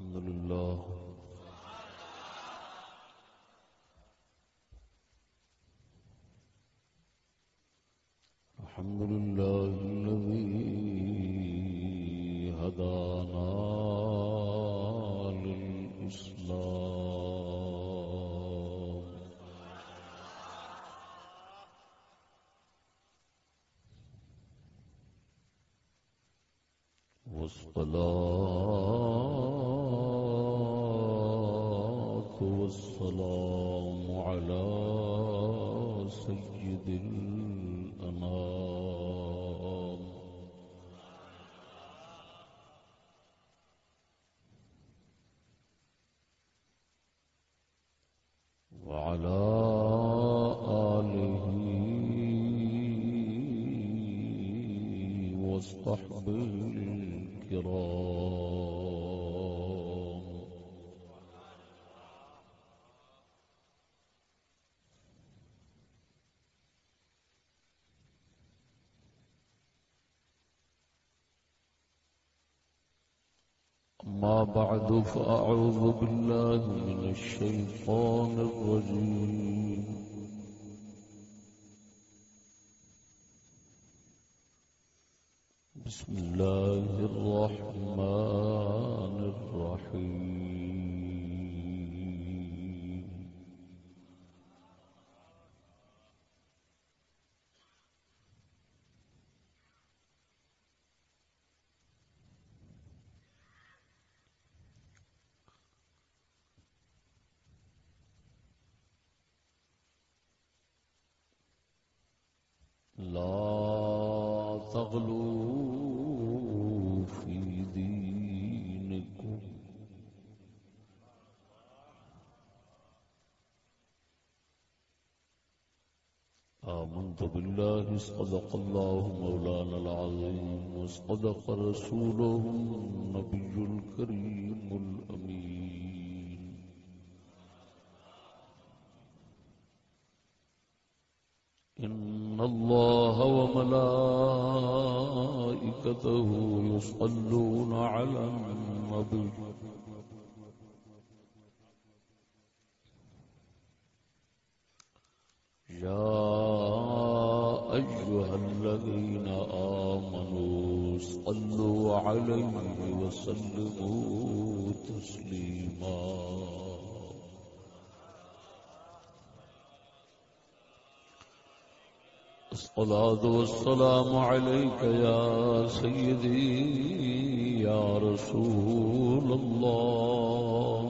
الحمد لله. الحمد لله الذي هدانا للإسلام. والصلاة والسلام على سيد الأنام وعلى آله وصحبه الكرام أما بعد فأعوذ بالله من الشيطان الرجيم بسم الله الرحمن الرحيم لا تغلوا في دينكم آمنت بالله صدق الله مولانا العظيم وصدق رسوله النبي الكريم الأمين إن الله وملائكته يصلون على النبي يا أيها الذين آمنوا صلوا عليه وسلموا تسليما. الصلاة والسلام عليك يا سيدي، يا رسول الله.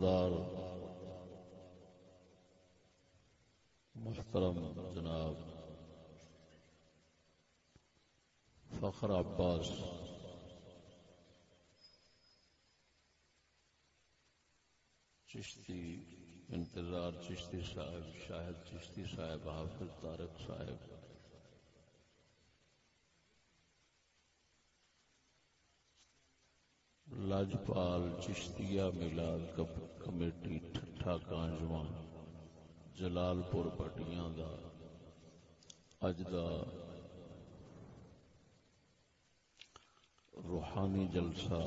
برخوردار محترم جناب فخر عباس چشتی انتظار چشتی صاحب، شاہد چشتی صاحب، حافظ طارق صاحب لاجپال، چشتیہ میلاد کمیٹی، ٹھٹھا، کانجواں جلال پور پٹیاں دا اج دا روحانی جلسہ۔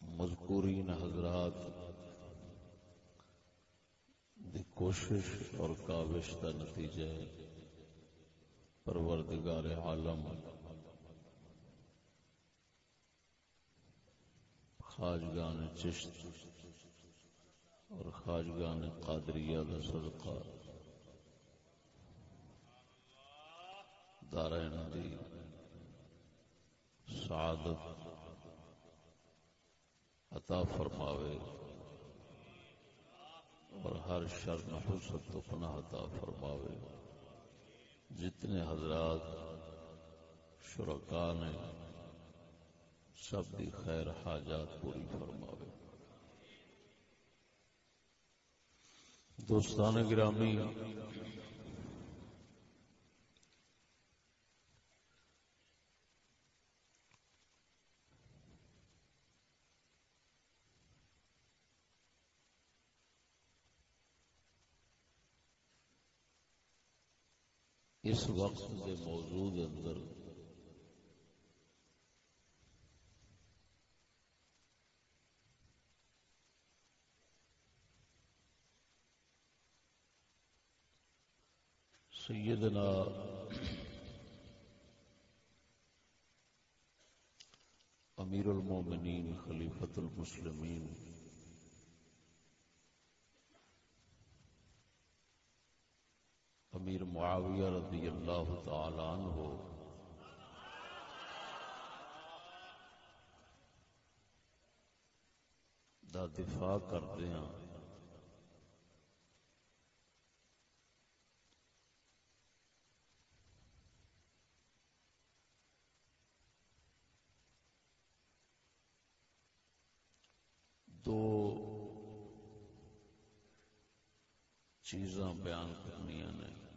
مذکورین حضرات دی کوشش اور کاوش کا نتیجہ ہے۔ پروردگار عالم۔ خاجگان چشت اور خاجگان قادریہ کا صدقہ۔ دارین دی سعادت عطا فرماوے اور ہر شر نحوست تو پناہ عطا فرماوے۔ جتنے حضرات شرکا نے سب کی خیر حاجات پوری فرماوے۔ دوستان گرامی اس وقت کے موجود اندر سیدنا امیر المومنین خلیفت المسلمین امیر معاویہ رضی اللہ تعالی عنہ۔ دا دفاع کرتے ہیں۔ دو چیزاں بیان کرنی نے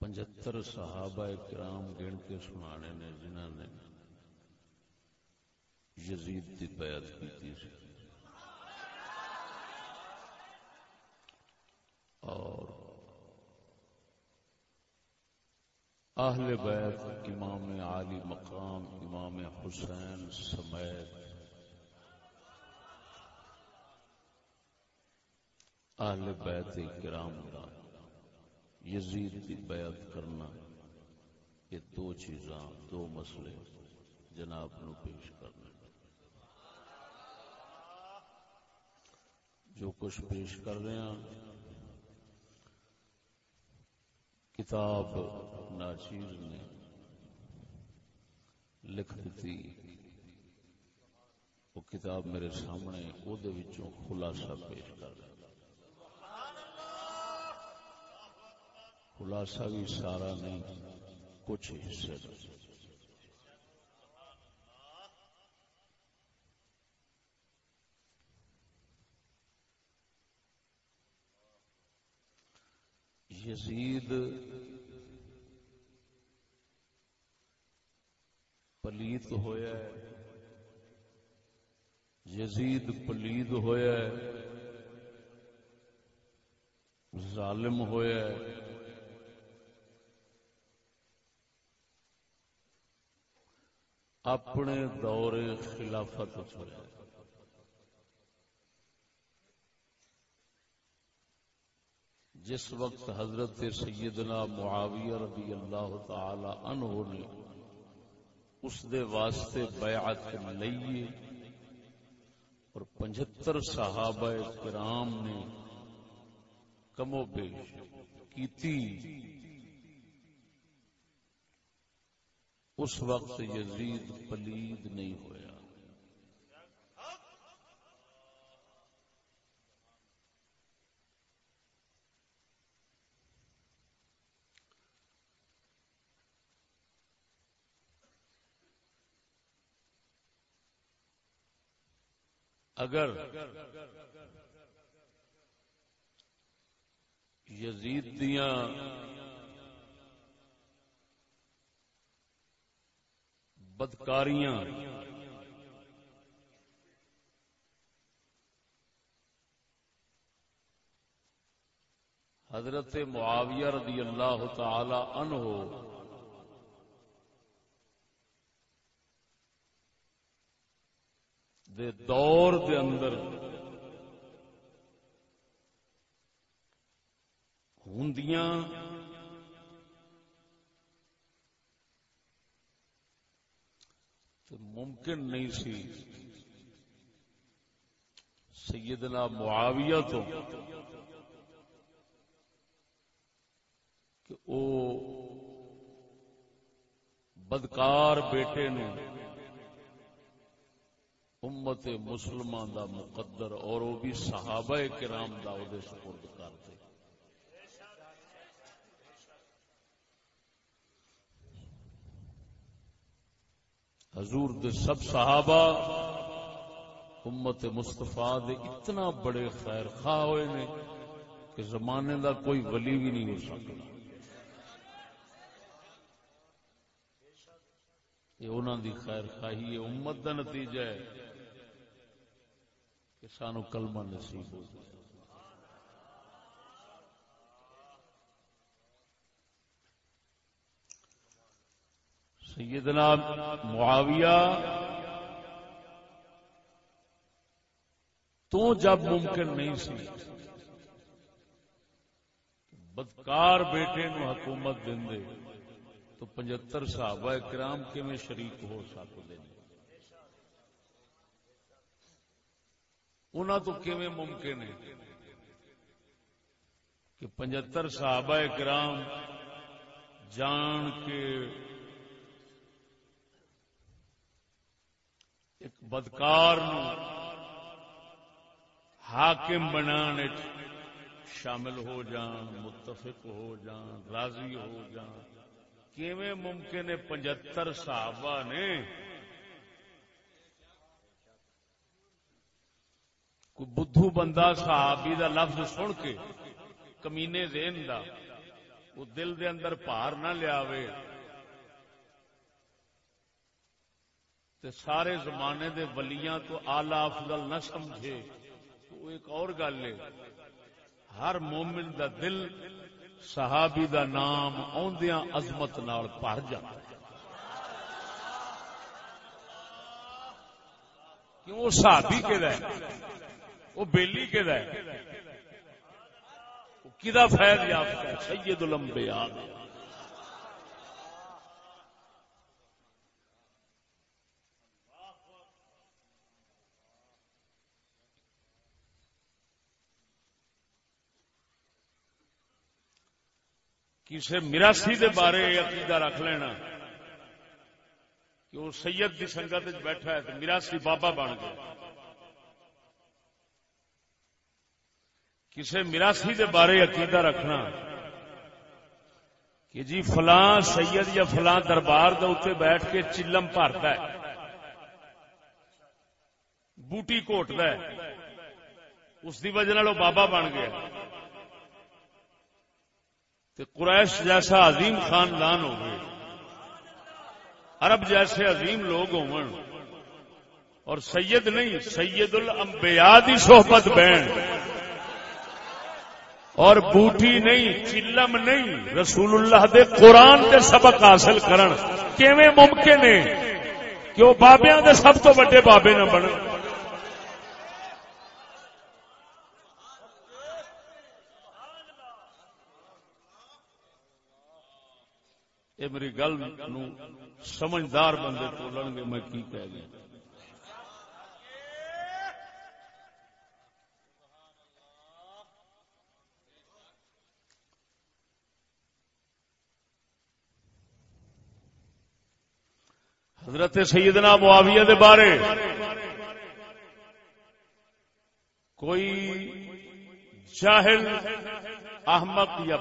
پچہتر صحابہ کرام گن کے سنانے نے جنہوں نے یزید کی بیعت کی اور اہل بیت امام عالی مقام، امام حسین سمیت اہل بیت کرام کا یزید کی بیعت کرنا، یہ دو چیزاں، دو مسئلے جناب نو پیش کرنے جو کچھ پیش کر رہے ہیں، کتاب ناچیز نے لکھ دیتی، وہ کتاب میرے سامنے، وہ خلاصہ پیش کر خلاصہ بھی سارا نہیں، کچھ حصے یزید پلیت ہویا ہے۔ یزید پلید ہویا ہے۔ ظالم ہویا ہے۔ اپنے دور خلافت ہوا جس وقت حضرت سیدنا معاویہ رضی اللہ تعالی عنہ نے اس دے واسطے بیعت لئیے اور پنجتر صحابہ کرام نے کمو بیش کیتی۔ اس وقت یزید پلید نہیں ہویا۔ اگر یزید دیا بدکاریاں۔ حضرت معاویہ رضی اللہ تعالی عنہ دے دور دے اندر ہندیاں تو ممکن نہیں سی۔ سیدنا معاویہ تو کہ او بدکار بیٹے نو امت مسلمان دا مقدر اور وہ بھی صحابہ کرام دا دے سپرد کرتے حضور دے سب صحابہ، امت مستفا دے اتنا بڑے خیر خواہ ہوئے نے کہ زمانے دا کوئی ولی بھی نہیں ہو سکتا۔ یہ انہوں دی خیر خواہی ہے، امت دا نتیجہ ہے کہ سانو کلمہ نصیب ہو جائے سیدنا معاویہ، تو جب ممکن نہیں سی، بدکار بیٹے نو حکومت دے تو پچہتر صحابہ کرام کے میں شریک ہو سکتے ہیں انہوں تو کیویں ممکن ہے کہ پچہتر صحابہ کرام جان کے ایک بدکار حاکم بنانے شامل ہو جان، متفق ہو جان، راضی ہو جان۔ کیویں ممکن ہے پچہتر صحابہ نے کوئی بدھو بندہ صحابی دا لفظ سن کے کمینے دین دا، وہ دل دے اندر پار نہ لیا تے سارے زمانے دے ولیاں تو آلہ افضل نہ سمجھے۔ تو ایک اور گل ہے، ہر مومن دا دل صحابی دا نام اوندیاں عظمت نال پار جاتا کیوں؟ صحابی کے ہے؟ وہ بیلی کہ کدا فیض یافتہ سید الانبیاء۔ کسی مراسی دے بارے عقیدہ رکھ لینا کہ وہ سید کی سنگت بیٹھا ہے تو مراسی بابا بن گیا۔ کسی مراسی دے بارے عقیدہ رکھنا کہ جی فلاں سید یا فلاں دربار دے بیٹھ کے چلم ہے، بوٹی کوٹ ہے، اس دی وجہ وہ بابا بن گیا۔ تے قریش جیسا عظیم خاندان ہو گئے عرب جیسے عظیم لوگ ہون، اور سید نہیں سید الانبیاء دی صحبت بہن اور بوٹی نہیں، چلم نہیں، رسول اللہ دے قرآن دے سبق حاصل کرن۔ کیویں ممکن ہے کہ وہ بابیاں دے سب تو بڑے بابے نہ بن یہ میری گل سمجھدار بندے تو گے، میں کی کہہ گیا حضرت سیدنا معاویہ دے بارے کوئی جاہل، احمد یا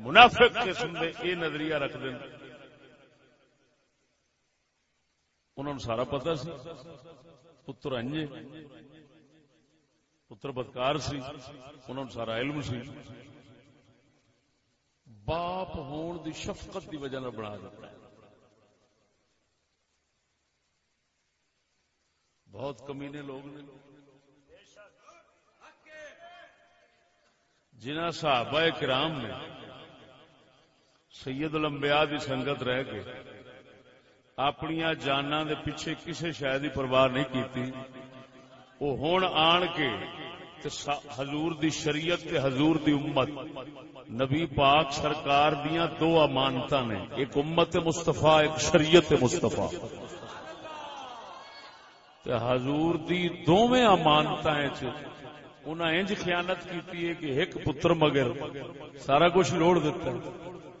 منافق قسم دے یہ نظریہ رکھ دیں انہوں نے سارا پتا سی، پتر انجے، پتر بدکار سی، انہوں نے سارا علم سی۔ باپ ہون دی شفقت دی وجہ نہ بنا دیتا ہے۔ بہت کمینے لوگ نے۔ جنہ صحابہ کرام نے سید الانبیاء دی سنگت رہ کے اپنی جانا دے پیچھے کسی شاید پرواہ نہیں کی وہ ہون آن کے حضور دی شریعت تے حضور دی امت۔ نبی پاک سرکار دیاں دو امانتا نے، ایک امت مستفا ایک شریعت مستفا تے حضور دی دوویں انہاں انج خیانت کیتی ہے کہ ایک پتر مگر سارا کچھ لوڑ دیتا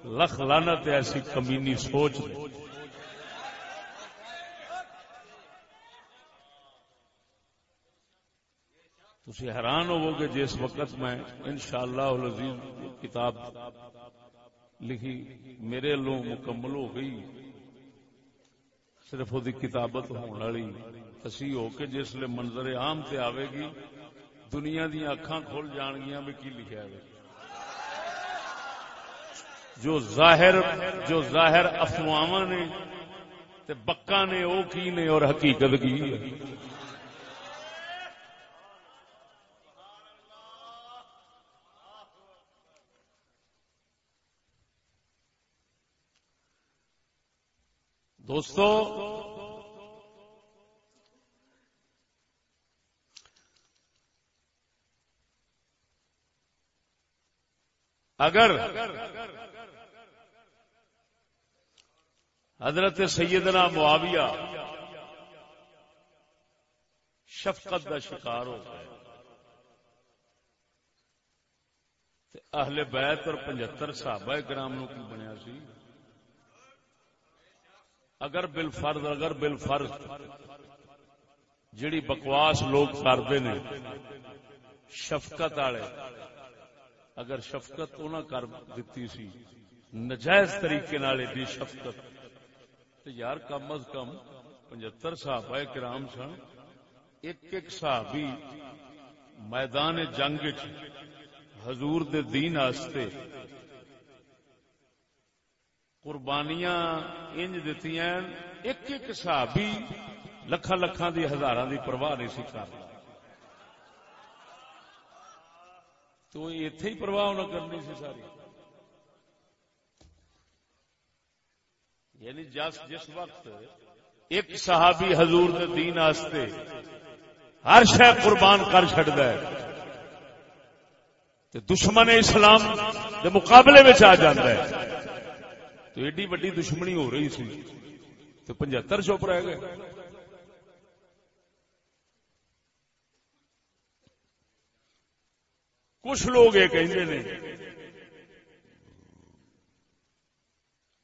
لکھ لانا ایسی کمینی سوچ دے تھی حیران ہوو گے جس جی وقت میں انشاءاللہ شاء کتاب لکھی، میرے لو مکمل ہو گئی۔ صرف وہ کتابت ہونے والی۔ اسی ہو کے جس لیے منظر عام تے آوے گی، دنیا دیا اکھا کھول جان گیا بھی کی لکھا ہے۔ جو ظاہر جو ظاہر افواہ نے تے بکا نے، او کی نے اور حقیقت کی دوستو، اگر حضرت سیدنا معاویہ شفقت کا شکار ہو گئے۔ اہل بیت اور پچہتر صحابہ کرام نو کی بنیا سی؟ اگر بالفرض، اگر بل فرض جڑی بکواس لوگ کرتے نے شفقت والے، اگر شفقت انہوں کر دیتی سی، نجائز طریقے دی شفقت تو یار کم از کم پچہتر صحابہ کرام سن، ایک ایک صحابی میدان جنگ حضور دے دین آستے قربانیاں انج دتی ایک ایک صحابی لکھا لکھان دی ہزاراں دی پرواہ نہیں سی کر تو ایتھے ہی پرواہ نہ کرنی سی ساری۔ یعنی جس جس وقت ایک صحابی حضور دے دین آستے ہر شہ قربان کر چڈ ہے دشمن اسلام دے مقابلے میں آ جاتا ہے۔ تو ایڈی وڈی دشمنی ہو رہی سی تو پچہتر چپ رہ گئے۔ کچھ لوگ یہ کہتے ہیں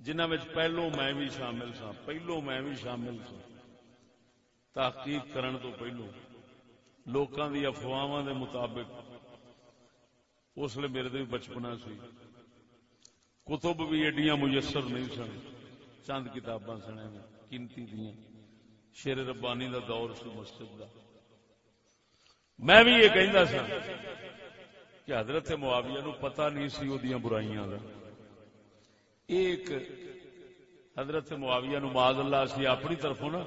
جنہ پہلو میں بھی شامل سا پہلو میں بھی شامل سا تحقیق کرن تو پہلو، لوکاں دی افواہاں دے مطابق۔ اس لیے میرے بھی بچپنا سی۔ کتب بھی ایڈیاں میسر نہیں سن۔ چند کتاباں سنے قیمتی دیا شیر ربانی دا دور سی مسجد دا۔ میں بھی یہ کہندا سا کہ حضرت معاویہ نو پتہ نہیں سی او دیاں برائیاں دا۔ ایک حضرت معاویہ نو معاذ اللہ سی اپنی طرفوں نا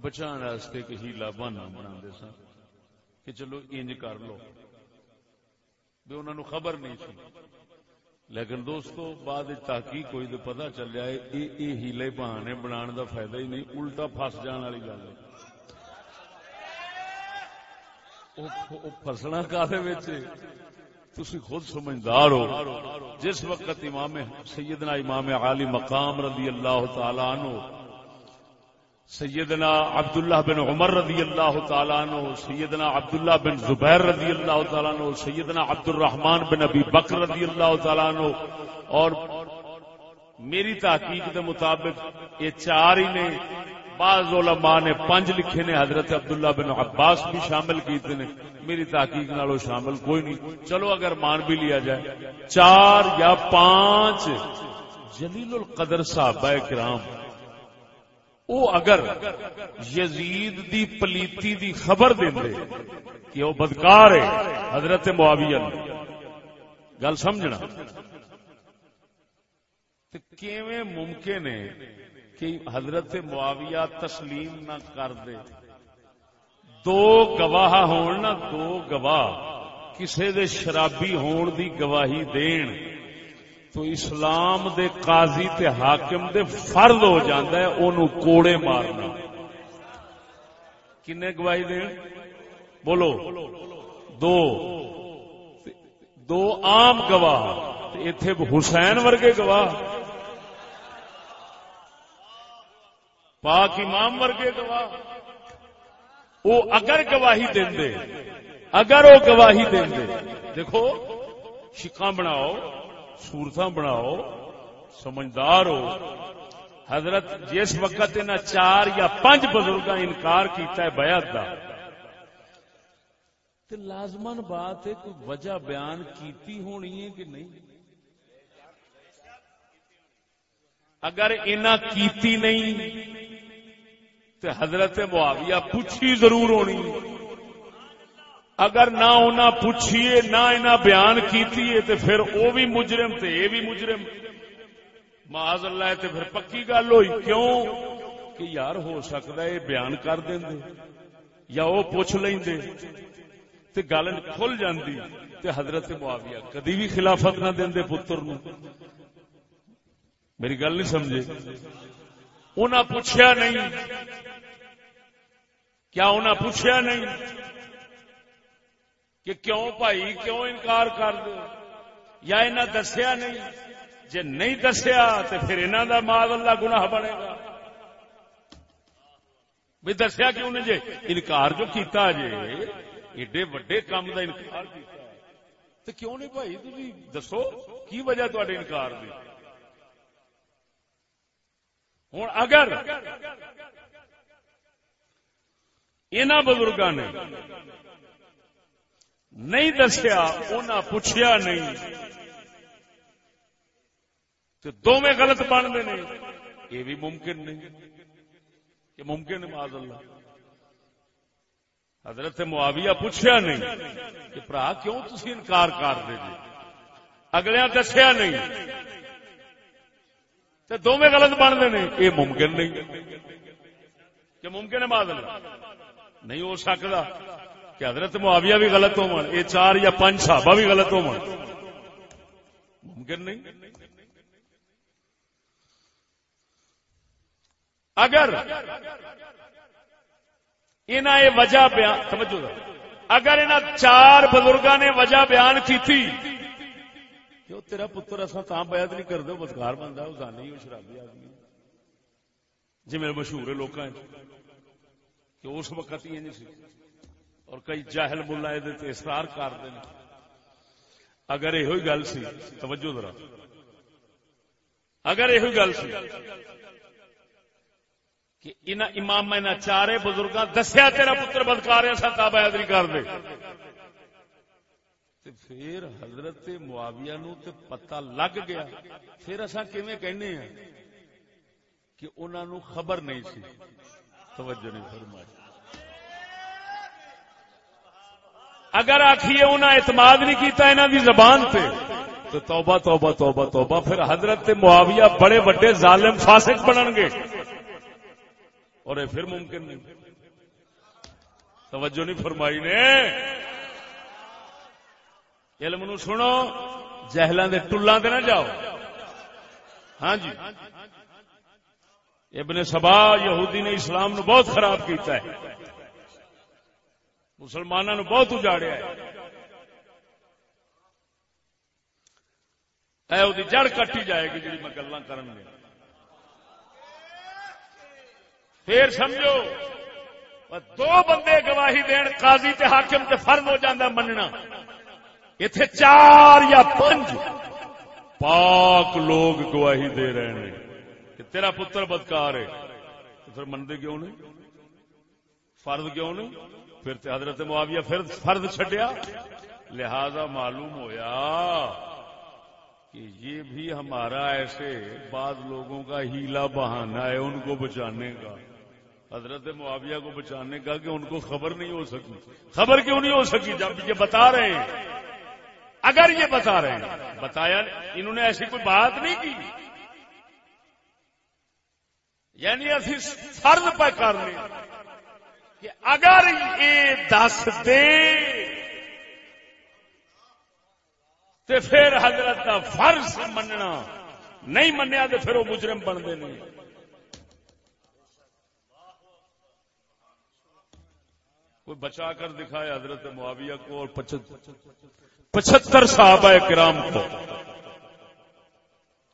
بچان واسطے کہ ہیلا بہانا بنا سن کہ چلو انج کر لو۔ بھی انہوں نے خبر نہیں سی۔ لیکن دوستو، بعد تحقیق کوئی تو پتا چل جائے یہ ہیلے بہانے بنا دا فائدہ ہی نہیں، الٹا فس جان والی گل ہے۔ فسنا کا تھی خود سمجھدار ہو۔ جس وقت امام سیدنا امام عالی مقام رضی اللہ تعالیٰ عنہ، سیدنا عبداللہ بن عمر رضی اللہ تعالیٰ عنہ، سیدنا عبداللہ بن زبیر رضی اللہ تعالیٰ عنہ، سیدنا عبد الرحمن بن ابی بکر رضی اللہ تعالیٰ عنہ، اور میری تحقیق کے مطابق یہ چار ہی نے بعض علماء نے پنج لکھے نے حضرت عبداللہ بن عباس بھی شامل کیتے نے۔ میری تحقیق نالو شامل کوئی نہیں۔ چلو اگر مان بھی لیا جائے۔ چار یا پانچ جلیل القدر صحابہ کرام۔ او اگر یزید دی پلیتی دی خبر دے کہ وہ بدکار ہے، حضرت معاویہ نے۔ گل سمجھنا؟ کیویں ممکن ہے کہ حضرت معاویہ تسلیم نہ کر دے۔ دو گواہ ہون نہ دو گواہ، کسے دے شرابی ہون دی گواہی دین۔ تو اسلام دے قاضی تے حاکم دے فرض ہو جاندہ ہے، اونو کوڑے مارنا۔ کنے گواہی دیں بولو۔ دو۔ دو عام گواہ۔ ایتھے حسین ورگے گواہ۔ پاک امام ورگے گواہ۔ وہ اگر گواہی دیں دے، اگر وہ گواہی دیں دے، دیکھو، شکاں بناؤ سورت بناؤ، سمجھدار ہو۔ حضرت جس وقت ان چار یا پانچ بزرگ انکار کیتا ہے بیعت دا تو لازمن بات ہے کوئی وجہ بیان کیتی ہونی ہے کہ نہیں؟ اگر انہ کیتی نہیں تو حضرت معاویہ پوچھی ضرور ہونی۔ اگر نہ انہیں پوچھیے، نہ انہیں بیان کیتی ہے تو پھر وہ بھی مجرم تے یہ بھی مجرم۔ معاذ اللہ تے پھر پکی گل ہوئی، کیوں؟ کہ یار ہو سکتا ہے بیان کر دیں یا وہ پوچھ لیں تے گل کھل جاندی، تے حضرت معاویہ کدی بھی خلافت نہ دیں پتر نو۔ میری گل نہیں سمجھے۔ انہیں پوچھا نہیں۔ کیا انہیں پوچھا نہیں کہ کیوں بھائی کیوں انکار کر دو؟ یا انہیں دسیا نہیں؟ جی نہیں دسیا تو پھر انہوں کا ماد اللہ گناہ بنے گا۔ بھی دسیا کیوں نے جی انکار جو کیتا جی ایڈے وڈے کام کا انکار کیتا۔ تو کیوں نہیں بھائی تھی دسو؟ کی وجہ تے انکار دی؟ ہوں اگر ان بزرگ نے نہیں دسیا انہیں پوچھیا نہیں، تو دونوں غلط بنتے ہیں۔ یہ بھی ممکن نہیں یہ ممکن ہے، معاذ اللہ۔ حضرت معاویہ پوچھیا نہیں کہ، برا کیوں تھی انکار کر دے جی؟ اگلے دسیا نہیں۔ تو دونوں غلط بنتے ہیں۔ یہ ممکن نہیں۔ کہ ممکن ہے معاذ نہیں ہو سکتا۔ کہ حضرت معاویہ بھی غلط ہو یہ چار یا پانچ صحابہ بھی غلط ہو ممکن نہیں۔ اگر انہیں یہ وجہ بیان سمجھو اگر ان چار بزرگوں نے وجہ بیان کی تھی کہ تیرا پتر اصا تا بیعت نہیں کرتے بدکار بنتا وہ زانی ہو شرابی آدمی جی میرے مشہور لوگ کہ اس وقت ہی نہیں سی۔ اور کئی جاہل ملا یہ اسرار کرتے ہیں۔ اگر یہ گل سی، توجہ ذرا۔ اگر یہ گل سی، کہ ان امام ان چارے بزرگ دسیا تیرا پتر بدکار ایسا تابا یاد نہیں کر دے۔ پھر حضرت معاویہ نو تے پتہ لگ گیا۔ پھر اصا کیویں کہنے ہیں کہ انہوں نو خبر نہیں سی۔ توجہ نہیں فرمائی۔ اگر آخیے انہیں اعتماد نہیں کیتا انہوں دی زبان تے، تو توبہ توبہ توبہ توبہ۔ پھر حضرت معاویہ بڑے بڑے ظالم فاسق بنن گے۔ اور یہ پھر ممکن نہیں۔ توجہ نہیں فرمائی نے۔ علم نو سنو جہلان دے ٹلان دے نہ جاؤ۔ ہاں جی۔ ابن سبا یہودی نے اسلام نو بہت خراب کیتا ہے۔ مسلمانوں بہت اجاڑیا ہے۔ جڑ کٹی جائے گی جی میں گلا کر پھر سمجھو، دو بندے گواہی دین، قاضی تے حاکم تے فرض ہو جاتا مننا۔ اتے چار یا پنج پاک لوگ گواہی دے رہے ہیں کہ تیرا پتر بدکار ہے۔ پھر منتے کیوں نہیں؟ فرض کیوں نہیں؟ پھر حضرت معاویہ پھر فرد چھڈیا۔ لہذا معلوم ہویا کہ یہ بھی ہمارا ایسے بعض لوگوں کا ہیلا بہانا ہے، ان کو بچانے کا۔ حضرت معاویہ کو بچانے کا کہ ان کو خبر نہیں ہو سکی۔ خبر کیوں نہیں ہو سکی؟ جب یہ بتا رہے ہیں۔ اگر یہ بتا رہے ہیں۔ بتایا انہوں نے ایسی کوئی بات نہیں کی۔ یعنی اسی فرض پہ کرنے کہ اگر یہ دس دے تو پھر حضرت کا فرض مننا۔ نہیں منیا تو پھر وہ مجرم بنتے نہیں کوئی بچا کر دکھائے حضرت معاویہ کو اور پچہتر صحابہ کرام کو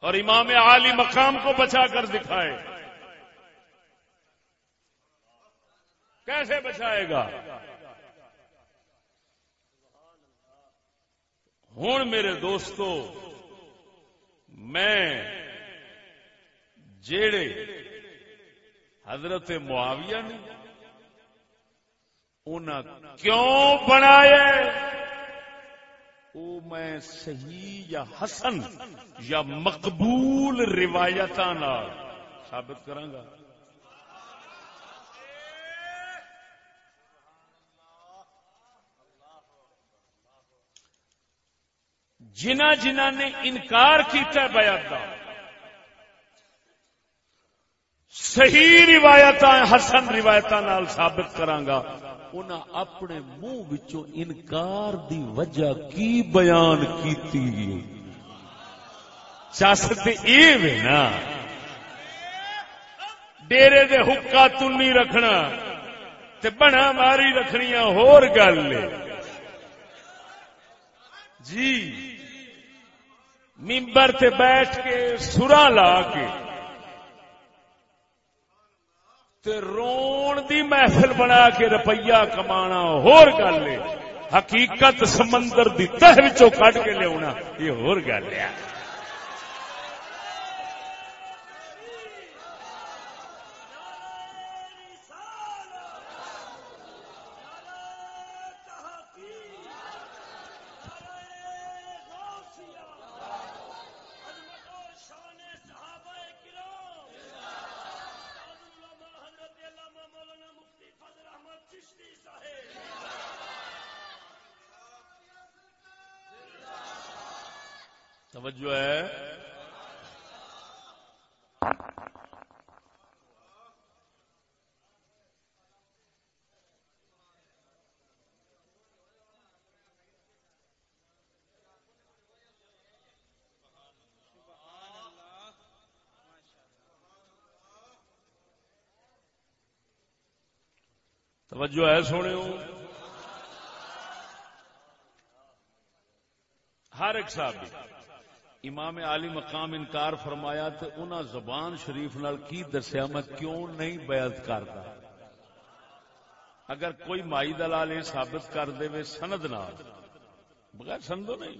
اور امام عالی مقام کو بچا کر دکھائے۔ کیسے بچائے گا؟ ہوں میرے دوستو، میں جیڑے حضرت معاویہ نے کیوں بنایا وہ میں صحیح یا حسن یا مقبول روایت ثابت کرانگا۔ جنہ جنہ نے انکار کیا بیعت کا صحیح روایت حسن روایت ثابت کرانگا۔ انہاں اپنے منہ انکار دی وجہ کی بیان کی چس نا۔ ڈیرے دے حکا تنی رکھنا تے بنا ماری رکھنی ہور گل جی ممبر تے بیٹھ کے سرا لا کے تے رون دی محفل بنا کے روپیہ کمانا، ہور گل حقیقت سمندر دی تہ کٹ کے لیا یہ ہور گل ہے۔ توجہ ہے۔ توجہ ہے سونے ہر ایک صاحب امام علی مقام انکار فرمایا تو انہاں زبان شریف نال کی دسیا میں کیوں نہیں بیعت کرتا؟ اگر کوئی مائی دلال یہ ثابت کر دے سند نال، بغیر سندو نہیں۔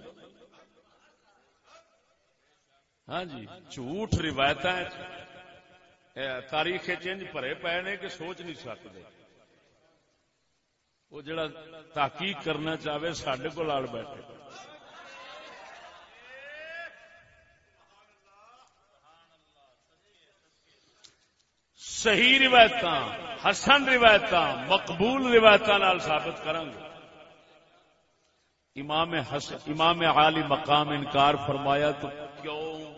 ہاں جی جھوٹ روایت تاریخ چینج پڑے پے نے کہ سوچ نہیں سکتے۔ وہ جڑا تحقیق کرنا چاہے سڈے کو لال بیٹھے۔ صحیح روایت حسن روایت مقبول روایت ثابت کریں گے امام حسن امام عالی مقام انکار فرمایا تو کیوں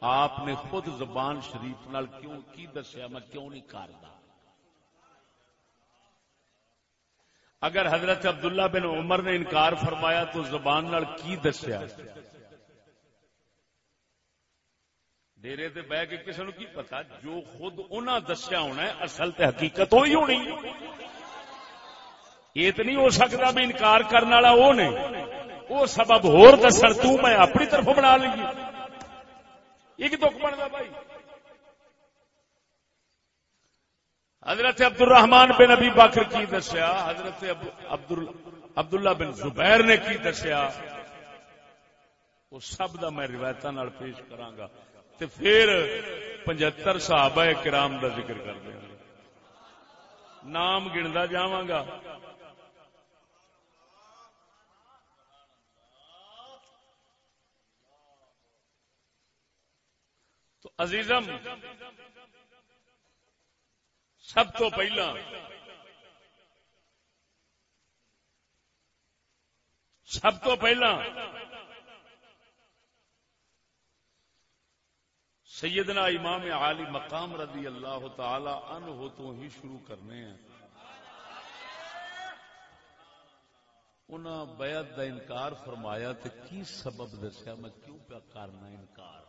آپ نے خود زبان شریف نال کیوں، کی دسیا؟ میں کیوں نہیں کرتا اگر حضرت عبداللہ بن عمر نے انکار فرمایا تو زبان نال کی دسیا؟ ڈیرے تے بہ کے کسی کی پتا جو خود انہاں دسیا ہونا ہے، اصل تے حقیقت ہوئی ہونی۔ یہ تو نہیں ہو سکتا بھی انکار کرنے والا وہ نے۔ وہ سبب ہور دسن، تو میں اپنی طرف بنا لی یہ کی دکھ بنتا بھائی۔ حضرت عبد الرحمان بن ابی باکر کی دسیا، حضرت عبداللہ بن زبیر نے کی دسیا۔ وہ سب دا میں روایت پیش کرانگا تے پھر پچہتر صحابہ کرام دا ذکر کر دیں نام گنتا جا تو عزیزم، سب تو پہلا، سب تو پہلا سیدنا امام عالی مقام رضی اللہ تعالی عنہ تو ہی شروع کرنے ہیں۔ انہاں بیعت دا انکار فرمایا تے کی سبب دسیا؟ میں کیوں پیا کرنا انکار؟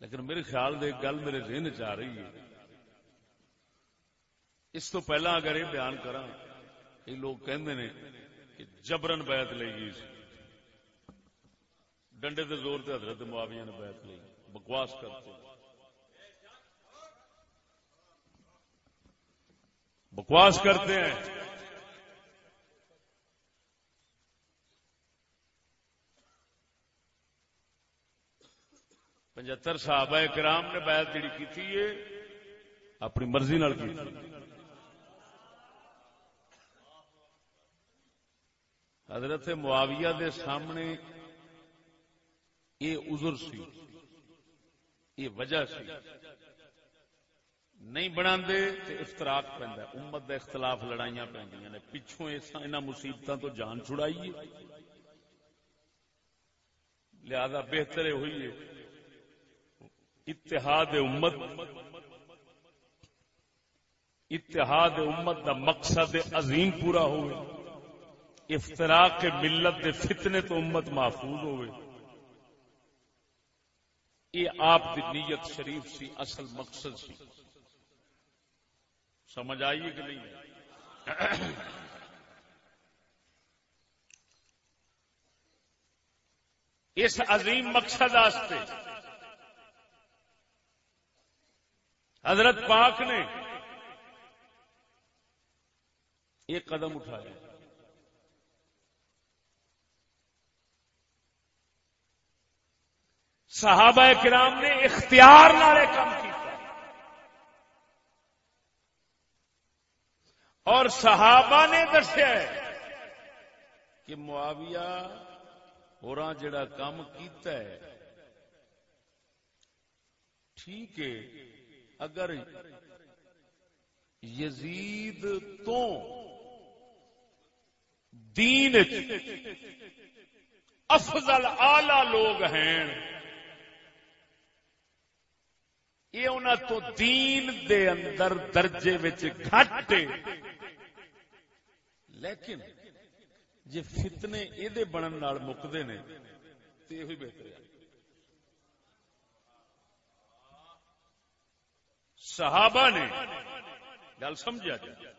لیکن میرے خیال دے گل میرے ذہن چ آ رہی ہے۔ اس تو پہلا اگر یہ بیان کراں لوگ کہ جبرن بیعت لے گئی ڈنڈے دے زور تے حضرت معاویہ نے بیعت لی بکواس کرتے بکواس کرتے ہیں۔ پچہتر صحابہ کرام نے بیعت جڑی کی تھی اپنی مرضی نال کی۔ حضرت معاویہ دے سامنے یہ عذر سی، یہ وجہ سی۔ نہیں بنا دے تو پہنتا امت دا اختلاف لڑائیاں پہنتی نے۔ پچھوں ان مصیبتوں تو جان چھڑائیے لہذا بہتر ہوئی ہے۔ اتحاد امت اتحاد امت دا مقصد عظیم پورا ہوئے۔ افطراک کے ملت دے فتنے تو امت محفوظ ہوئے۔ یہ آپ کی نیت شریف سی، اصل مقصد سی۔ سمجھ آئیے کہ نہیں؟ اس عظیم مقصد آستے حضرت پاک نے ایک قدم اٹھایا۔ صحابہ کرام نے اختیار نالے کام کیا اور صحابہ نے دسیا کہ معاویہ ہو جڑا کام کیتا ہے، ٹھیک ہے، اگر یزید تو دین افضل آلہ لوگ ہیں۔ یہ انہوں تو دین دے اندر درجے گھٹ لیکن جی فتنے یہ بنن مکتے نے تو یہ بہتر ہے۔ صحابہ نے، گل سمجھا جائے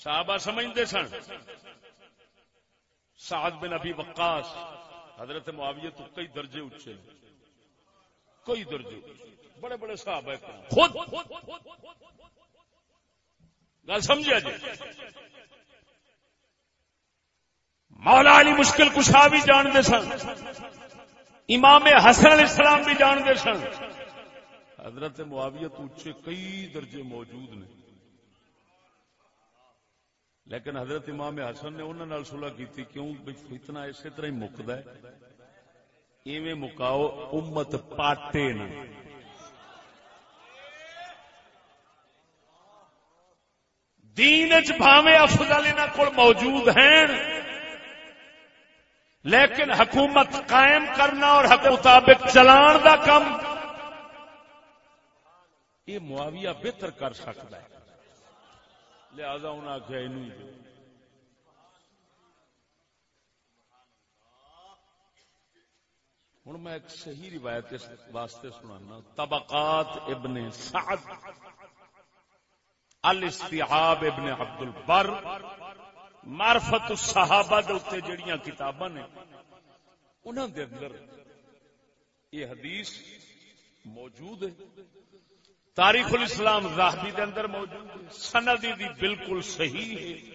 صحابہ سمجھتے سن۔ سعد بن ابھی وقاص، حضرت معاویہ تو کئی درجے اچھے کئی درجے اچھے بڑے بڑے صحابہ خود۔ گل سمجھا جی؟ مولا علی مشکل کشا بھی جانتے سن۔ امام حسن علیہ السلام بھی جانتے سن۔ حضرت معاویہ تو اچھے کئی درجے موجود نے۔ لیکن حضرت امام حسن نے انہوں نے سلاح کی تھی کیوں فتنا اسی طرح ہی مکد ہے۔ ایویں مکاؤ امت پاٹے نا دین چاوے افضل انہوں کو موجود ہیں۔ لیکن حکومت قائم کرنا اور حق مطابق چلان دا کم یہ معاویہ بہتر کر سکتا ہے۔ لہذا انہیں آخیا یہ ہوں میں ایک صحیح روایت اس واسطے سنانا، طبقات ابن سعد۔ الاستیعاب ابن عبد البر معرفت الصحابہ دے اوتے جڑیاں کتاباں نے، انہاں دے اندر یہ حدیث موجود ہے۔ تاریخ الاسلام زاہبی دے اندر موجود ہے، سندی دی بالکل صحیح ہے۔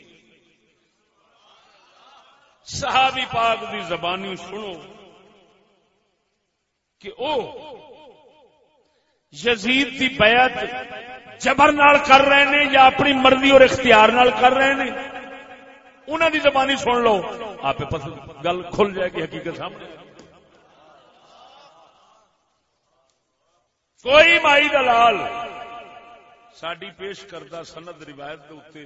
صحابی پاک دی زبانی سنو کہ او یزید دی بیعت جبر نال کر رہے ہیں یا اپنی مرضی اور اختیار نال کر رہے ہیں انہوں دی زبانی سن لو۔ آپ گل کھل جائے گی حقیقت سامنے۔ کوئی مائی دلال ساری پیش کردہ سند روایت کے اتنے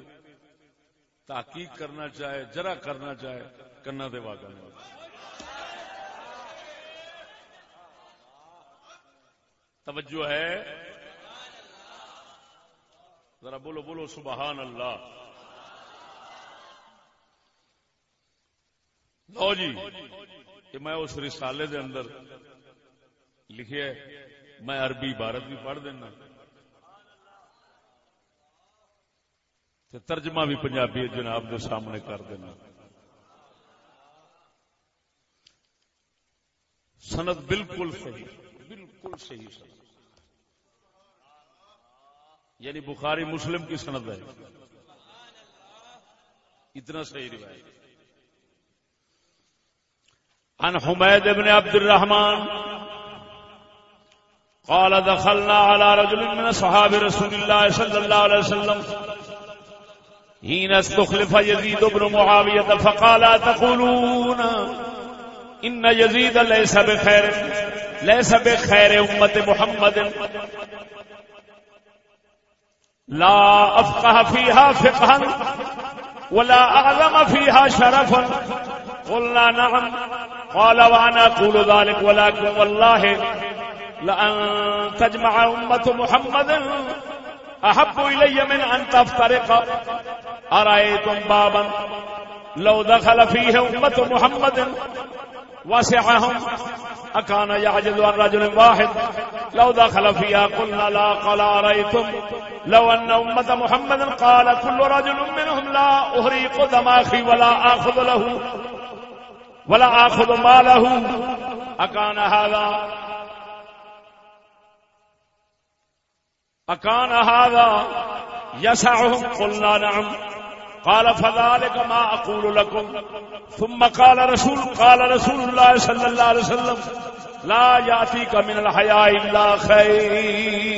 تحقیق کرنا چاہے، جرا کرنا چاہے، کنا دے واگا توجہ ہے۔ ذرا بولو بولو، سبحان اللہ۔ لو جی کہ میں اس رسالے دے اندر لکھے میں عربی عبارت بھی پڑھ دینا۔ ترجمہ بھی پنجابی جناب کے سامنے کر دینا۔ سند بالکل صحیح بالکل صحیح سند۔ یعنی بخاری مسلم کی سند ہے۔ اتنا صحیح روایت۔ ان حمید ابن عبد الرحمان قال دخلنا على رجل من صحاب رسول الله صلى الله عليه وسلم حين استخلف يزيد بن معاوية فقال تقولون إن يزيد ليس بخير ليس بخير أمة محمد. لا أفقه فيها فقها ولا أعظم فيها شرفا. قلنا نعم. قال وأنا أقول ذلك، ولكن والله لأن تجمع أمة محمد أحب إلي من أن تفترق. أرأيتم بابا لو دخل فيه أمة محمد وسعهم. أكان يعجز عن رجل واحد. لو دخل فيها قلنا لا، قال أرأيتم لو أن أمة محمد قال كل رجل منهم لا أهريق دماخي ولا آخذ له، ولا آخذ ماله. أكان هذا اکان هذا يسعهم. قلنا نعم. قال فذلك ما اقول لكم. ثم قال رسول قال رسول الله صلى الله عليه وسلم، لا ياتيك من الحياء الا خير.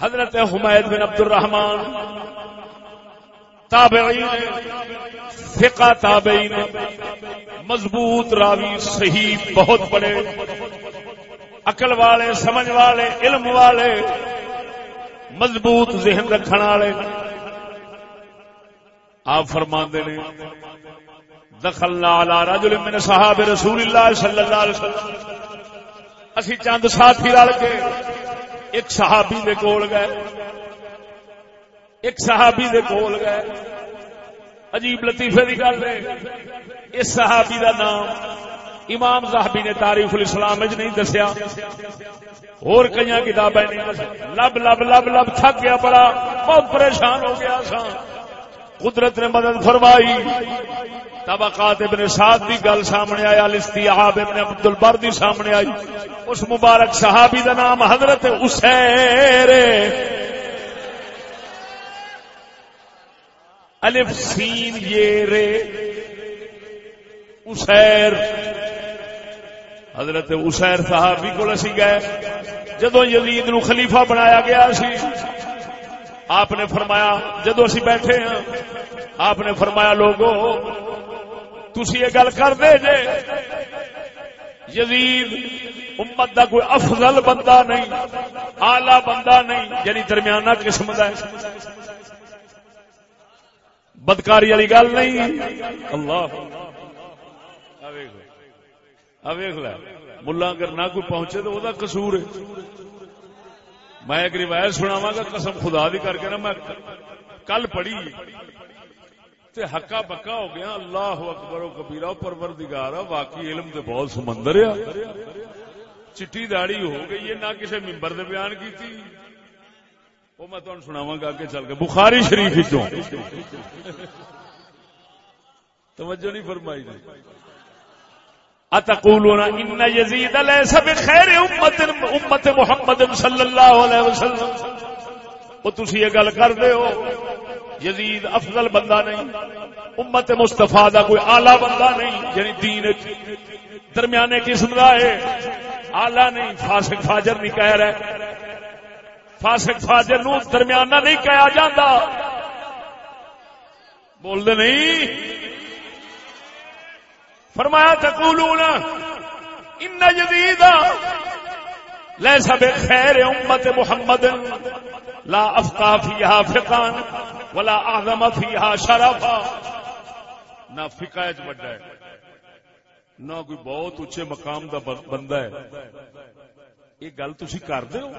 حضرت حمید بن عبد الرحمن تابعین فقہ تابعین، مضبوط راوی، صحیح، بہت بڑے عقل والے، سمجھ والے، علم والے، مضبوط ذہن رکھنے والے۔ آپ فرما نے، دخل علی رجل من صحاب رسول اللہ صلی اللہ علیہ وسلم۔ اسی چند ساتھی رل کے ایک صحابی دے کول گئے۔ ایک صحابی دے کول گئے۔ عجیب لطیفے کی گل ہے۔ اس صحابی دا نام امام صاحبی نے تاریخ الاسلام اج نہیں دسیا۔ اور کئی کتابیں نہیں لب لب لب لب تھک گیا بڑا۔ بہت پریشان ہو گیا سا۔ قدرت نے مدد فرمائی۔ طبقات ابن سعد دی گل سامنے آیا الاستیعاب ابن عبد البر دی سامنے آئی۔ اس مبارک صحابی دا نام حضرت اسیر الف سین یہ رے۔ اسیر حضرت اسیر صاحب کو اسی گئے جدو یزید نو خلیفہ بنایا گیا سی، آپ نے فرمایا جدو اسی بیٹھے ہیں، آپ نے فرمایا، لوگو، تسی یہ گل کر دے جے، یزید امت دا کوئی افضل بندہ نہیں آلہ بندہ نہیں یعنی درمیانہ قسم کا بدکاری والی گل نہیں۔ اللہ۔ ملا اگر نہ کوئی پہنچے تو وہ کسور ہے۔ میں ایک روایت سناوا گا، قسم خدا دی کر کے نا میں کل پڑھی۔ تے ہکا بکا ہو گیا، اللہ اکبر و کبیرہ پرور دگارا واقعی علم تے بہت سمندر ہے۔ چٹی داڑی ہو گئی ہے، نہ کسی ممبر دے بیان کی تھی وہ میں تمہیں سناوا گا اگے چل کے، بخاری شریف توجہ نہیں فرمائی جی اتقولون ان یزید لیس بخیر امت امت محمد صلی اللہ علیہ وسلم. وہ تسی یہ گل کر دے ہو، یزید افضل بندہ نہیں، امت مصطفیٰ دا کوئی آلہ بندہ نہیں یعنی دین درمیانے قسم کا ہے آلہ نہیں، فاسق فاجر نہیں کہہ رہے فاسق فاجر نو درمیانہ نہیں کہا جاتا بول دے نہیں فرمایا تقولون، ان جدید لیس بخیر امت محمد، لا افقا فیہا فقان ولا اعظم فیہا شرفا. نہ فقہ اچ بڑا ہے، نہ کوئی بہت اچھے مقام دا بندہ ہے۔ یہ گل تسی کر دے ہو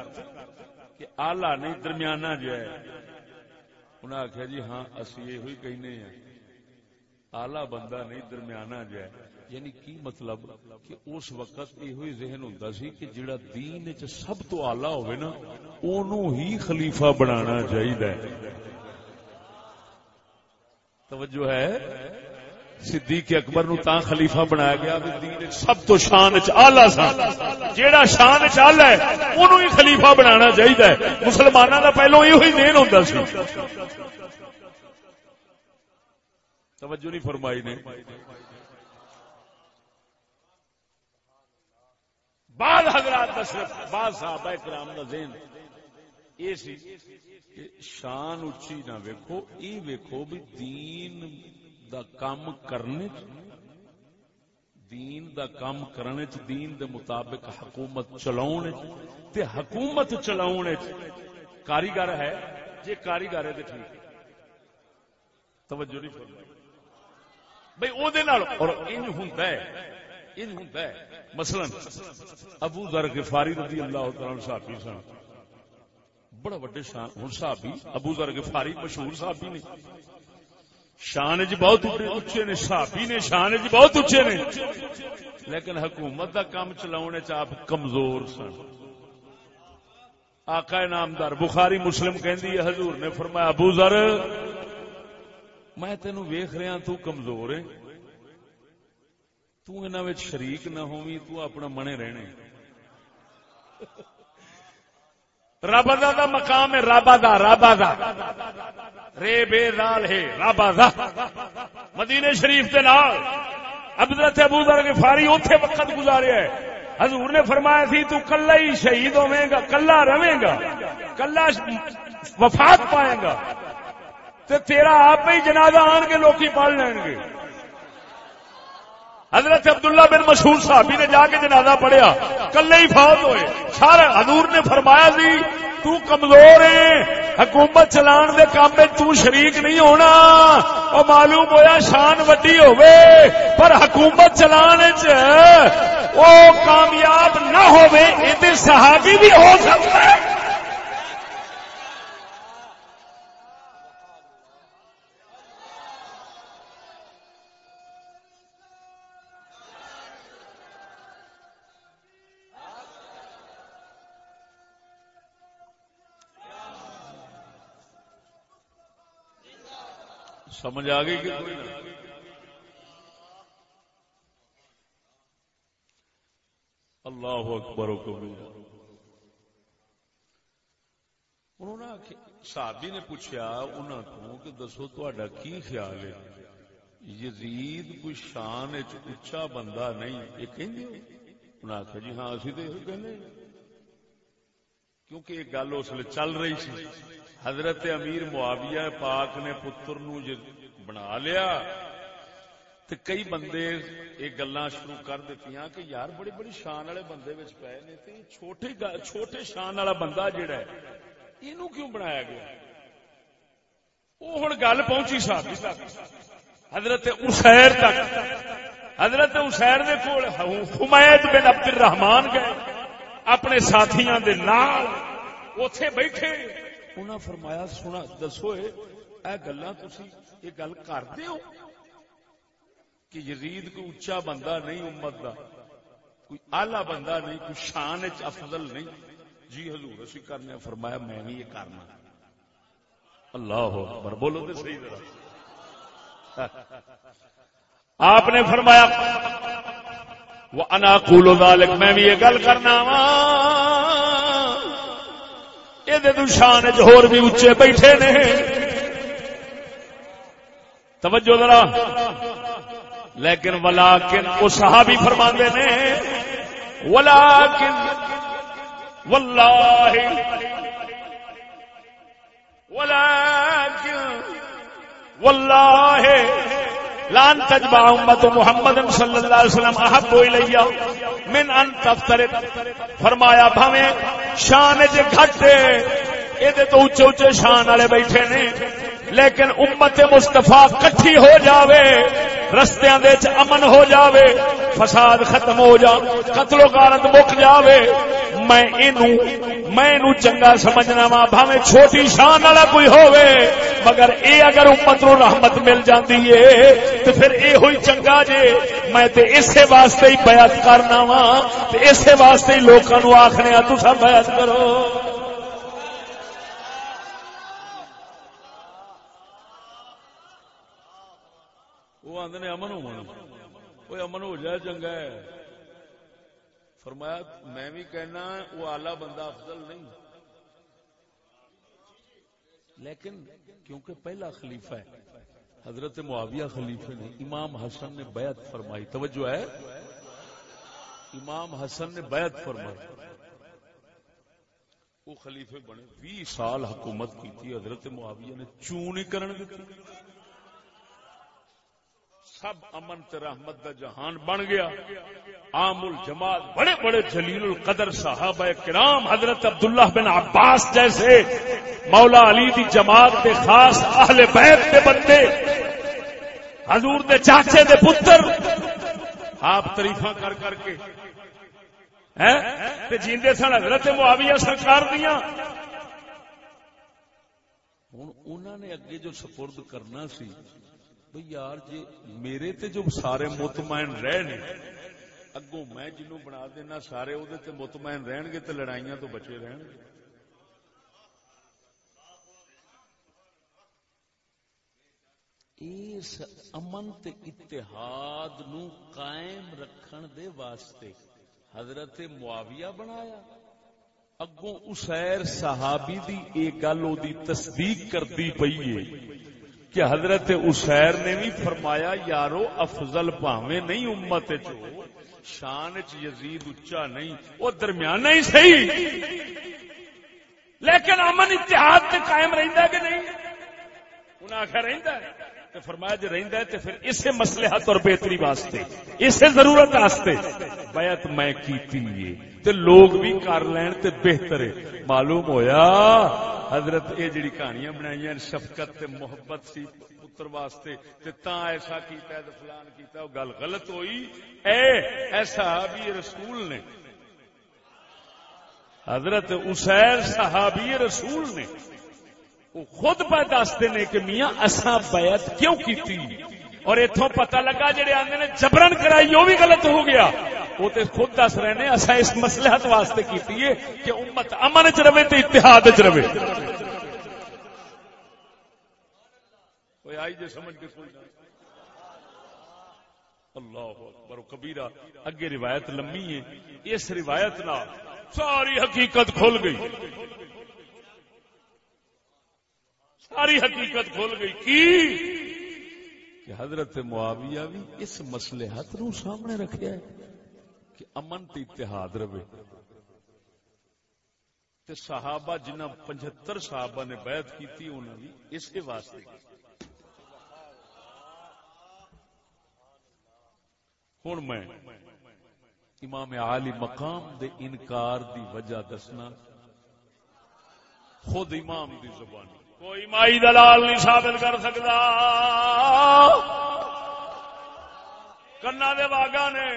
کہ آلہ نہیں، درمیانہ جو ہے انہیں آخیا جی ہاں اسی یہ ہوئی کہنے ہیں۔ آلہ بندہ نہیں، درمیانہ جو ہے۔ یعنی کی مطلب کہ اس وقت یہ ذہن ہوں سی کہ جڑا دین چ سب تو آلہ ہوئے نا انہوں ہی خلیفہ بنانا چاہیے توجہ ہے؟ صدیق اکبر نو تاں خلیفہ بنایا گیا دین سب تو شان آلہ سا۔ جیڑا شان چل ہے انہوں ہی خلیفہ بنانا چاہیے مسلمانوں کا پہلو یہ دین ہوتا سی۔ توجہ نہیں فرمائی نے۔ بعد حضرات کا صرف صاحب کرام کا ذہن۔ یہ سی کہ شان اچھی نہ ویکھو، یہ ویکھو بھی دین دا کام کرنے دین دا کام کرنے چ، دین دے مطابق حکومت چلاؤن تے حکومت چلاؤن کاریگر ہے، جے کاریگر ہے تے ٹھیک توجہ نہیں فرمائی۔ بھئی او دے نال اور انج ہوندا ہے، انج ہوندا ہے۔ مثلا ابو ذر غفاری رضی اللہ تعالی عنہ صحابی سن۔ بڑا بڑے شان، ہن صحابی، ابو ذر غفاری مشہور صحابی نے۔ شان جی بہت اچھے نے، صحابی نے شان جی بہت اچھے نے۔ لیکن حکومت دا کام چلاؤنے چ آپ کمزور سن۔ آقا نامدار بخاری مسلم کہندی ہے، حضور نے فرمایا، ابو ذر، میں تینوں ویکھ رہا ہاں، تو کمزور ہے۔ تو شریک نہ ہووی تو اپنا منے رہنے۔ رابا دا مقام ہے رابا دا رابا دا رے بے رال ہے رابا دا مدینے شریف کے نال۔ عبدالت ابو ذر غفاری اوتھے وقت گزاریا ہے۔ حضور نے فرمایا تھی تو کلا ہی شہید ہوے گا کلا رہے گا کلا وفات پائے گا۔ تے تیرا آپ ہی جنازہ آن کے لوکی پال لین گے۔ حضرت عبداللہ بن مشہور صحابی نے جا کے جنازہ پڑھیا، کلے ہی فوت ہوئے۔ سارے حضور نے فرمایا سی تو کمزور ہے، حکومت چلان دے کام میں تو شریک نہیں ہونا۔ اور معلوم ہویا شان وڈی ہوئے پر حکومت چلان او کامیاب نہ ہوئے یہ صحابی بھی ہو سکتا ہے۔ سمجھ آ گئی کہ کوئی اللہ اکبر و کبیر۔ انہوں نے صحابی نے پوچھا انہوں کو کہ دسو تا کی خیال ہے؟ یزید کوئی شان اچا بندہ نہیں، یہ کہیں انہوں نے آخیا جی ہاں اسی تو یہ کہنے کیونکہ یہ گل اس لیے چل رہی سی۔ حضرت امیر معاویہ پاک نے پتر نو بنا لیا تو کئی بندے یہ گلا شروع کر دیتی کہ یار بڑی بڑی شان والے بندے پے نے چھوٹے چھوٹے شان والا بندہ جڑا ہے یہ کیوں بنایا گیا؟ وہ ہوں گل پہنچی سب حضرت اسیر تک۔ حضرت اسیر نے کول حمایت بن عبد الرحمان گئے، اپنے ساتھیاں دے نال۔ اتے بیٹھے۔ انہاں فرمایا سنا دسو اے گلا تسی یہ گل کرتے ہو کہ یزید کوئی اچا بندہ نہیں امت دا، کوئی آلہ بندہ نہیں، کوئی شان وچ افضل نہیں۔ جی حضور، اسی کرنے فرمایا، میں بھی یہ کرنا۔ اللہ اکبر، بولو تو صحیح طرح آپ نے فرمایا وہ انا کولو میں بھی یہ گل کرنا وا یہ شان چور بھی اچے بیٹھے نے توجہ ذرا لیکن ولا کن وہ صحابی فرما نے ولا کن واللہ ولا کن واللہ لان تجبا امت محمد صلی اللہ علیہ وسلم احب الیہ من ان تفترق. فرمایا، بھاویں، شان جے گھٹے اے دے تو اونچے اونچے شان والے بیٹھے نے۔ لیکن امت مصطفی کٹھی ہو جاوے، رستیاں دے وچ امن ہو جاوے، فساد ختم ہو جا، قتل و غارت مک جاوے۔ میں اینو میں اینو چنگا سمجھنا وا، بھاویں چھوٹی شان والا کوئی ہووے۔ مگر اے اگر امت نو رحمت مل جاندی ہے تو پھر اے ہوئی چنگا جے۔ میں تے اسے واسطے ہی بیعت کرنا وا، تے اسے واسطے ہی لوکاں نو آکھنے تساں بیعت کرو۔ وہ آدھے امن ہو امن ہو جائے چنگا ہے۔ فرمایا، میں بھی کہنا وہ آلہ بندہ افضل نہیں۔ لیکن کیونکہ پہلا خلیفہ ہے، حضرت معاویہ خلیفے نے امام حسن نے بیعت فرمائی۔ توجہ ہے۔ امام حسن نے بیعت فرمائی۔ وہ خلیفے بنے۔ بھی سال حکومت کی تھی، حضرت معاویہ نے چون ہی کرن دیتی۔ سب امن تے رحمت دا جہان بن گیا۔ عام الجماعت بڑے بڑے جلیل القدر صحابہ کرام حضرت عبداللہ بن عباس جیسے مولا علی دی جماعت دے خاص اہل بیت دے بندے، حضور دے چاچے دے پتر، آپ تریفاں کر کر کے جیندے سن حضرت معاویہ سرکار دیا ہوں انہوں نے اگے جو سپرد کرنا سی بھئی یار جی میرے تے جو سارے مطمئن رہے اگوں میں جنوں بنا دینا سارے وہ مطمئن رہن گے تو لڑائیاں تو بچے رہن گے۔ اس امن تے اتحاد نو قائم رکھن دے واسطے حضرت معاویہ بنایا۔ اگوں اسیر صحابی دی ایک گل دی تصدیق کرتی پئی ہے۔ کہ حضرت اسیر نے بھی فرمایا، یارو، افضل پاوے نہیں امت چو شان چ یزید اچا نہیں، وہ درمیان ہی صحیح۔ لیکن امن اتحاد تے قائم رہندا کہ نہیں؟ انہاں آخر رہندا ہے۔ تے فرمایا جو رہندا ہے تے پھر اسے مصلحت اور بہتری واسطے، اسے ضرورت واسطے بیعت میں کیتی ہے۔ تے لوگ بھی کر لین تے بہتر ہے۔ معلوم ہویا؟ حضرت اے جڑی کہانیاں بنائیاں شفقت تے محبت سی پتر واسطے، تے تاں ایسا کیتا ہے تے فلان کیتا ہے گل غلط ہوئی۔ اے ایسا بھی رسول نے۔ حضرت اسیر صحابی رسول نے۔ وہ خود پہ دستے نے کہ میاں اصا بیعت کیوں کی اور اتوں پتہ لگا جڑے آدھے نے جبرن کرائی وہ بھی غلط ہو گیا۔ وہ تو خود دس رہے ہیں اصا اس مسلحت واسطے کی کہ امت امن چ رہے تو اتحاد چ رہے۔ آئی جی سمجھ کے سوچ اللہ اکبر کبیرہ اگے روایت لمبی ہے۔ اس روایت نہ ساری حقیقت کھل گئی۔ ساری حقیقت کھل گئی کی کہ حضرت معاویہ بھی اس مسلحت نو سامنے رکھیا ہے کہ امن تے اتحاد رہے۔ تے صحابہ جنہ پنجہتر صحابہ نے بیعت کی تھی انہوں نے اسی واسطے۔ ہوں میں امام عالی مقام دے انکار دی وجہ دسنا، خود امام دی زبانی۔ کوئی مائی دلال نہیں ثابت کر سکتا۔ کنا دے واگا نے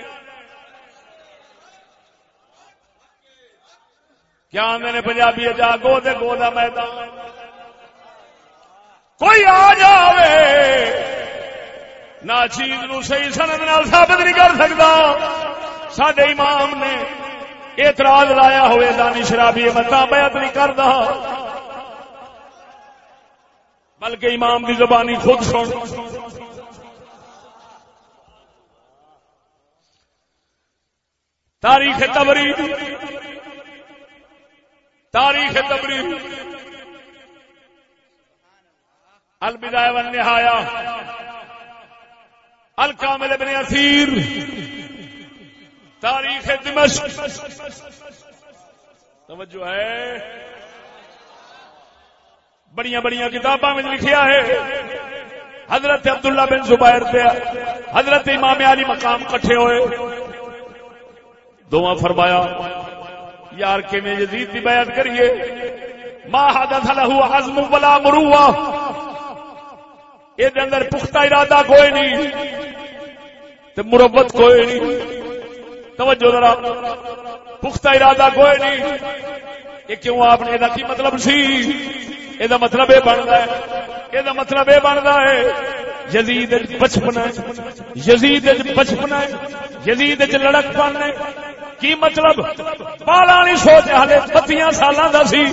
کیا آدھے نے پنجابی جا گو دے گو دا میدان۔ کوئی آ جاوے نہ چیز نو صحیح سند نال ثابت نہیں کر سکتا۔ سڈے امام نے اعتراض لایا ہوئے دانی شرابی متا بیعت نہیں کرتا بلکہ امام کی زبانی خود سن۔ تاریخ تبری تاریخ تبری البدایہ والنہایا الکامل ابن اثیر تاریخ دمشق۔ توجہ ہے۔ بڑی بڑی کتاباں میں لکھیا ہے۔ حضرت عبداللہ بن زبیر پہ حضرت امام علی مقام کٹھے ہوئے۔ دونوں فرمایا، یار کے میں یزید کی بیعت کریے؟ ما حدث له عزم ولا مروہ۔ یہ اندر پختہ ارادہ کوئی نہیں، تے مربت کوئی نہیں۔ توجہ ذرا، پختہ ارادہ کوئی نہیں۔ یہ کیوں آپ نے کی مطلب سی؟ یہ مطلب یہ بنتا ہے یہ مطلب یہ بنتا ہے یزید بچپنا یزید بچپنا یزید لڑک پن کی مطلب بالا نہیں سوچ ہالے بتی سال کا سی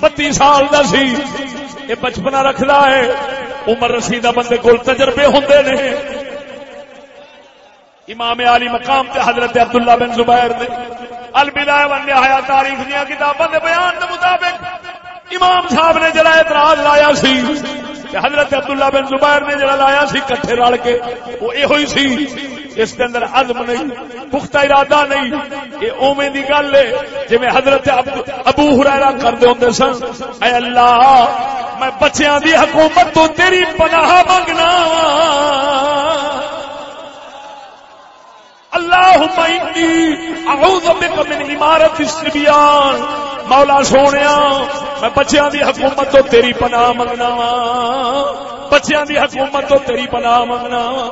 بتی سال کا سی یہ بچپنا رکھتا ہے عمر رسیدہ بندے کو تجربے ہوں نے امام علی مقام تے حضرت عبداللہ بن زبیر نے البدایہ ون تاریخ دیا کتابوں کے بیان کے مطابق امام صاحب نے جڑا اعتراض لایا سی حضرت عبداللہ بن زبیر نے جڑا لایا سی کٹھے رل کے، وہ یہ ہوئی سی۔ اس کے اندر عزم نہیں، پختہ ارادہ نہیں۔ یہ اوے دی گل ہے جی میں حضرت ابو ہرا کر دے ہوں سن۔ اے اللہ، میں بچیاں دی حکومت تو تیری پناہ منگنا اللہم انی اعوذ بک من عمارت السبیان مولا سونیا، میں بچیاں دی حکومت تو تیری پناہ منگنا وا بچیاں دی حکومت تو تیری پناہ منگنا وا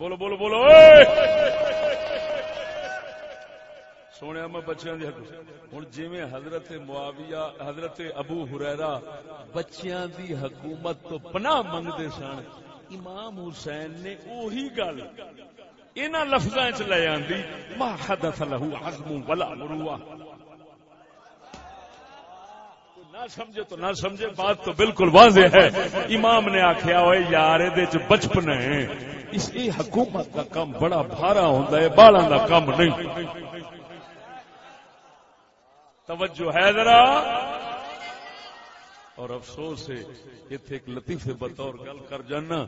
بولو بولو بولو سونے میں بچیاں دی حکومت ہوں جی حضرت معاویہ، حضرت ابو ہریرا بچیاں دی حکومت تو پناہ منگتے سن، امام حسین نے اوہی گل ان لفظ لے آندی ما حدث له عزم ولا مروہ نہ سمجھے تو نہ سمجھے بات تو بالکل واضح ہے امام نے آخیا ہوئے یار بچپن ہے اس کی حکومت کا کام بڑا بھارا ہوتا ہے بالا کا کام نہیں توجہ ہے ذرا اور افسوس ہے اتنے ایک لطیفے بطور گل کر جانا،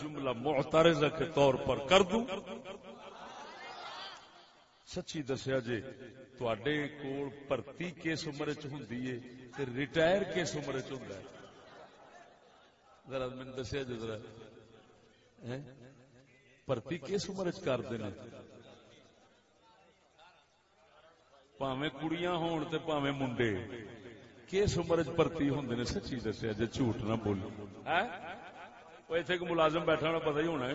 جملہ محتارزہ کے طور پر کر دوں۔ سچی دسیا جی تڈے کول پرتی کس عمر چ ریٹائر کس عمر چ ذرا مین دسیا جی ذرا۔ پرتی کس عمر چ کرتے ہیں پاوے کڑیاں ہون تے پاوے منڈے۔ کس عمر چرتی ہوں نے سچی دسیا جی جھوٹ نہ بولو ہاں؟ اتنے ایک ملازم بیٹھا ہونا پتا ہی ہونا ہے۔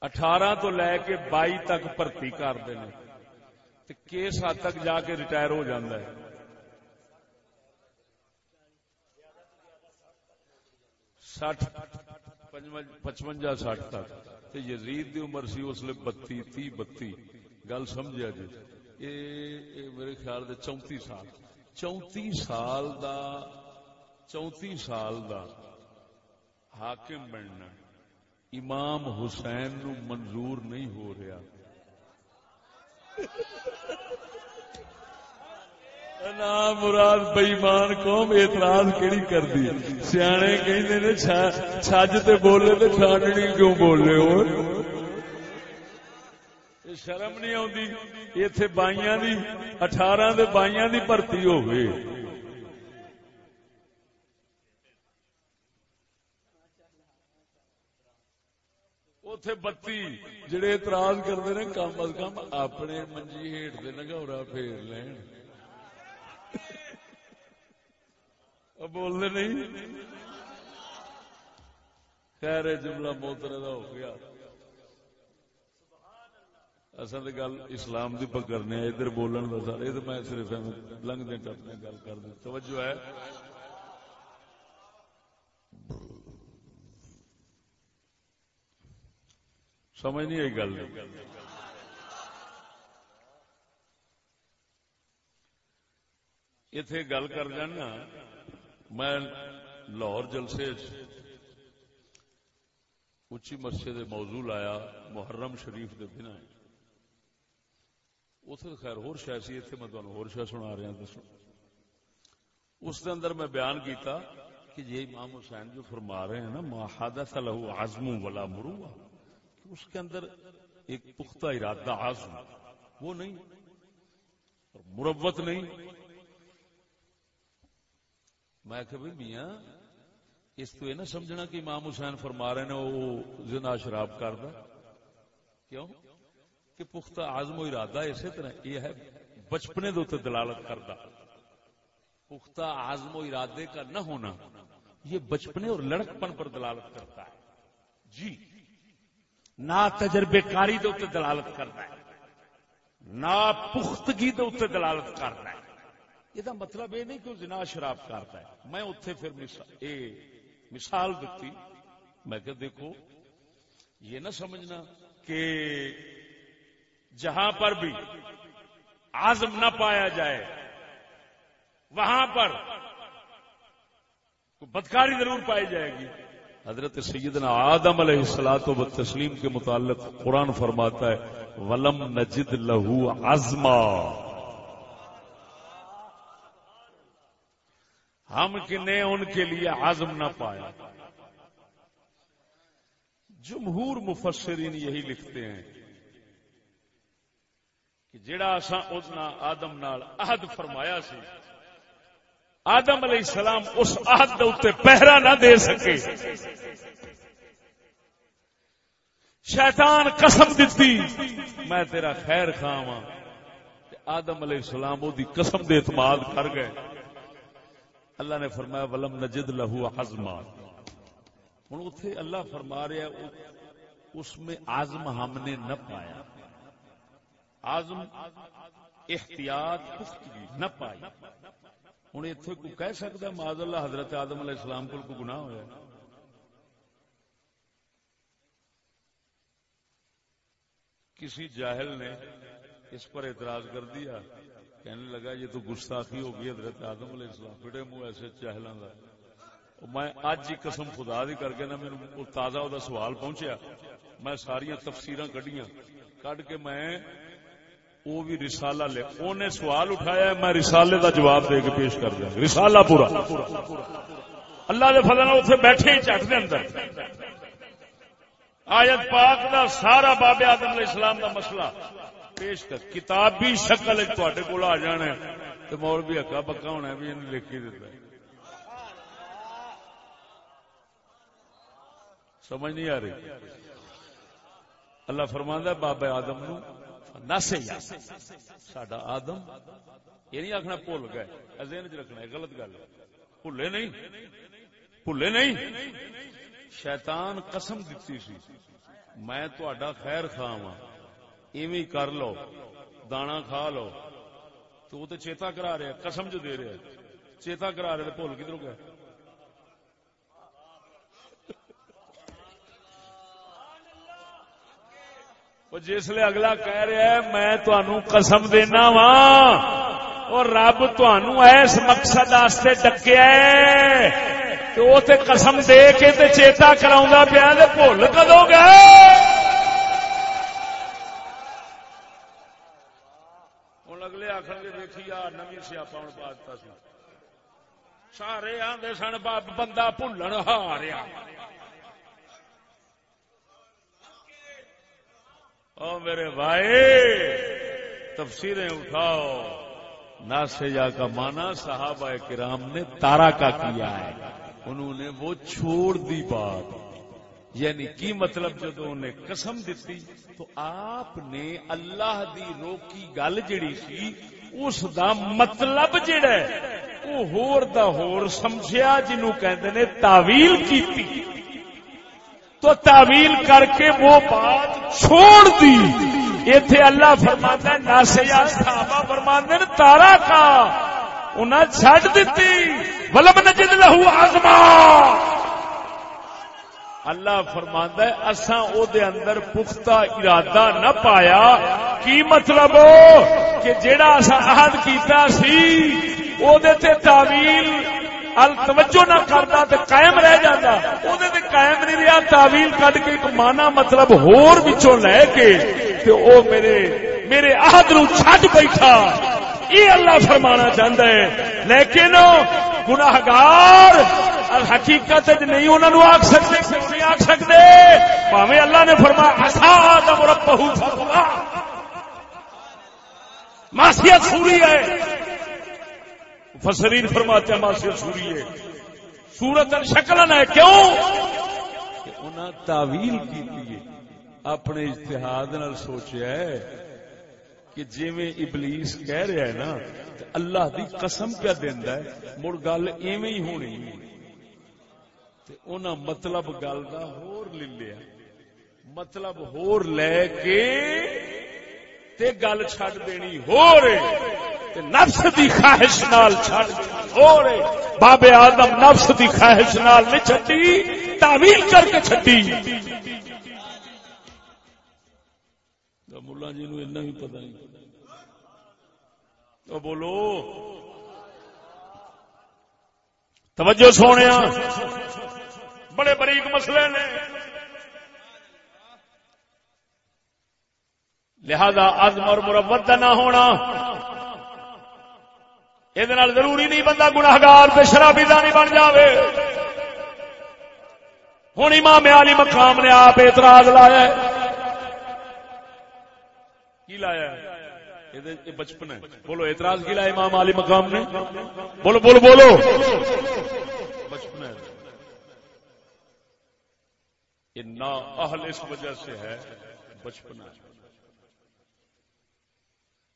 اٹھارہ تو لے کے بائی تک بھرتی کرتے ہیں کس حد تک جا کے ریٹائر ہو جاتا ہے۔ سٹھ پچوجا سٹھ تک۔ یزید دی عمر سی اس لیے بتی، تی بتی۔ گل سمجھا جی؟ میرے خیال دے چونتی سال۔ چونتی سال دا، چونتی سال دا حاکم بننا، امام حسین نو منظور نہیں ہو رہا۔ نام مراد بئیمان قوم اعتراض کہڑی کر دی سیانے کہ چھج تے بولے تو چھاننی کیوں بولے ہو؟ شرم نہیں آتی اتے بائیاں دی، اٹھارہ دے بائیاں دی بھرتی ہوئے اتے بتی جڑے اعتراض کرتے ہیں کم از کم اپنے منجی ہیٹ سے نگورا پھیر لین۔ بولتے نہیں؟ خیر، جملہ موترے کا ہو گیا۔ اصل گل اسلام کی پکڑنے ادھر بولن کا سارے یہ تو میں صرف لنگ دے ٹپنے گل کر دیں توجہ ہے۔ سمجھ نہیں آئی گل۔ اتے گل کر جانا میں لاہور جلسے اچھی مسجد موضوع لایا، محرم شریف کے بنا۔ اتنے خیر ہو شاید سی اتنے میں تمہیں ہو شاید سنا رہا ہاں، دسو۔ اس دے اندر میں بیان کیتا کہ یہ امام حسین جو فرما رہے ہیں نا محادث لہو عزم ولا مرو اس کے اندر ایک پختہ ارادہ عزم، وہ نہیں، اور مروت نہیں۔ میں کہ بھائی میاں، اس تو یہ نہ سمجھنا کہ امام حسین فرما رہے ہیں، وہ زنا شراب کردہ۔ کیوں؟ کہ پختہ آزم و ارادہ اسی طرح یہ ہے، بچپنے دے دلالت کرتا پختہ آزم و ارادے کا نہ ہونا، یہ بچپنے اور لڑکپن پر دلالت کرتا ہے۔ جی۔ نہ تجربے کاری دے دلالت کرتا ہے، نہ پختگی دے دلالت کرتا ہے۔ یہ مطلب یہ نہیں کہ جنا شراب کرتا ہے۔ میں اتنے پھر مثال دیتی، میں کہ دیکھو، یہ نہ سمجھنا کہ جہاں پر بھی عزم نہ پایا جائے، وہاں پر بدکاری ضرور پائی جائے گی۔ حضرت سیدنا آدم علیہ السلاط و تسلیم کے متعلق قرآن فرماتا ہے، ولم نجد لہو آزما ہم نے ان کے لیے عزم نہ پایا۔ جمہور مفسرین یہی لکھتے ہیں کہ جڑا اسا آدم نال عہد فرمایا سی، آدم علیہ السلام اس عہد دے اتنے پہرا نہ دے سکے۔ شیطان قسم دیتی میں تیرا خیر خواہ ہاں آدم علیہ السلام وہ قسم دے اعتماد کر گئے۔ اللہ نے فرمایا، ولم نجد لہو ہزما ہوں اتے اللہ فرما رہا ہے، اس میں آزم ہم نے نہ پایا۔ آزم احتیاط نہ پائی۔ ہوں اتنے کو کہہ سکتا معذ اللہ، حضرت آدم علیہ السلام کو گناہ ہوا کسی جاہل نے اس پر اعتراض کر دیا، کہنے لگا، یہ تو گستاخی ہوگی حضرت آدم علیہ السلام بڑے منہ ایسے چاہلوں کا میں اج ہی قسم خدا دی کر کے نا، میرے تازہ وہ سوال پہنچیا۔ میں ساری تفسیر کڈیاں، کڈ کے میں وہ بھی رسالہ لے۔ انہیں سوال اٹھایا ہے، میں رسالے دا جواب دے کے پیش کر دیا۔ رسالہ پورا۔ اللہ دے فضل اتنے بیٹھے ہی چٹ دے اندر۔ آیت پاک دا سارا باب آدم علیہ السلام دا مسئلہ۔ پیش کر۔ کتابی شکل تے کول آ جانا تو مول بھی ہکا پکا ہونا بھی انہیں لکھ ہی دیتا سمجھ نہیں آ رہی۔ اللہ فرماندہ بابا آدم نو نس سڈا آدم یہ نہیں آخنا بھول گئے. ذہن چ رکھنا ہے غلط گل بھولے نہیں. بھولے نہیں. شیطان قسم دیتی سی. میں تا خیر خواہ ہاں ایویں کر لو. دانا کھا لو. تو وہ تو چیتا کرا رہے قسم جو دے رہے چیتا کرا رہے بھول کدھر گئے جسے اگلا کہہ رہا ہے، میں تنوع قسم دینا وا اور رب تس مقصد ڈکیا تو وہ قسم دے کے تے چیتا کرا پیا بھول کدو گئے ہوں اگلے آخر کے دیکھی آ نمی سیاپا ہوں پا سارے آدھے سن بندہ بھولن ہاریا او میرے بھائی تفسیریں اٹھاؤ۔ ناسیا کا مانا صحابہ کرام نے تارا کا کیا ہے۔ انہوں نے وہ چھوڑ دی بات۔ یعنی کی مطلب جب انہیں قسم دیتی، تو آپ نے اللہ دی روکی گل جڑی سی، اس دا مطلب جڑا ہے، وہ ہور دا ہور سمجھیا جنوں کہندے نے تعویل کیتی۔ تو تعویل کر کے وہ بات چھوڑ دی۔ ایتھے اللہ فرماتا ناسیا صحابہ فرماندے تارا کا۔ انہاں چھڈ دتی۔ ولم نجد لہو عظما۔ اللہ فرماندا ہے، اساں او دے اندر پختہ ارادہ نہ پایا۔ کی مطلب؟ کہ جیڑا اساں عہد کیتا سی، او دے تے تعویل توجہ نہ کرتا تو قائم رہ جاتا۔ وہ قائم نہیں رہا تعویل کٹ کے ایک مانا مطلب ہور بچوں لے کے تو او میرے میرے عہد نو چھڈ بیٹھا۔ یہ اللہ فرمانا چاہتا ہے۔ لیکن گناہگار حقیقت نہیں انہوں نے آخ سکتے نہیں آخ سکتے پاوے اللہ نے فرمایا اصا آدم رب ربہ معصیت سوری ہے۔ فسرین فرماتے ہیں ماسی سوری ہے۔ سورت شکل ہے، کیوں؟ کہ انہاں تعویل کی لیے اپنے اجتہاد نال سوچیا ہے کہ جی میں ابلیس کہہ رہا ہے نا اللہ دی قسم پہ دیندا ہے، مڑ گل ایویں ہی ہونی تے انہاں مطلب گل دا ہور لے لیا۔ مطلب ہور لے کے تے گل چھڈ دینی ہو رہے نفس دی خواہش نال چھڑ اور بابے آدم نفس دی خواہش نال نہیں چھٹی تعویل کر کے چھٹی ملا جی نو ایسا بھی پتا نہیں۔ تو بولو۔ توجہ سونے بڑے بریک مسئلے نے۔ لہذا عزم اور مربت نہ ہونا۔ یہ ضروری نہیں بندہ گناہگار تے شرابی دا نہیں بن جاوے۔ ہوں امام علی مقام نے آپ اعتراض لایا کی لایا بچپن ہے۔ بولو، اعتراض کی لایا امام علی مقام نے؟ بولو بولو بولو۔ بچپن ہے۔ یہ نا اہل اس وجہ سے ہے، بچپن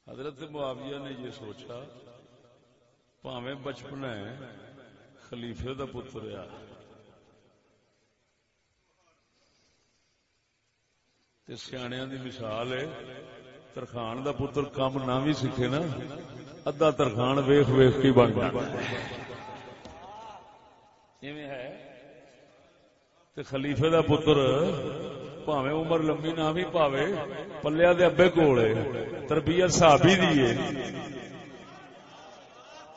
حضرت معاویہ نے یہ سوچا پاوے بچپن خلیفے دا پتر آ سیاح دی مثال ہے، ترخان دا پتر کام نہ بھی سیکھے نا، ادھا ترخان ویخ ویخ کے بن تے خلیفے دا پتر پاوے عمر لمبی نہ بھی پاوے، پلیا دے ابے کولے تربیت صحابی دی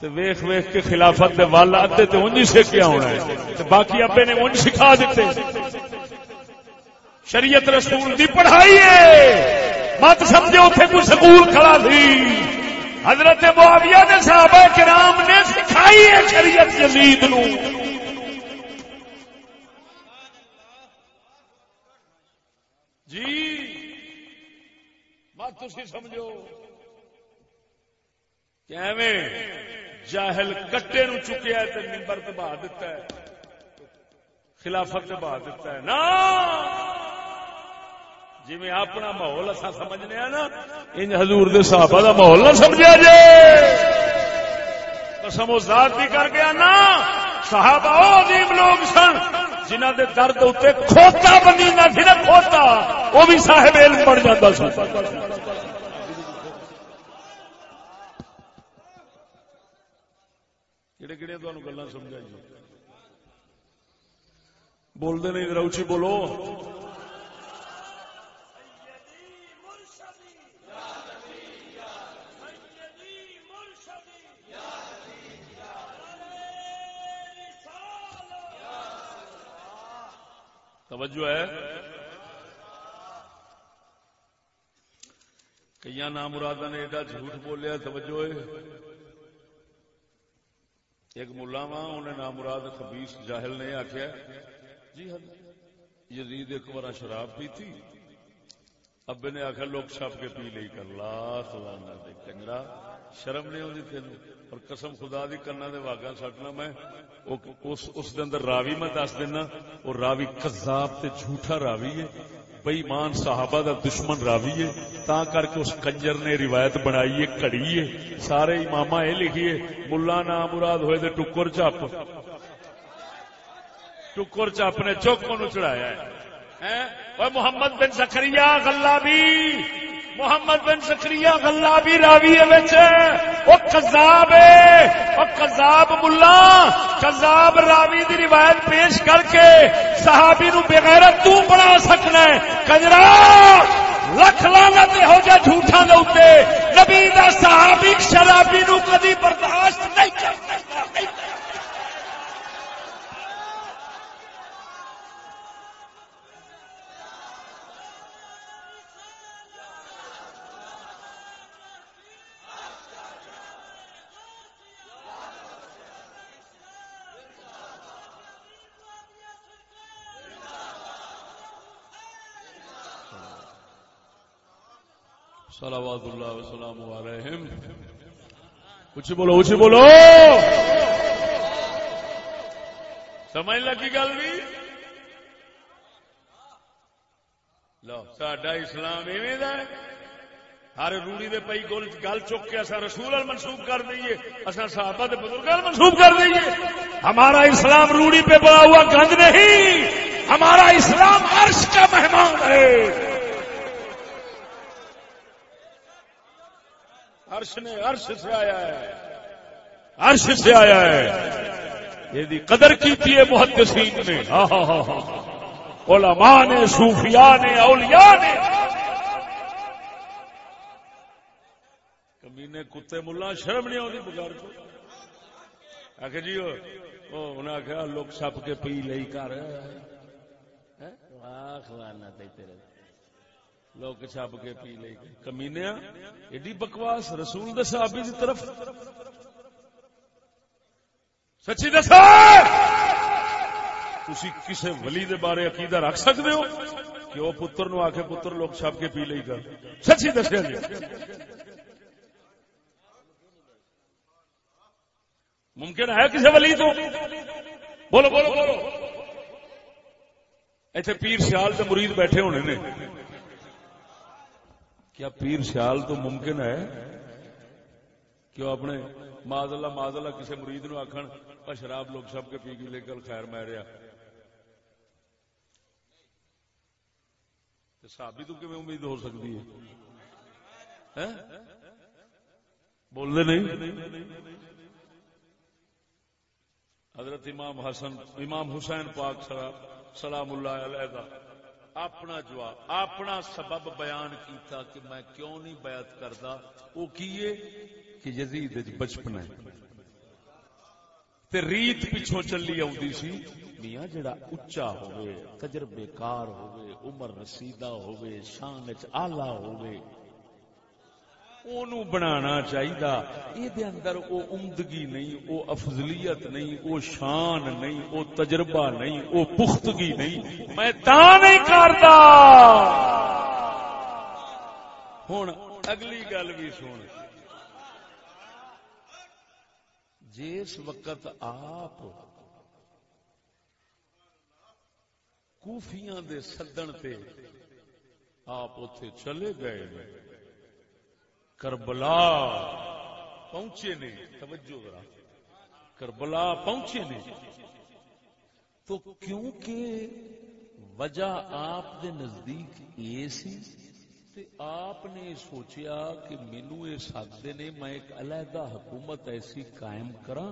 تے ویخ ویخ کے خلافت دے والا ادھے تے انج سیکھیا ہونا ہے۔ تے باقی ابے نے انج سکھا دیتے۔ شریعت رسول دی پڑھائی ہے۔ مت سمجھو اتنے کوئی سکول کھڑا تھی۔ حضرت معاویہ نے صحابہ کرام نے سکھائی ہے شریعت یزید نو۔ جی مت تھی سمجھو۔ کہ جاہل کٹے نو چکیا ہے ممبر تباہ دیتا ہے، خلافت تباہ دیتا ہے۔ نا! جی میں اپنا ماحول اصا سمجھنے نا ان حضور دے صحابہ دا ماحول نہ سمجھا جے۔ قسم و ذات بھی کر گیا نا، صحابہ او عظیم لوگ سن جنہ دے درد اتنے کھوتا بنی نہ سی کھوتا وہ بھی صاحب علم بن جاتا سن۔ کہڑے کہڑے تمہیں گلا سمجھا جی بولتے نہیں روچی بولو توجہ ہے کئی نام مراد نے ایڈا جھوٹ بولیا توجہ ہے ایک ملا وا انہیں نام مراد خبیس جاہل نے آخیا جی ہاں۔ یزید ایک بار شراب پی تھی ابے نے آخر لوگ چھپ کے پی لی کر۔ لا خدا کنجرا شرم نہیں آتی تین اور قسم خدا دی کرنا دے واگا سٹنا میں۔ اس دے اندر راوی میں دس دینا۔ اور راوی کذاب تے جھوٹا راوی ہے۔ بئی مان صحابہ دا دشمن راوی ہے، تا کر کے اس کنجر نے روایت بنائی ہے کڑی ہے۔ سارے امام یہ لکھیے ملا نام مراد ہوئے دے ٹکر چپ ٹکر چپ نے چوک چڑھایا ہے۔ محمد بن سکھریا گلا بھی محمد بن سکری گلا بھی راوی وہ کزاب وہ کزاب ملا۔ کزاب راوی دی روایت پیش کر کے صحابی نو بغیر تو بنا سکنا ہے۔ کجرا لکھ لانا ہو جا جھوٹا دے نبی دا صحابی شرابی نو کدی برداشت نہیں کر سکتا۔ صلوات اللہ وسلام علیہم۔ کچھ بولو کچھ بولو۔ سمجھ لگی گل بھی؟ لو، ساڈا اسلام ایویں ہر روڑی دے پئی گل گل چک کے اصا رسول منسوخ کر دئیے۔ اصا صحابہ دے بزرگ منسوخ کر دئیے۔ ہمارا اسلام روڑی پہ بڑا ہوا گند نہیں۔ ہمارا اسلام عرش کا مہمان ہے۔ عرش نے عرش سے آیا ہے۔ عرش سے آیا ہے۔ یہ قدر کی تھی محدثین نے۔ ہاں،, ہاں ہاں ہاں ہاں علماء نے، صوفیاء نے، اولیاء نے۔ کمینے کتے ملا، شرم نہیں آتی بغیر کو؟ آخ جی انہیں آخیا، لوگ چھپ کے پی لئی کر۔ ہاں، خوانا تیرے۔ لوگ چھپ کے پی لے کمینیا ایڈی بکواس رسول دے صحابی دی طرف۔ سچی دسا تھی کسی ولی دے بارے عقیدہ رکھ سکتے ہو کہ وہ پتر نو آ کے پتر لوگ چھپ کے پی لئی کر سچی دسیا جی۔ ممکن ہے کسی ولی تو؟ بولو بولو بولو۔ ایتھے پیر سیال سے مرید بیٹھے ہونے نے۔ کیا پیر سیال تو ممکن ہے کہ وہ اپنے ماد اللہ ماد اللہ کسی مرید نو آخر اور شراب لوگ سب کے پی کے لے کر خیر ماریا سابی تو کم امید ہو سکتی ہے؟ بول دے نہیں؟ حضرت امام حسن، امام حسین پاک سلام اللہ علیہ اپنا جواب، اپنا سبب بیان کیتا کہ میں کیوں نہیں بیعت کرتا وہ کیے کہ یزید بچپن ہے۔ تے ریت پچھوں چلی آؤں سی۔ میاں جڑا اچا ہوئے تجربے کار ہوئے عمر رسیدہ ہوئے شان آلہ ہوئے بنانا چاہیے یہ اندر او عمدگی نہیں، او افضلیت نہیں، او شان نہیں، او تجربہ نہیں، او پختگی نہیں۔ میں تا نہیں کرتا ہوں اگلی گل بھی سن۔ جس وقت آپ کوفیاں دے سدن تے آپ اتے چلے گئے کربلا پہنچے نے توجہ ذرا۔ کربلا پہنچے نے تو کیونکہ وجہ آپ دے نزدیک یہ سی آپ نے سوچیا کہ مینو یہ سکتے نے، میں ایک علیحدہ حکومت ایسی قائم کرا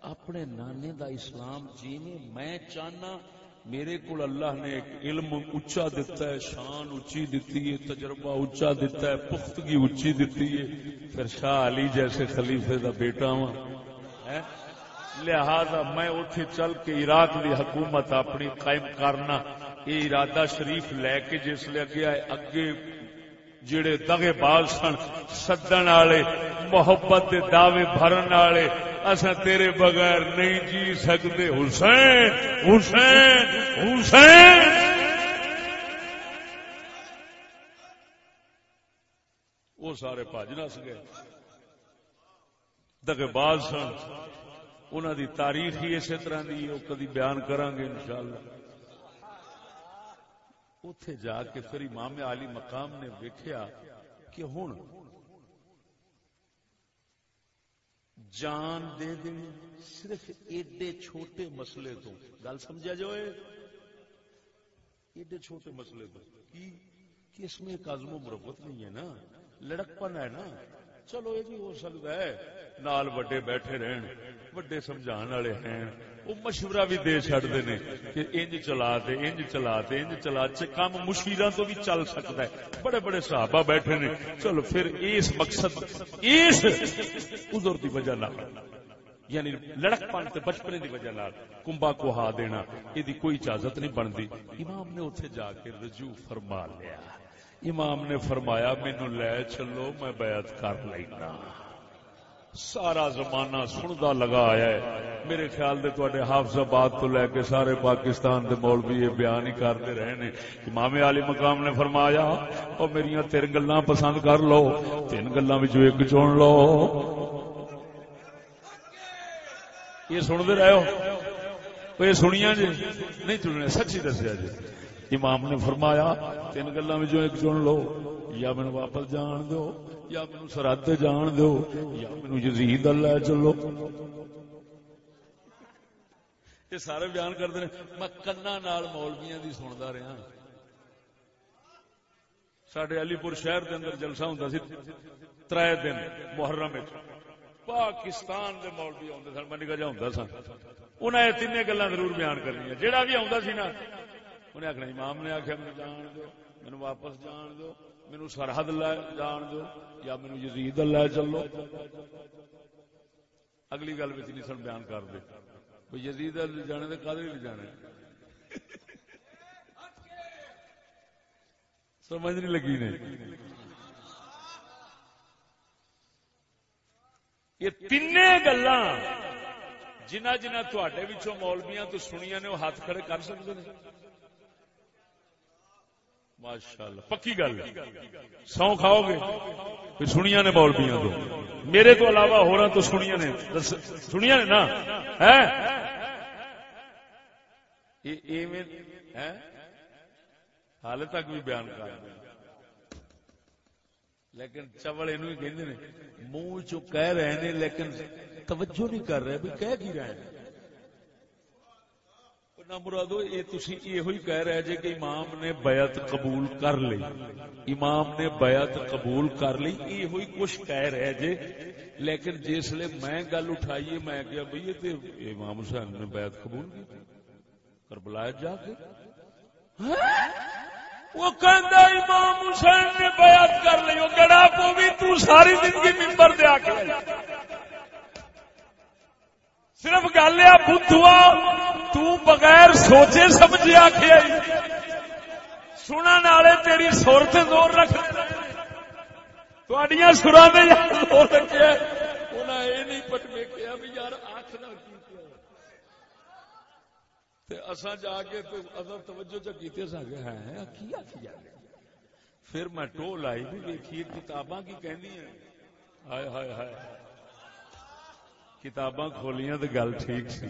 اپنے نانے دا اسلام جی میں چاہنا میرے کو اللہ نے ایک علم اچا دتا ہے، شان اچھی دیتی ہے، تجربہ اچا دیتا ہے، پختگی اچھی دیتی ہے۔ پھر شاہ علی جیسے خلیفے دا بیٹا ہوں لہذا میں اتنے چل کے عراق دی حکومت اپنی قائم کرنا یہ ارادہ شریف لے کے جس لے گیا اگے جڑے دگے بال سن، سدن والے، محبت دے دعوے بھرن والے اصا تیرے بغیر نہیں جی سکتے حسین حسین حسین! وہ سارے پج نس گئے دگے باز سن۔ انہوں دی تاریخ ہی اسی طرح دی، وہ کدی بیان کریں گے انشاءاللہ۔ اتے جا کے پھر امام علی مقام نے ویکیا کہ ہوں جان دے دینی صرف ایڈے چھوٹے مسئلے تو۔ گل سمجھا جو ایڈے چھوٹے مسئلے تو۔ کی؟ کہ اس میں ایک عزم و مربت نہیں ہے نا؟ لڑکپن ہے نا؟ چلو، یہ بھی ہو سکتا ہے۔ نال وڈے بیٹھے رہن، وڈے سمجھان والے ہیں۔ وہ مشورہ بھی دے چڑتے ہیں کہ انج چلا دے، انج چلا دے، انج چلا دے کام مشیرہ تو بھی چل سکتا ہے۔ بڑے بڑے صحابہ بیٹھے نے۔ چلو پھر اس مقصد، اس ادھر دی وجہ نہ یعنی لڑک پن بچپنے دی وجہ نال کمبا کو ہا دینا یہ کوئی اجازت نہیں بنتی۔ امام نے اتنے جا کے رجوع فرما لیا۔ امام نے فرمایا مینو لے چلو، میں بیعت کر لینا۔ سارا زمانہ سندا لگا آیا ہے۔ میرے خیال دے تے حافظ آباد تو لے کے سارے پاکستان دے مولوی یہ بیان ہی کرتے رہے نے امام علی مقام نے فرمایا اور میری تین گلا پسند کر لو، تین گلا ایک چن لو۔ یہ سنتے رہے ہو؟ یہ سنیا جی؟ نہیں چننے سچی دسیا جی۔ امام نے فرمایا، تین گلا ایک چن لو، یا مینو واپس جان دو یا مینو سرحد جان دو، یا مینو یزید اللہ چلو۔ یہ سارے بیان کرتے ہیں میں کنا نال مولویاں دی سنتا رہا۔ سڈے علی پور شہر کے اندر جلسہ ہوں سی تر دن محرم پاکستان دے مولوی آتے سن، میں نکا جا ہوں سن انہیں یہ تین گلا ضرور بیان کرنی جہاں بھی آتا سی نا انہیں آخنا امام نے آخیا مجھے جان دو مینو واپس جان دو۔ مینو سرحد لے جان دو یا مینو یزید لے چلو۔ اگلی گل بھی نہیں سن بیان کر دے۔ یزید لے جانے دے کدے لے جانے؟ سمجھ نہیں لگی نے۔ یہ تین گلا جنہ جنہ تڈے مولویاں تو سنیا نے وہ ہاتھ کھڑے کر سکتے ہیں ماشاء اللہ پکی گل سو کھاؤ گے؟ سنیا نے بول مولویاں تو میرے تو علاوہ ہو رہا تو سنیا نے۔ سنیا نے نا؟ حال تک بھی بیان کر لیکن چوڑ یہ کہ منہ چ کہہ رہے ہیں لیکن توجہ نہیں کر رہے، بھی کہہ کی رہے ہیں؟ نہ مرادو یہ کہہ رہے جی کہ امام نے بیعت قبول کر لی امام نے بیعت قبول کر لی یہ کچھ کہہ رہے جی لیکن جس لیے میں گل اٹھائیے میں کیا بھئی یہ امام حسین نے بیعت قبول کی کربلا جا کے وہ کہندا امام حسین نے بیعت کر لی وہ گڑا کو بھی تو ساری زندگی ممبر دے آ کے صرف گل ہے بدھوا تو بغیر سوچے سمجھے آخیا سنن والے تیری سر سے زور رکھ۔ سرا نے زور رکھے انہیں یہ نہیں کیا بھی یار آخ نہ اصا جا کے توجہ چیتے ہاں، ہاں، کی آخی پھر میں ٹو لائی بھی دیکھیے کتاباں کی کہنی ہائے ہائے ہائے۔ کتاباں کھولیاں تو گل ٹھیک سی۔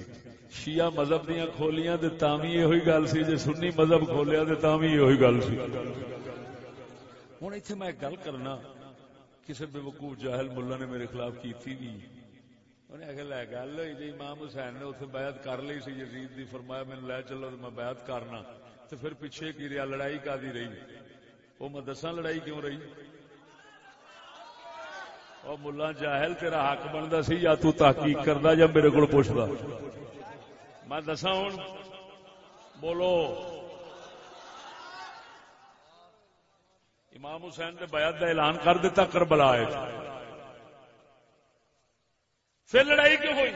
شیعہ مذہب دیا کھولیاں تو تامی یہ گل سی جی سنی مذہب کھولیا تو تامی یہ گل سی۔ ہوں اتنے میں گل کرنا کسی بے وقوف جاہل ملا نے میرے خلاف کی تھی بھی انہیں آخر لے گل ہوئی جی امام حسین نے اتنے بیعت کر لی سی، یزید دی فرمایا میں لے چلو میں بیعت کرنا۔ تو پھر پیچھے کی رہا لڑائی کا دی رہی؟ وہ میں دسا لڑائی کیوں رہی؟ وہ ملا جاہل تیرا حق بنتا سی، یا تو تحقیق کردا یا میرے کو پوچھتا میں دسا ہوں بولو۔ امام حسین نے بیعت کا اعلان کر دیتا کربلا ہے پھر لڑائی کیوں ہوئی؟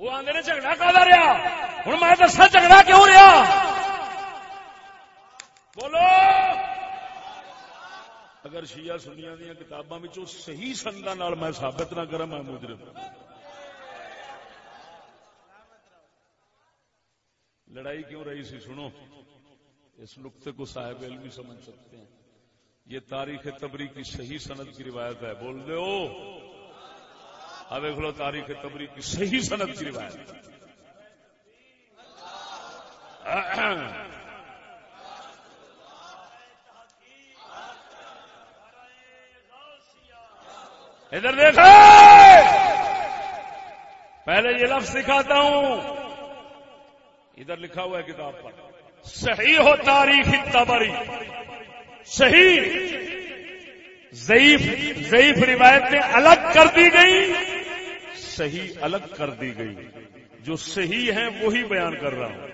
وہ آدھے نے جھگڑا کا رہا ہوں میں دسا جھگڑا کیوں رہا بولو۔ اگر شیعہ سنیا دیا کتاباں صحیح سنگا میں ثابت نہ کرا میں مجرم لڑائی کیوں رہی سی؟ سنو۔ اس نقطے کو صاحب علم بھی سمجھ سکتے ہیں۔ یہ تاریخ تبری کی صحیح صنعت کی روایت ہے۔ بول دے اب لو، تاریخ تبری کی صحیح صنعت کی روایت ادھر دیکھا پہلے یہ لفظ سکھاتا ہوں۔ ادھر لکھا ہوا ہے کتاب پر۔ صحیح ہو تاریخ تبری صحیح۔ ضعیف ضعیف روایتیں الگ کر دی گئی صحیح الگ کر دی گئی جو صحیح ہیں وہی بیان کر رہا ہوں۔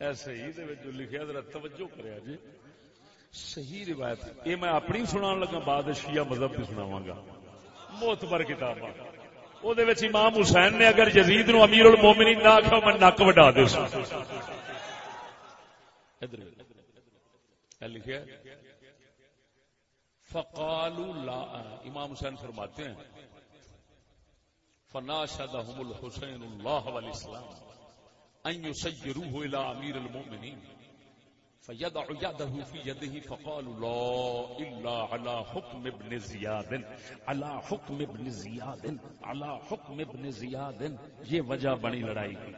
ایسے ہی جو لکھا ذرا توجہ کرے جی صحیح روایت یہ میں اپنی سنا لگا، بعد شیعہ مذہب کی سناوا گا موتبر کتاب وہ امام حسین نے اگر یزید نو امیر المومنین نہ آخا میں نک وڈا دے سا۔ لکھا فقالو لا امام حسین فرماتے ہیں فناشدهم الحسین اللہ والاسلام ان یسیروه الى امیر المؤمنین فیدع یده فی یده فقالوا لا الا على حکم ابن زیاد على حکم ابن زیاد على حکم ابن زیاد. یہ وجہ بنی لڑائی کی۔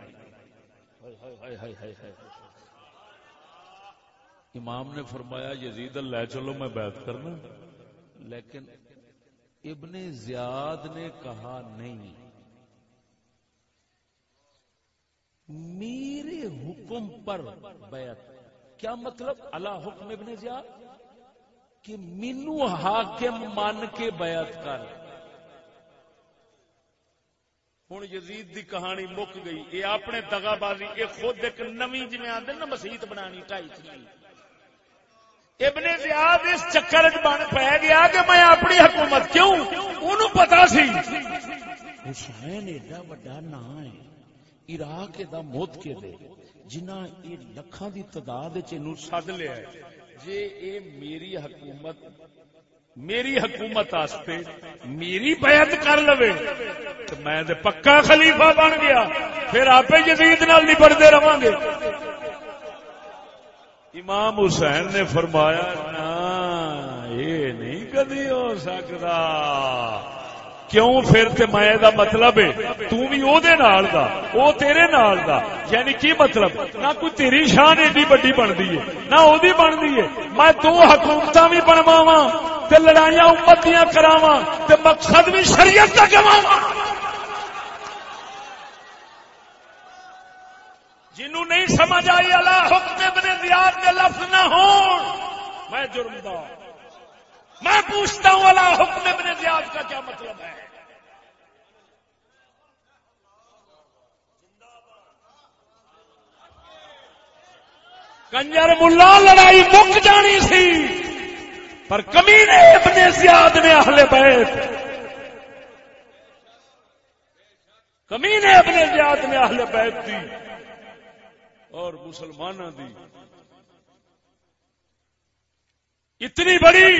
امام نے فرمایا، یزید اللہ چلو، میں بیعت کرنا۔ لیکن ابن زیاد نے کہا نہیں۔ میرے حکم پر بیعت۔ کیا مطلب اللہ حکم ابن زیاد؟ کہ مینو حاکم مان کے بیعت کر۔ ہوں یزید دی کہانی مک گئی۔ یہ اپنے دگا بازی یہ خود ایک نمی جی آدھے نا مسیت بنانی ٹائی تھی۔ ابن زیاد اس چکر بن پی گیا کہ میں اپنی حکومت کیوں؟ ان پتا سی۔ حسین ایڈا وڈا نا ہے عراق دا موت کے دے۔ جنہ یہ لکھاں دی تعداد سد لیا ہے۔ جے اے میری حکومت میری حکومت آستے میری بیعت کر لو تو میں دے پکا خلیفہ بن گیا، پھر آپ جدید نال نبڑتے رہا گے۔ امام حسین نے فرمایا نا یہ نہیں کدی ہو سکتا۔ کیوں پھر تے میں دا مطلب ہے؟ تو بھی او دے نال دا، او تیرے نال دا۔ یعنی کی مطلب؟ نہ کوئی تیری شان ایڈی بڑی بندی ہے، نہ او دی بندی ہے۔ میں دو حکومتاں بھی بنواواں، تے لڑائیاں امت دیاں کراواں، تے مقصد بھی شریعت دا کماواں جنوں نہیں سمجھ آئی، اللہ حکم ابن زیاد دے لفظ نہ ہون۔ میں جرم دا میں پوچھتا ہوں، اللہ حکم ابن زیاد کا کیا مطلب ہے؟ کنجر ملا لڑائی مک جانی سی، پر کمی نے ابن زیاد نے اہل بیت۔ کمی نے اپنے زیاد نے اہل بیت دی۔ اور مسلمانوں دی۔ اتنی بڑی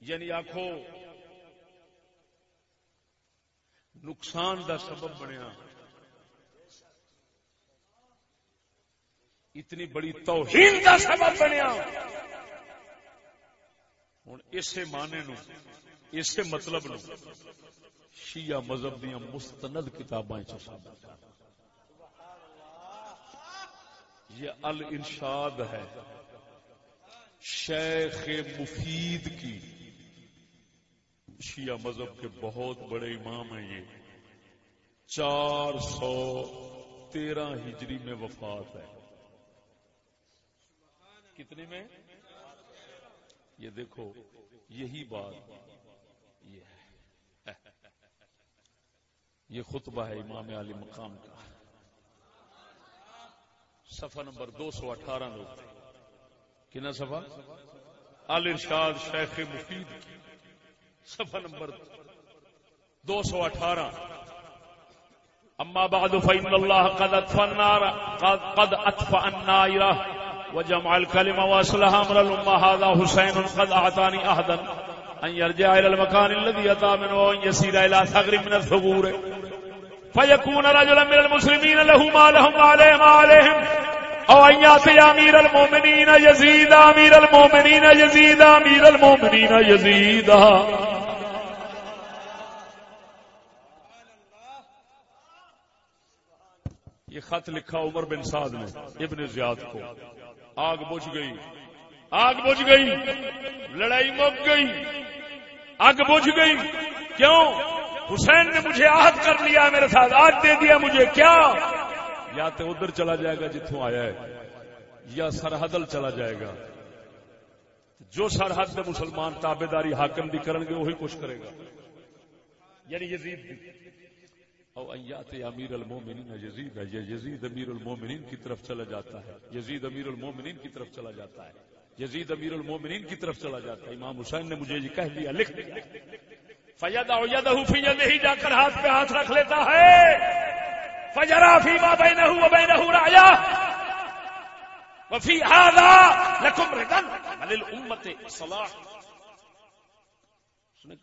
یعنی آخو نقصان دا سبب بنیا۔ اتنی بڑی توہین دا سبب بنیا۔ ہوں اسے معنی نو، اسے مطلب نو شیعہ مذہب دیا مستند کتاباں ثابت یہ الارشاد ہے، شیخ مفید کی۔ شیعہ مذہب کے بہت بڑے امام ہیں یہ۔ چار سو تیرہ ہجری میں وفات ہے۔ کتنی میں؟ یہ دیکھو، یہی بات۔ یہ ہے۔ یہ خطبہ ہے امام علی مقام کا۔ سفا نمبر دو سو اٹھارہ لوگ کنا سفا ارشاد شیخ مفید سفا نمبر دو سو اٹھارہ۔ اما بعد فإن الله قد اطفى النار قد, قد اطفى النائرة وجمع الكلمة واصلها امر الامة هذا حسين قد اعطاني احدا ان يرجع الى المكان الذي اتى منه وان يسير الى ثغر من الثغور. فيكون رجلا من المسلمين له ما لهم عليه عليهم. عليهم او ایاتی امیر المومنین یزید امیر المومنین یزید امیر المومنین یزید یہ خط لکھا عمر بن سعد نے، ابن زیاد کو۔ آگ بجھ گئی۔ آگ بجھ گئی۔ لڑائی مک گئی۔ آگ بجھ گئی۔ کیوں؟ حسین نے مجھے عہد کر لیا، میرے ساتھ آج دے دیا مجھے، کیا؟ یا تو ادھر چلا جائے گا جتوں آیا ہے، یا سرحدل چلا جائے گا۔ جو سرحد میں مسلمان تابے داری حاکم بھی کریں گے، وہی کچھ کرے گا۔ یعنی یزید بھی۔ او ایات امیر المومنین یزید ہے۔ یہ یزید امیر المومنین کی طرف چلا جاتا ہے۔ یزید امیر المومنین کی طرف چلا جاتا ہے۔ یزید امیر المومنین کی طرف چلا جاتا ہے۔ امام حسین نے مجھے یہ کہہ دیا، لکھ دیا فیدا فی ہی جا کر ہاتھ پہ ہاتھ رکھ لیتا ہے۔ فجرا فی ما بینہ و بینہ رایا وفی هذا لکم ردن ولل امت صلاح۔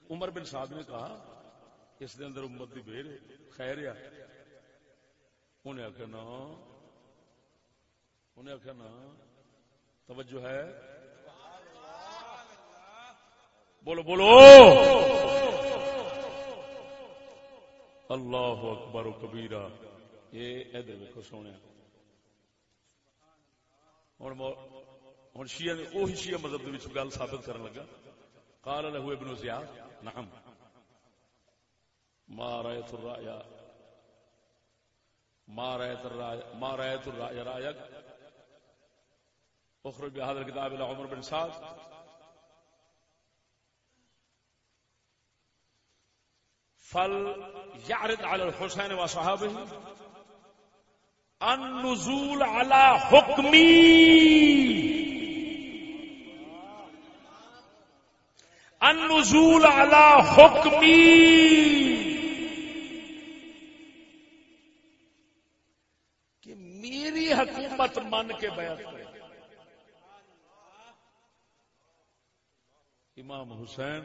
عمر بن سعد نے کہا، اس دے اندر امت دی بھیڑ خیر ہے انہیں آخیا نا، انہیں آخیا نا، توجہ ہے۔ بولو بولو۔ اللہ اکبر و کبیرہ۔ یہ ادھر ویکو سونے۔ ہوں شیعہ وہی شیعہ مذہب گل ثابت کرنے لگا۔ قال له ابن زیاد، نعم۔ ما رأيت الرأي. ما رأيت الرأي. ما رأيت الرأي رأيك. اخرج بهذا الكتاب الى عمر بن سعد. فل يعرض على الحسين وصحابه النزول على حکمی النزول على حکمی کہ میری حکومت من کے بیعت کرے۔ امام حسین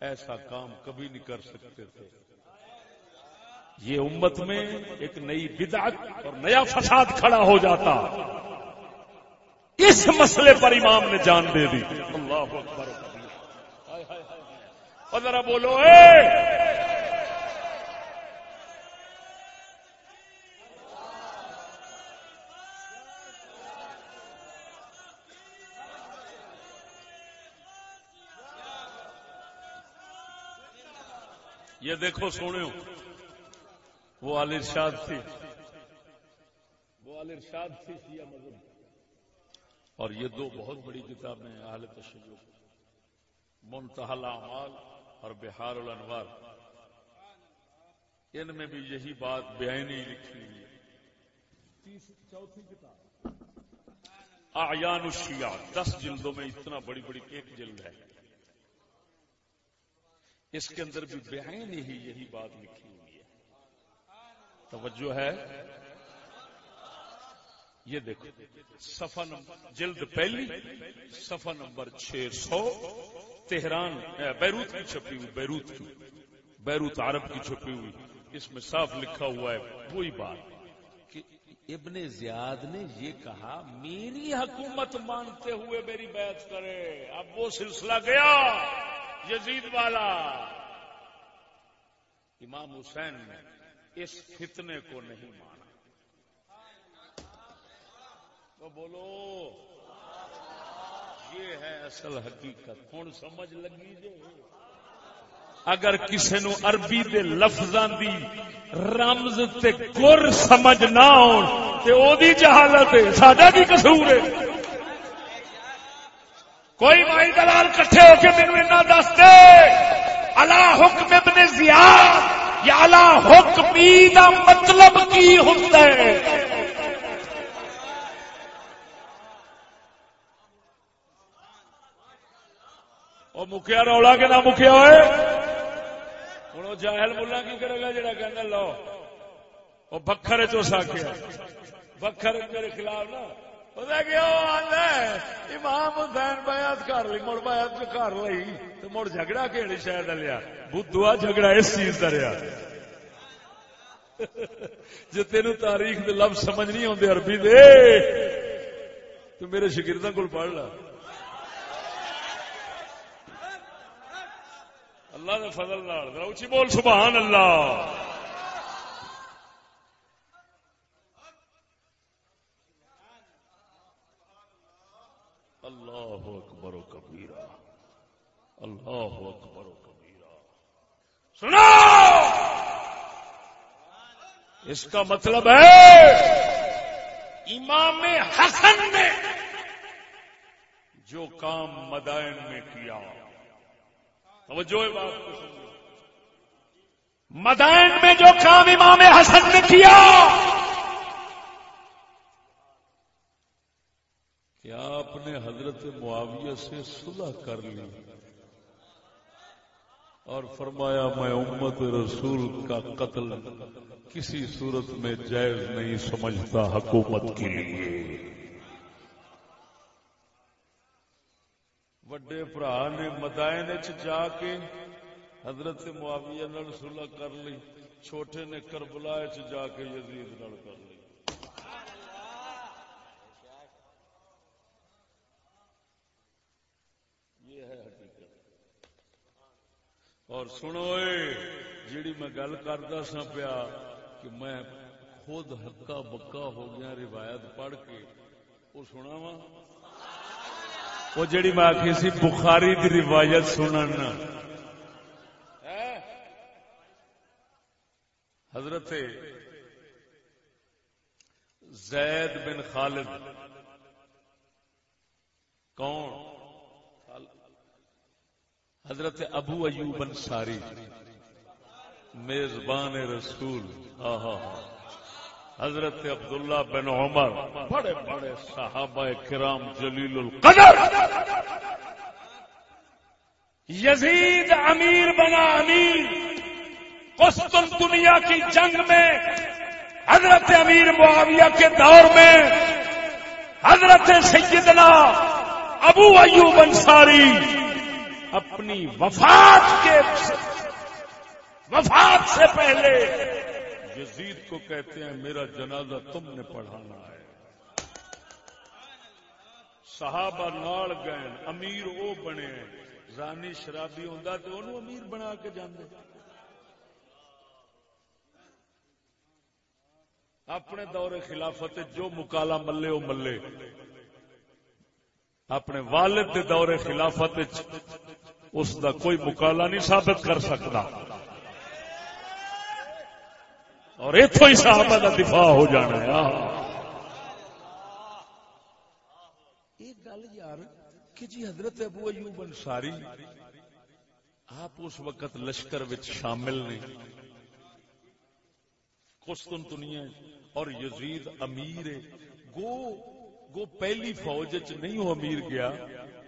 ایسا کام کبھی نہیں کر سکتے تھے۔ یہ امت میں ایک نئی بدعت اور نیا فساد کھڑا ہو جاتا۔ اس مسئلے پر امام نے جان دے دی۔ اللہ اکبر ذرا بولو، اے! یہ دیکھو سونے وہ عال ارشاد تھی۔ وہ عال ارشاد تھی شیعہ مذہب۔ اور یہ دو بہت بڑی کتابیں ہیں اہل تشیع۔ منتحل اعمال اور بہار الانوار۔ ان میں بھی یہی بات بیانی لکھی ہوئی ہے۔ چوتھی کتاب۔ اعیان الشیعہ۔ دس جلدوں میں اتنا بڑی بڑی ایک جلد ہے۔ اس کے اندر بھی بہن ہی یہی بات لکھی ہوئی ہے۔ توجہ ہے۔ یہ دیکھو سفا نمبر، جلد پہلی سفا نمبر چھ سو، تہران بیروت کی چھپی ہوئی، بیروت کی، بیروت عرب کی چھپی ہوئی۔ اس میں صاف لکھا ہوا ہے، وہی بات کہ ابن زیاد نے یہ کہا میری حکومت مانتے ہوئے میری بیعت کرے۔ اب وہ سلسلہ گیا۔ یزید والا۔ امام حسین نے اس فتنے کو نہیں مانا۔ تو بولو، یہ ہے اصل حقیقت۔ ہوں سمجھ لگی جو اگر کسی نو عربی دے لفظاں دی رمز تے گر سمجھ نہ آن تے او دی جہالت ہے، ساڈا کی قصور ہے؟ کوئی مائی دلال کٹھے ہو کے مینو ایسا دس دے۔ اللہ حکم ابن زیاد یا اللہ حکمی دا مطلب کی ہوتا ہے؟ وہ مکیا رولا کے نہ مکیا ہوئے؟ ہوں جاہل ملا کی کرے گا جڑا کہنا لو۔ وہ بکھر چوسا کیا بکھر میرے خلاف نا۔ امام حسین بیعت کر لی، مڑ بیعت کر لی تو مڑ جھگڑا کہڑی شہر لیا بدھوا جھگڑا اس چیز کا رہا جی تین تاریخ دے لفظ سمجھ نہیں آتے عربی دے، تو میرے شکردوں کو پڑھ لا۔ اللہ نے فضل اچھی بول، سبحان اللہ اکبر و کبیرہ اللہ اکبر کبیرہ۔ سنا اس کا مطلب ہے امام حسن نے جو کام مدائن میں کیا۔ توجہ بات مدائن میں جو کام امام حسن نے کیا۔ کیا آپ نے حضرت معاویہ سے صلح کر لی؟ اور فرمایا، میں امت رسول کا قتل کسی صورت میں جائز نہیں سمجھتا حکومت کے لیے۔ وڈے برا نے مدائن جا کے حضرت معاویہ نال صلح کر لی، چھوٹے نے کربلا جا کے یزید نال کر لی۔ اور سنو جیڑی میں گل کرتا سا پیا کہ میں خود ہکا بکا ہو گیا روایت پڑھ کے وہ سنا وا وہ جیڑی میں آخی سی بخاری کی روایت سنن۔ حضرت زید بن خالد، کون؟ حضرت ابو ایوب انصاری، میزبان رسول حضرت عبداللہ بن عمر، بڑے بڑے صحابہ کرام جلیل القدر۔ یزید امیر بنا امیر، قسطن دنیا کی جنگ میں، حضرت امیر معاویہ کے دور میں، حضرت سیدنا ابو ایوب انصاری۔ اپنی وفات کے وفات سے پہلے یزید کو کہتے ہیں، میرا جنازہ تم نے پڑھانا ہے۔ صحابہ نال گئے، امیر وہ بنے رانی شرابی ہوں تو انہوں امیر بنا کے جانے اپنے دور خلافت جو مکالا ملے، وہ ملے۔ اپنے والد کے دور خلافت اس دا کوئی مکالا نہیں ثابت کر سکتا۔ اور اتو ہی صحابہ کا دفاع ہو جانا ہے۔ ایک گل یار کہ جی حضرت ابو ایوب انصاری آپ اس وقت لشکر وچ شامل نے قسطنطنیہ اور یزید امیر گو گو پہلی فوج نہیں وہ امیر گیا،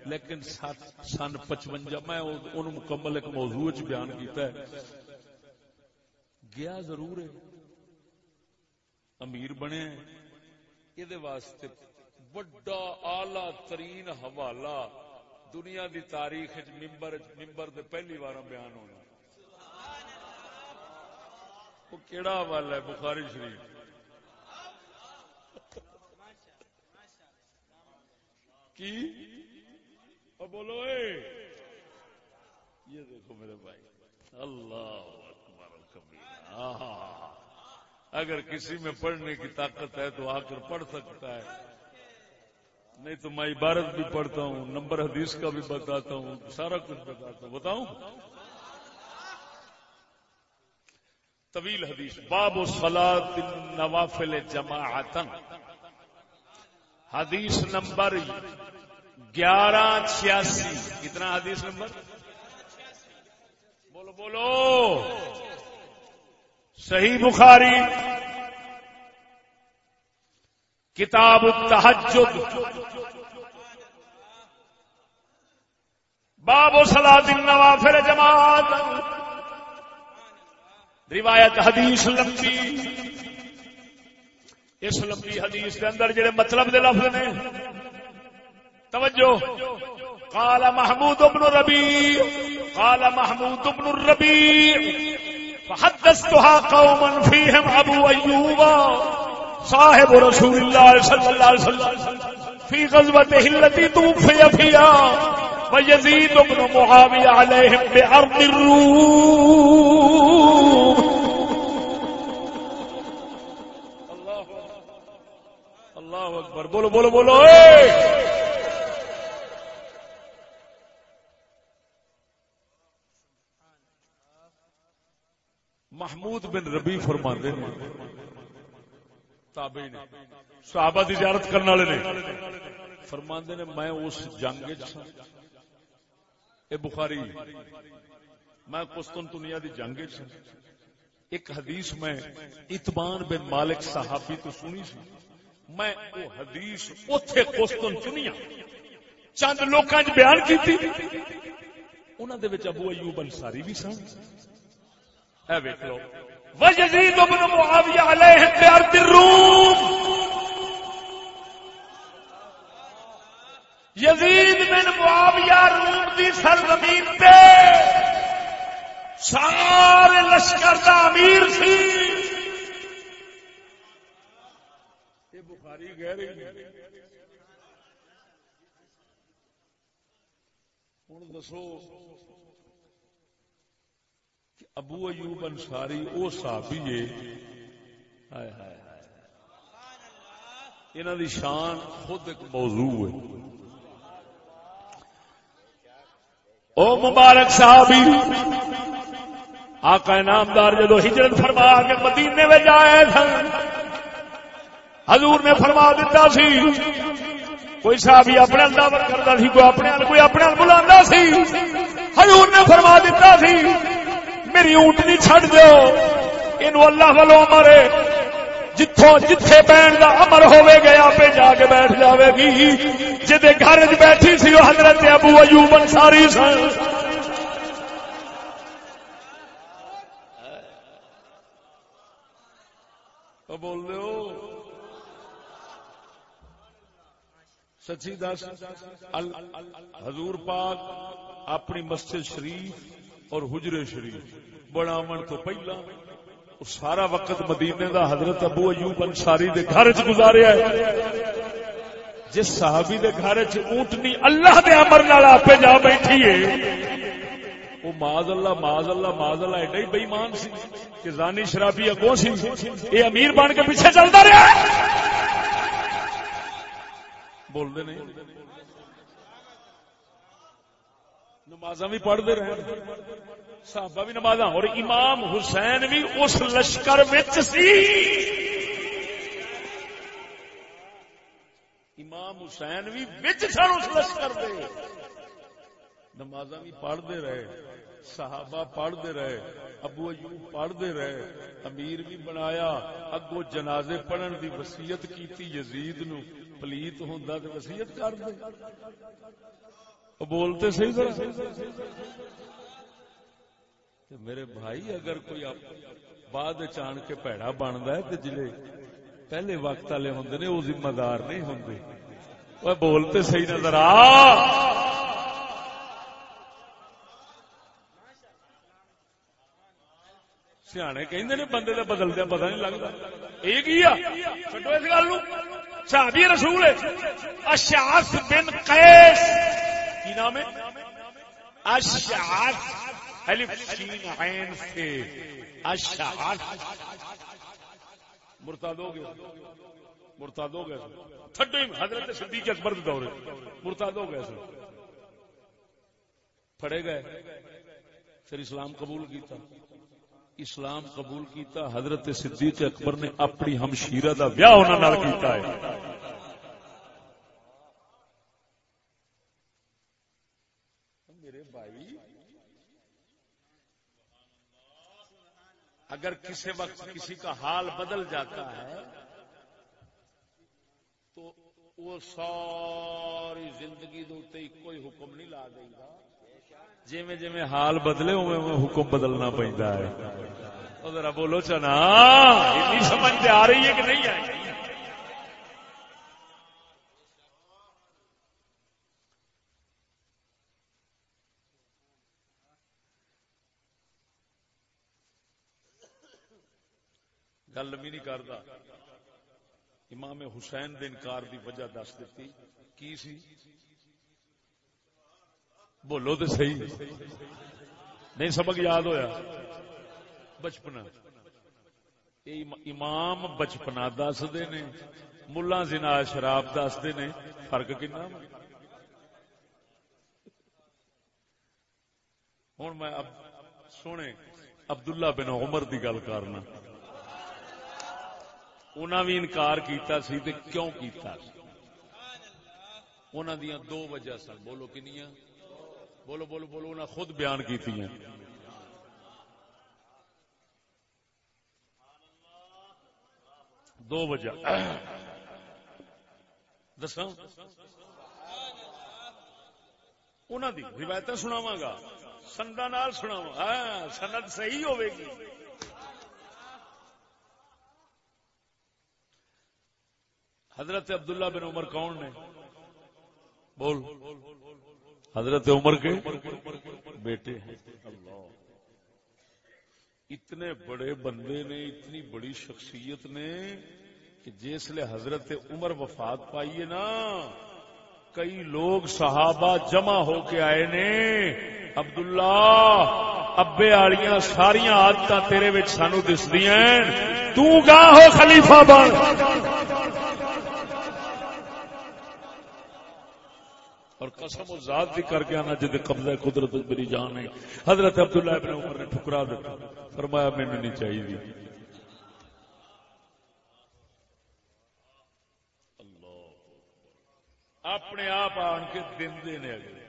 لیکن سن پچوجا میں مکمل ایک موضوع بیان کیتا ہے۔ گیا ضرور ہے۔ امیر بنے۔ یہ واسطے بڑا آلہ ترین حوالہ دنیا دی تاریخ ممبر ممبر دے پہلی بار بیان ہونا۔ وہ کیڑا حوالہ ہے؟ بخاری شریف۔ کی؟ بولو، اے! یہ دیکھو میرے بھائی، اللہ اگر کسی میں پڑھنے کی طاقت ہے تو آ کر پڑھ سکتا ہے۔ نہیں تو میں عبارت بھی پڑھتا ہوں، نمبر حدیث کا بھی بتاتا ہوں، سارا کچھ بتاتا ہوں۔ بتاؤں؟ طویل حدیث، باب و سلاد نوافل جماعتن حدیث نمبر گیارہ چھیاسی. کتنا حدیث نمبر؟ بولو بولو. صحیح بخاری. کتاب التحجد. باب و سلا نوافر جماعت. روایت حدیث لمبی. اس لمبی حدیث کے اندر جڑے مطلب دے لفظ نے۔ توجہ۔ قال محمود بن ربيع قال محمود بن الربيع فحدثتها قوما فيهم ابو ايوب صاحب رسول الله صلى الله عليه وسلم۔ في غزوته التي توفي فيها ويزيد بن معاوية عليهم بأرض الروم اللہ اکبر۔ بولو بولو بولو۔ اے محمود بن ربی فرما دے تابعین صحابہ دی زیارت کرنے والے نے۔ فرما نے، میں اس جنگ اے بخاری، میں قسطنطنیہ دی جنگ ایک حدیث میں اتبان بن مالک صحابی تو سنی سی۔ میں وہ حدیث اتے کوستن چنیا چند لوگ بیان کی انہوں نے ابو ایوب انصاری بھی سن۔ اے ویکھ لو۔ وجزید ابن معاویہ علیہ بارض الروم یزید بن معاویہ روم دی سرزمین پہ سارے لشکر کا امیر سی۔ بخاری گہری ہوں دسو کہ ابو ایوب انصاری وہ صحابی ہے۔ ہائے ہائے انہوں دی شان خود ایک موضوع ہے۔ او مبارک صحابی، آقا نامدار جدو ہجرت فرما کے مدینے میں جائے سن حضور نے فرما دیتا سی، کوئی صحابی اپنے دعوت کرتا سی، کوئی اپنے کوئی اپنے بلا سی۔ حضور نے فرما دیتا سی، میری اونٹنی چھڈ دو یہ اللہ والو مرے۔ جتوں جتھے بہن کا امر ہوے گیا پہ جا کے بیٹھ جاوے گی۔ جدے گھر وچ بیٹھی سی، وہ حضرت ابو ایوب انصاری سن بول رہے ہو سچی دس حضور پاک اپنی مسجد شریف اور حجر شریف بناو تو پہلا سارا وقت مدینے دا حضرت ابو ایوب انصاری دے گھر چ گزاریا ہے۔ جس صحابی دے گھر چ اونٹنی اللہ دے امر نال آپ جا بیٹھی ہے، وہ ماض اللہ ماض اللہ ماض اللہ، ایڈا ہی بےمان سی کہ زانی شرابی اگوں سی؟ یہ امیر بن کے پیچھے چلتا رہا بول دے نہیں نماز بھی پڑھتے رہے صحابہ بھی نماز اور امام حسین بھی اس لشکر سی۔ امام حسین بھی سن اس لشکر دے۔ نماز بھی پڑھتے رہے۔ صحابہ پڑھتے رہے۔ ابو ایوب پڑھتے رہے۔ امیر بھی بنایا۔ اگو جنازے پڑھن دی وسیعت کیتی یزید نو۔ پلیت ہوں تو وسیعت کر دے۔ بولتے صحیح طرح میرے بھائی، اگر کوئی بعد چان کے پیڑا بنتا ہے تو جلے پہلے وقت والے ہوں نے، وہ ذمہ دار نہیں ہوں بولتے صحیح نظر آ۔ سیانے کہ بندے کا بدلدیا پتا نہیں لگتا یہ چڈو اس گل صحابی رسول اشاس بن قیس، کی نام ہے؟ اشاس الف سین عین سے۔ اشاس مرتاد ہو گیا مرتاد ہو گیا تھڈو حضرت صدیق اکبر کے دور مرتاد ہو گیا پڑے گئے۔ پھر اسلام قبول کیتا۔ اسلام قبول کیتا، حضرت صدیق اکبر نے اپنی ہمشیرہ دا ویاہ انہوں کیتا ہے۔ میرے بھائی، اگر کسی وقت کسی کا حال بدل جاتا ہے، تو وہ ساری زندگی دے کوئی حکم نہیں لا دے گا جی میں جی میں حال بدلے حکم بدلنا پہنتا ہے۔ ذرا بولو چنا، اتنی سمجھ آ رہی ہے کہ نہیں آئی؟ گل بھی نہیں کرتا امام حسین دے انکار دی وجہ دس دیتی، کی سی؟ بولو تو صحیح۔ نہیں سبق یاد ہویا۔ بچپنا۔ امام بچپنا دستے نے، ملا زنا شراب دستے نے، فرق کنا ہوں میں اب سونے عبداللہ بن عمر دی گل کرنا۔ انہاں بھی انکار کیتا سی تے کیوں کیتا سی؟ انہاں دیاں دو وجہ سن۔ بولو کنیاں۔ بولو بولو بولو انہیں خود بیان کی دو وجہ دسا انہوں دی روایت سناوا گا۔ سندا نال سناوا ہاں سند صحیح ہوے گی۔ حضرت عبداللہ بن عمر کون نے؟ بول۔ حضرت عمر کے بیٹے ہیں۔ اتنے بڑے بندے نے، اتنی بڑی شخصیت نے کہ جس لیے حضرت عمر وفات پائیے نا، کئی لوگ صحابہ جمع ہو کے آئے نے، عبداللہ، ابے آلیاں، ساریاں آدت تیرے سانو دس دیا ہو خلیفہ بن۔ قسم و ذات بھی کر کے آنا جد قبضہ قدرت میری جان ہے۔ حضرت عبداللہ ابن عمر نے ٹھکرا دیتا۔ فرمایا، میں نہیں چاہیے۔ اپنے آپ آن کے دن دینے اگلے۔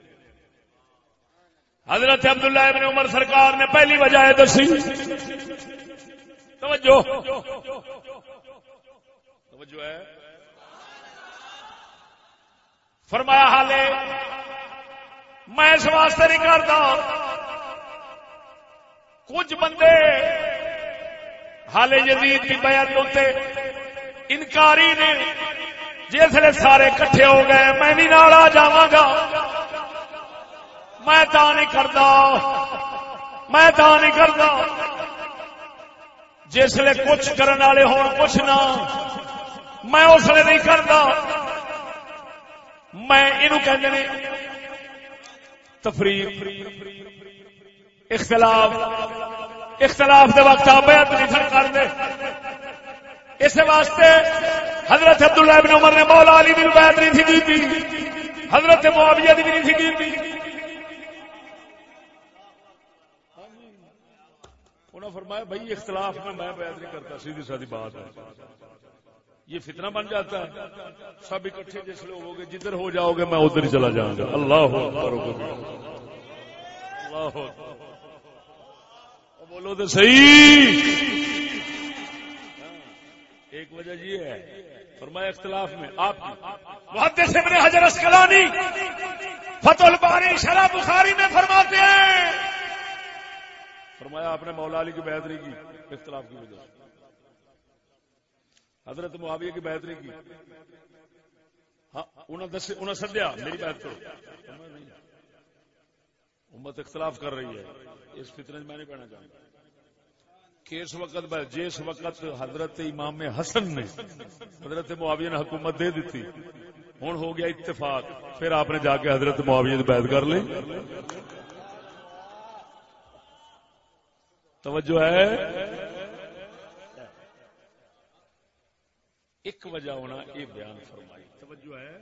حضرت عبداللہ ابن عمر سرکار نے پہلی وجہ دسی۔ توجہ۔ توجہ ہے۔ فرمایا حالے، میں اس واسطے نہیں کرتا۔ کچھ بندے حالے جدید کی بیعت ہوتے انکاری نے جسے سارے کٹھے ہو گئے، میں بھی نال آ جا گا۔ میں تا نہیں کرتا۔ میں تا نہیں کرتا۔ جسے کچھ کرنے والے ہون کچھ نہ، میں اس لیے نہیں کرتا۔ میں یہ تفریح اختلاف اختلاف دے وقت آپ نہیں کر دے اس واسطے حضرت عبداللہ ابن عمر نے مولا علی بھی بیعت نہیں تھی کی حضرت معاویہ بھی نہیں تھی کی انہوں نے فرمایا، بھائی اختلاف میں میں بیعت نہیں کرتا، سیدھی سادی بات ہے۔ یہ فتنہ بن جاتا ہے۔ سب اکٹھے جس لوگ ہو گے جدھر ہو جاؤ گے میں ادھر ہی چلا جاؤں گا۔ اللہ اللہ بولو تو صحیح۔ ہاں۔ ایک وجہ یہ ہے، فرمایا اختلاف میں آپ محدث ابن حجر اسکلانی فتح الباری، شرح بخاری میں فرماتے ہیں۔ فرمایا آپ نے مولا علی کی بہتری کی اختلاف کی وجہ سے۔ حضرت معاویہ کی بہتری کی۔ ہاں سدیا میری بات کرو امت اختلاف کر رہی ہے۔ اس فطرت میں نہیں پڑھنا چاہتا۔ کس وقت جس وقت حضرت امام حسن نے حضرت معاویہ نے حکومت دے دیتی ہوں ہو گیا اتفاق۔ پھر آپ نے جا کے حضرت معاویہ کی بیعت کر لی۔ توجہ ہے؟ ایک وجہ ہونا یہ بیان فرمائی۔ توجہ ہے۔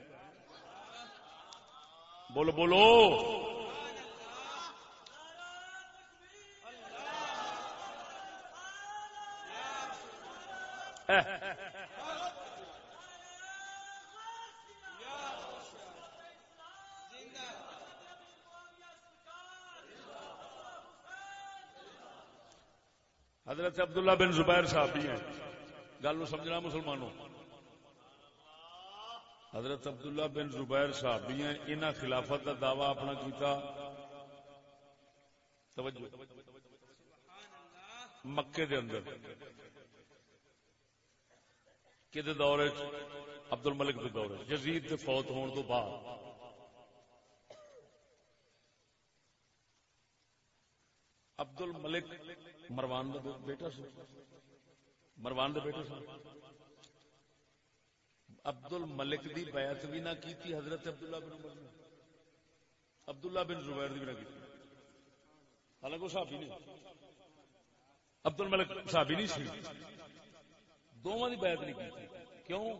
بولو بولو۔ حضرت عبداللہ بن زبیر صاحب بھی ہیں۔ گل سمجھنا مسلمانوں۔ حضرت عبداللہ بن زبیر صاحب بھی ہیں خلافت کا دعوی اپنا کیتا۔ توجہ۔ مکے دے اندر۔ کہ دور عبد الملک کے دور جزید کے فوت ہون تو بعد۔ عبد الملک مروان کا بیٹا سی۔ مروان کا بیٹا سی عبد الملک دی بیعت بھی نہ کی حضرت عبداللہ بن عمر نے۔ عبداللہ بن زبیر دی بھی نہ کی حالانکہ وہ صحابی نہیں عبد الملک صحابی نہیں سی۔ دونوں کی بیعت نہیں کی کیوں؟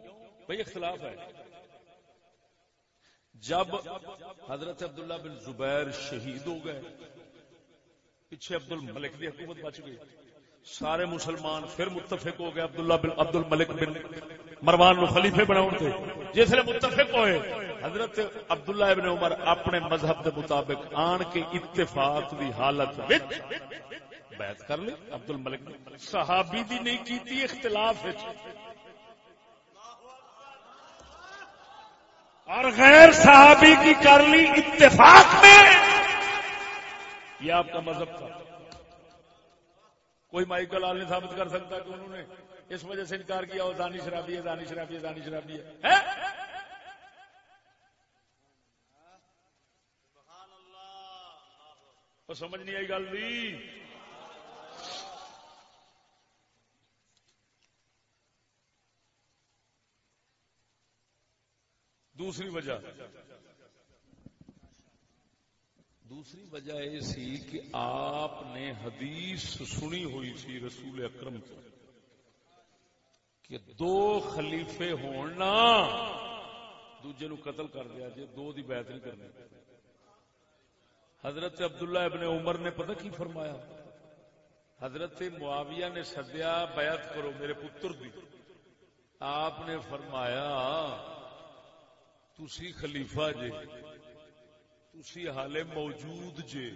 بھائی اختلاف ہے۔ جب حضرت عبداللہ بن زبیر شہید ہو گئے، پیچھے عبد الملک کی حکومت بچ گئی۔ سارے مسلمان پھر متفق ہو گئے عبداللہ بن عبد الملک بن مروان نو خلیفے بناؤ تھے جس نے متفق ہوئے، حضرت عبداللہ ابن عمر اپنے مذہب کے مطابق آن کے اتفاق دی حالت بیعت کر لی عبد الملک نے۔ صحابی دی نہیں کی تھی اختلاف اور غیر صحابی کی کر لی اتفاق میں۔ یہ آپ کا مذہب تھا۔ کوئی مائیکل آل نہیں ثابت کر سکتا کہ انہوں نے اس وجہ سے انکار کیا، وہ دانی شرابی ہے، دانی شرابی ہے، دانی شرابی ہے۔ سمجھ نہیں آئی گل بھی۔ دوسری وجہ۔ دوسری وجہ یہ سی کہ آپ نے حدیث سنی ہوئی سی رسول اکرم کو کہ دو خلیفے ہونا دوجے نو قتل کر دیا جی دو دی بیعت نہیں کرنی۔ حضرت عبداللہ ابن عمر نے پتہ کی فرمایا؟ حضرت معاویہ نے سدیا بیعت کرو میرے پتر دی۔ آپ نے فرمایا، تسی خلیفہ جے تسی حالے موجود جے۔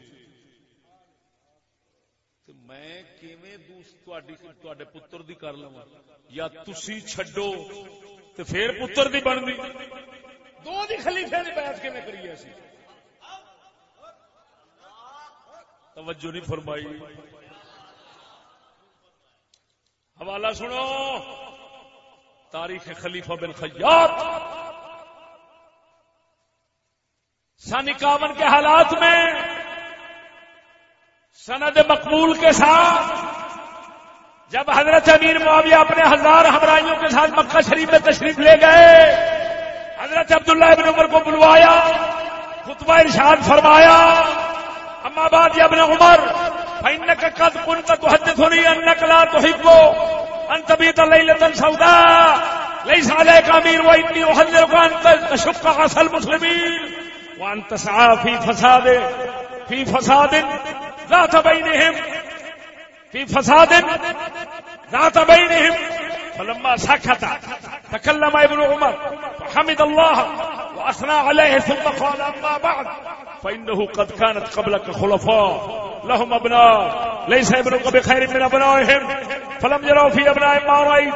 تو میں کیویں تواڈے پتر دی کر لواں؟ یا تسی چھڈو تے پھر پتر دی بن دی دو دی خلیفے دی بیعت کیویں کری اسی؟ توجہ نہیں فرمائی۔ حوالہ سنو۔ تاریخ خلیفہ بن خیاط سن اکاون کے حالات میں، سند مقبول کے ساتھ جب حضرت امیر معاویہ اپنے ہزار ہمراہیوں کے ساتھ مکہ شریف میں تشریف لے گئے، حضرت عبداللہ ابن عمر کو بلوایا، خطبہ ارشاد فرمایا، اما بعد ابن عمر، فإنك قد كنت تحدثني أنك لا تحب أن تبيت ليلة سوداء ليس عليك أمير وإني أحذرك أن تشق عسى المسلمين وأن تسعى في فساد في فساد ذات بينهم، في فساد ذات بينهم، فلما سكت، تكلم ابن عمر، فحمد الله وأثنى عليه ثم قال أما بعد، فإنه قد كانت قبلك خلفاء، لهم أبناء، ليس ابنك بخير من أبنائهم، فلم يروا في أبناء ما رأيت،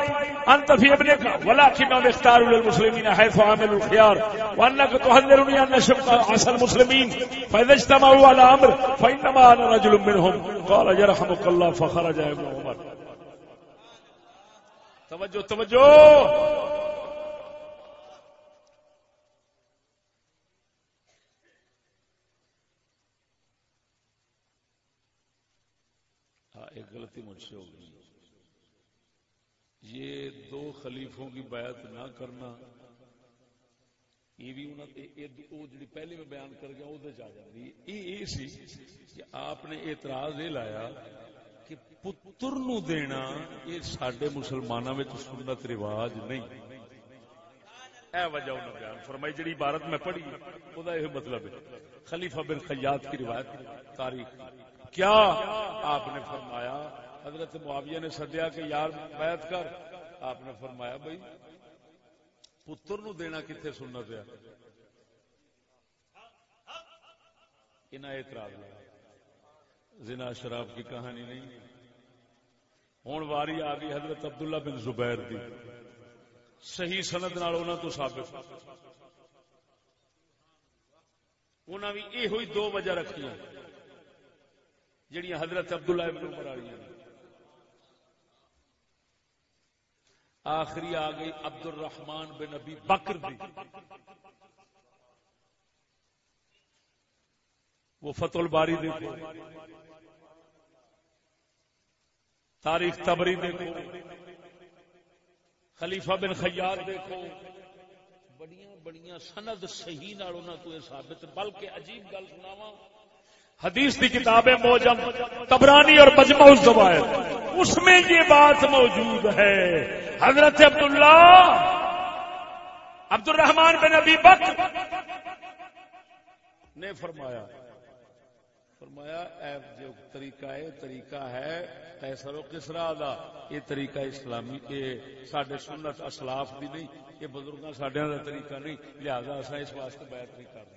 أنت في ابنك ولكنهم اختاروا للمسلمين حيث عملوا الخيار، وأنك تحذرني أن شق عسى المسلمين، فإذا اجتمعوا على أمر، فإنما أنا رجل منهم، قال يرحمك الله، فخرج ابن عمر. توجہ توجہ ہاں ایک غلطی مجھ سے ہوگی۔ یہ دو خلیفوں کی بیعت نہ کرنا، یہ بھی جی پہلے میں بیان کر گیا، وہ آ جاتی یہ سی کہ آپ نے اعتراض یہ لایا کہ پتر نو دینا یہ سڈے مسلمانوں میں سنت رواج نہیں۔ اے وجہ انہوں بیان فرمائی، جڑی عبارت میں پڑھی وہ یہ مطلب ہے۔ خلیفہ بن خیات کی روایت، تاریخ۔ کیا آپ نے فرمایا حضرت معاویہ نے سدیا کہ یار بیعت کر۔ آپ نے فرمایا بھائی، پتر نو دینا کتنے سننا پیا؟ اعتراض زنا شراب کی کہانی نہیں۔ ہوں واری آ گئی حضرت عبداللہ بن زبیر دی۔ صحیح سند تو ثابت۔ انہوں نے یہ ہوئی دو وجہ رکھی جہیا حضرت عبداللہ ابن عمر والی آخری آ گئی عبد الرحمان بن ابی بکر دی۔ وہ فتح الباری دیکھو تاریخ تبری دیکھو خلیفہ بن خیات دیکھو بڑیاں بڑیاں سند صحیح نال تو ثابت، بلکہ عجیب گل سناواں۔ حدیث کی کتابیں موجم، تبرانی اور مجمع الزوائر اس میں یہ بات موجود ہے۔ حضرت عبداللہ عبد الرحمان بن ابی بک نے فرمایا فرمایا جو طریقہ ہے طریقہ ہے ایسا و کسرا دا۔ یہ طریقہ اسلامی، یہ سڈے سنت اسلاف بھی نہیں، یہ بزرگ سڈیا کا طریقہ نہیں، لہذا اصا اس واسطے بیعت نہیں کرتے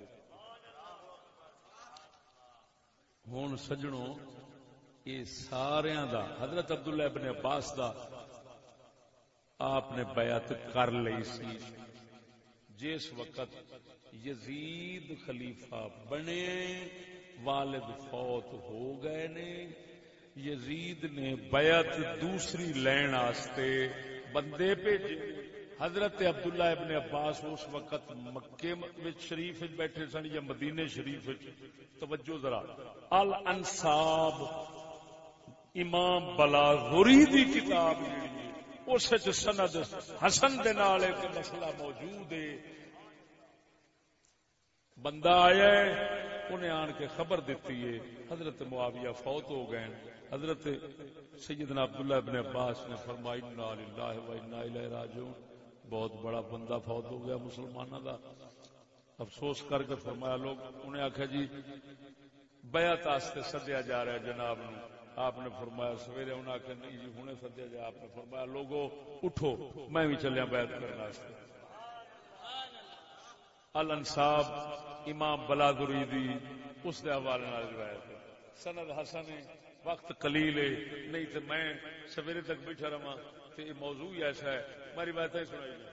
ہوں سجنوں، یہ سارا دا، حضرت عبداللہ ابن عباس دا آپ نے بیعت کر لی سی۔ جس وقت یزید خلیفہ بنے، والد فوت ہو گئے نے، یزید نے بیعت دوسری لین آستے بندے بھیجے۔ حضرت عبداللہ ابن عباس اس وقت مکے شریف بیٹھے سن یا مدینے شریف توجہ ذرا۔ الانصاب امام بلاغری دی کتاب اس سند حسن دے نال ایک مسئلہ موجود ہے۔ بندہ آیا ہے، انہیں آن کے خبر دیتی ہے، حضرت معاویہ فوت ہو گئے حضرت سیدنا عبداللہ ابن عباس نے فرمائی انا للہ و انا الیہ راجعون۔ بہت بڑا بندہ فوت ہو گیا مسلمانوں کا افسوس کر کے فرمایا، لوگ انہیں آخیا جی بیعت واسطے سدیا جا رہا ہے جناب نو۔ آپ نے فرمایا، سویرے انہیں آخیا نہیں جی ہوں سدیا جا۔ آپ نے فرمایا، لوگو، اٹھو، میں بھی چلیا بیعت کرنے الانصاب امام بلادری دی اس دے حوالے روایت سند حسن، وقت قلیل ہے، نہیں تو میں سویرے تک بیٹھا رہا تو یہ موضوع ہی ایسا ہے۔ میری بات سنائی جائے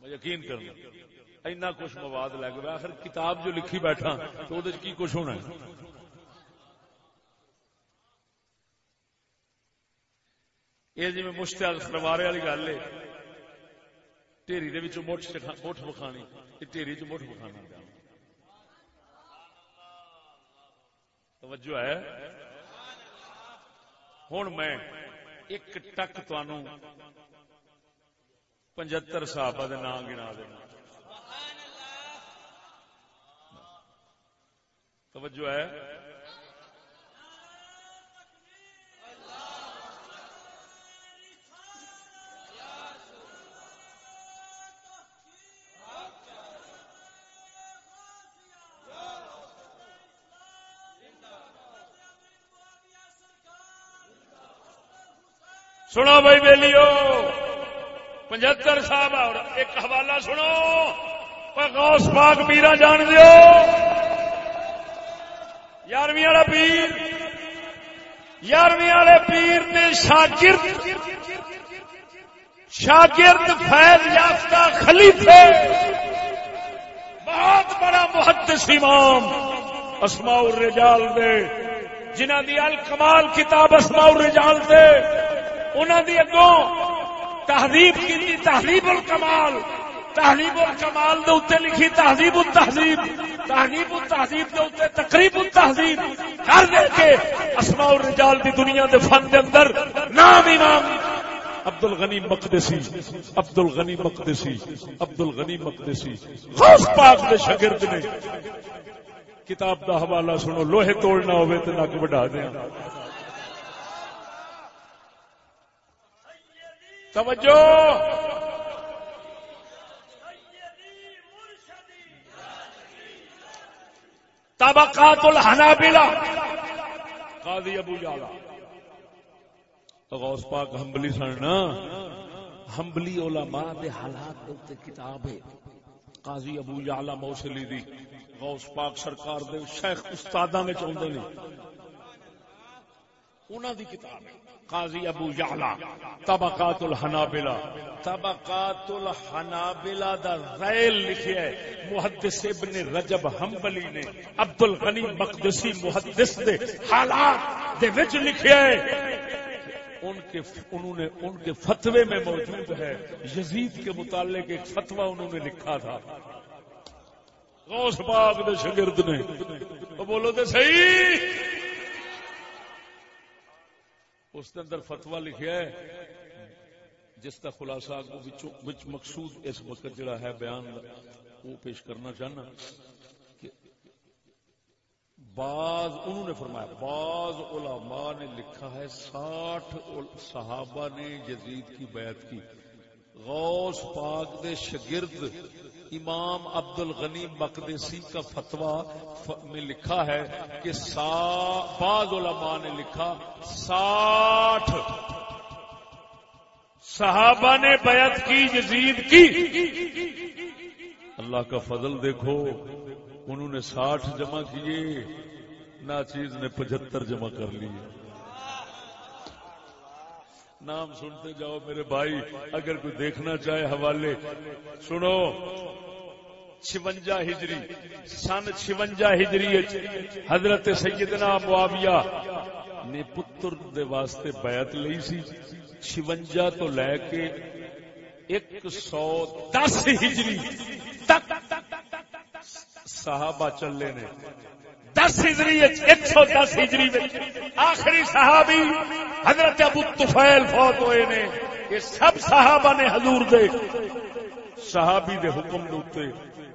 میں یقین کروں اینا کچھ مواد لگ رہا آخر کتاب جو لکھی بیٹھا تو وہ کی کچھ ہونا ہے؟ یہ جی میں مشتعل سروارے والی گل ہے۔ ٹھیری دے وچوں مٹھ چکھا- مٹھ بخانی ٹھیری چ مٹھ بخانا توجہ ہے؟ ہوں میں ایک ٹک تنوع پچہتر صحابہ دے نام گنا دینا توجہ ہے سنو بھائی بیلیو پچہتر صاحب اور ایک حوالہ سنو، پر غوث پاک میرا جان دیو۔ یارویں والا پیر، یارویں والے پیر نے شاگرد شاگرد فیض یافتہ خلیفے، بہت بڑا محدث امام اسماء الرجال دے، جنہ دی الکمال کتاب اسماء الرجال دے۔ انہوں دی اگوں تہذیب کی تہذیب الکمال تہذیب الکمال دے اتنے لکھی تہذیب التہذیب تہذیب التہذیب دے اتنے تقریب التہذیب۔ کر دے کے اسماء الرجال دی دنیا دے فن دے اندر نام امام عبد الغنی مقدسی عبد الغنی مقدسی عبد الغنی مقدسی۔ غوث پاک دے شاگرد نے کتاب دا حوالہ سنو، لوہے توڑنا ہوئے تو نک بڑھا دیا۔ توجہ! طبقات الحنابلہ، قاضی ابو جالا غوث پاک ہمبلی سن نا؟ ہمبلی علماء دے حالات دے کتاب ہے۔ قاضی ابو جالا موصلی دی۔ غوث پاک سرکار دے شیخ استاداں وچ اوندے نے۔ انہاں دی کتاب ہے۔ قاضی ابو جعلا طبقات الحنابلہ طبقات الحنابلہ دا ذیل لکھیا ہے۔ محدث ابن رجب حنبلی نے عبد الغنی مقدسی محدث دے حالات دے وچ لکھیا ہے۔ ان کے انہوں نے، ان کے فتوے میں موجود ہے۔ یزید کے متعلق ایک فتوہ انہوں نے لکھا تھا۔ غوث پاک دے شاگرد نے۔ وہ بولو تے صحیح! اس کے اندر فتوا لکھیا ہے، جس کا خلاصہ وچ مقصود اس وقت جڑا ہے بیان وہ پیش کرنا چاہنا کہ بعض انہوں نے فرمایا، بعض علماء نے لکھا ہے، ساٹھ صحابہ نے یزید کی بیعت کی۔ غوث پاک دے شگرد امام عبد الغنی مقدسی کا فتوا میں لکھا ہے کہ سا بعض علماء نے لکھا ساٹھ صحابہ نے بیعت کی، یزید کی۔ اللہ کا فضل دیکھو، انہوں نے ساٹھ جمع کیے نا چیز نے پچہتر جمع کر لیے۔ نام سنتے جاؤ میرے بھائی، اگر کوئی دیکھنا چاہے حوالے۔ سنو چونجا ہجری، سن چونجا ہجری حضرت سیدنا معاویہ نے پتر دے واسطے بیعت لئی سی۔ چونجا تو لے کے ایک سو دس ہجری تک صحابہ چلے نے۔ دس ہجری ایک سو دس ہجری آخری صحابی حضرت ابو طفیل فوت ہوئے نے۔ یہ سب صحابہ نے حضور دے۔ صحابی دے حکم دے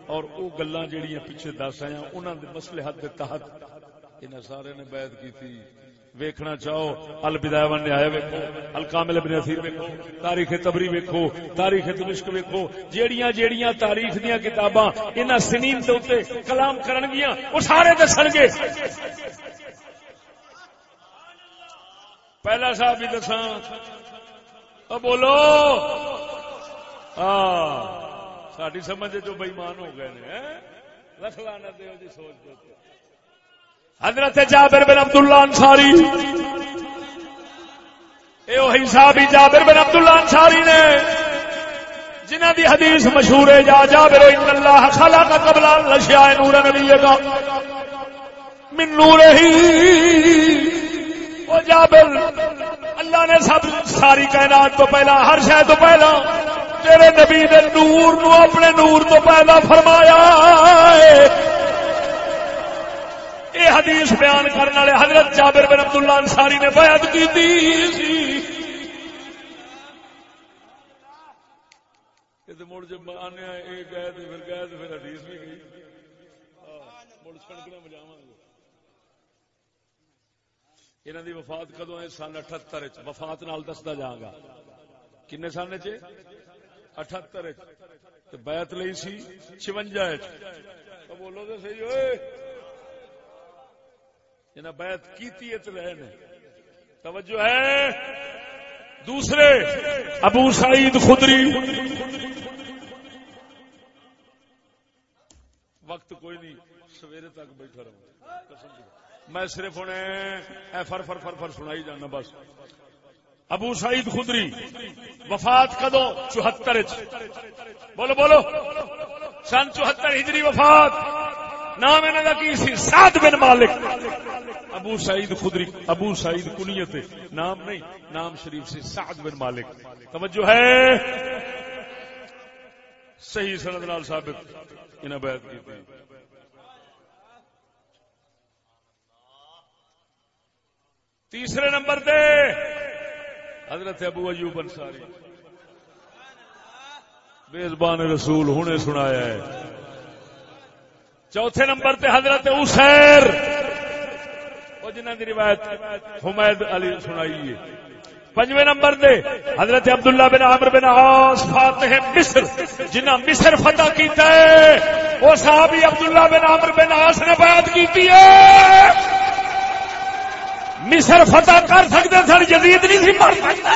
اور وہ گلا جہاں پیچھے دس آیا انہوں دے مسئلے حد دے تحت۔ انہیں سارے نے بیعت کی تھی۔ ویکھنا چاہو۔ البدایہ نے آئے ویکھو۔ الکامل ابن اثیر ویکھو۔ تاریخ تبری ویکھو۔ تاریخ دمشق ویکھو۔ جیڑیاں جیڑیاں تاریخ دیاں کتاباں انہاں سنین دے اوتے کلام کرن گیاں وہ سارے دسن گے۔ پہلا صاحب بھی دساں۔ او بولو۔ ہاں۔ ساری سمجھ جو بےمان ہو گئے نے لکھ لانا دیو سوچ دو حضرت جابر بن عبداللہ انصاری۔ اے وہی صحابی جابر بن عبداللہ انصاری نے جنہ دی حدیث مشہور ہے، جا جابر ان اللہ خلق قبل الاشیاء نور نبی کا۔ من نور ہی۔ وہ جابر، اللہ نے سب ساری کائنات تو پہلا، ہر شے تو پہلا، تیرے نبی دے نور نو اپنے نور تو پیدا فرمایا یہ حدیث بیان کرنے والے حضرت جابر بن عبداللہ انصاری نے بیعت کی تھی۔ مڑ جب آنے یہ گئے تو پھر گئے تو پھر حدیث بھی گئی مڑ چھڑکنا بجاو انہوں دی وفات کدو ہے؟ سن اٹھتر وفات نال دستا جا گا کن سن چ اٹھتر بیعت لئی سی چونجا بولو تو صحیح ہوئے۔ انہیں بیعت کیتی ہے تو رہے نے۔ توجہ ہے۔ دوسرے، ابو سعید خدری۔ وقت کوئی نہیں، سویرے تک بیٹھا رہا میں صرف انہیں فر فر فر فر سنائی جانا بس۔ ابو سعید خدری، وفات کدو چوہتر بولو بولو۔ سن چوہتر ہجری وفات۔ نام انہوں کا کی سی؟ سات بن مالک۔ ابو سعید خدری، ابو سعید کنیت نام نہیں، نام شریف سے سعد بن مالک۔ توجہ ہے۔ صحیح سند نال ثابت۔ انہیں بیعت کی تیسرے نمبر تے۔ حضرت ابو ایوب انصاری۔ میزبان رسول ہنے سنایا ہے۔ چوتھے نمبر تے حضرت اسیر وہ جنہ کی روایت حمید علی سنائی پنجویں نمبر دے حضرت عبداللہ بن عامر بن عاص فاتح مصر جنہ مصر فتح کیتا ہے، وہ صحابی عبداللہ بن عامر بن عاص نے بیعت کیتی ہے۔ مصر فتح کر سکتے سر جدید نہیں سی، مر سکتا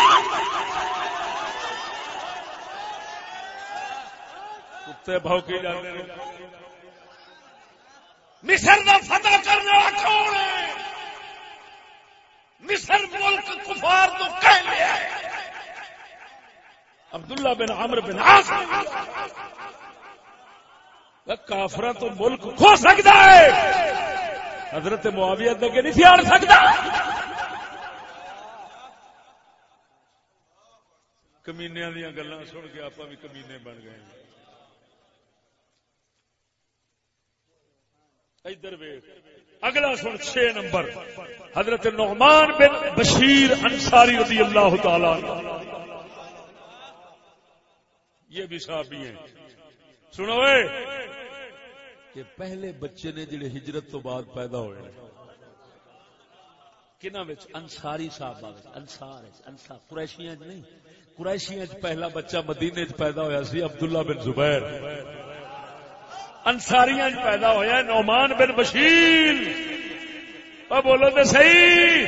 کتے بھوکی جاتے مصر کا فتح کرنے والا کون ہے؟ مصر ملک کفار تو کہہ لیا عبداللہ بن عمر بن عاص۔ کافرا تو ملک کھو سکتا ہے۔ حضرت معاویہ کے نہیں سیاڑ سکتا۔ کمینیا دیا گلا سن کے آپ بھی کمینے بن گئے ہیں۔ ادھر اگلا سن چھ نمبر۔ حضرت نعمان بن بشیر انصاری رضی اللہ تعالی یہ بھی صحابی ہیں۔ سنو کہ پہلے بچے نے جڑے ہجرت تو بعد پیدا ہوئے کنہ انساری صاحب انسار انسار قریشیاں نہیں۔ قریشیاں پہلا بچہ مدینے پیدا ہویا سی عبداللہ بن زبیر۔ انساریاں پیدا ہویا نعمان بن بشیر۔ اور بولو تو صحیح،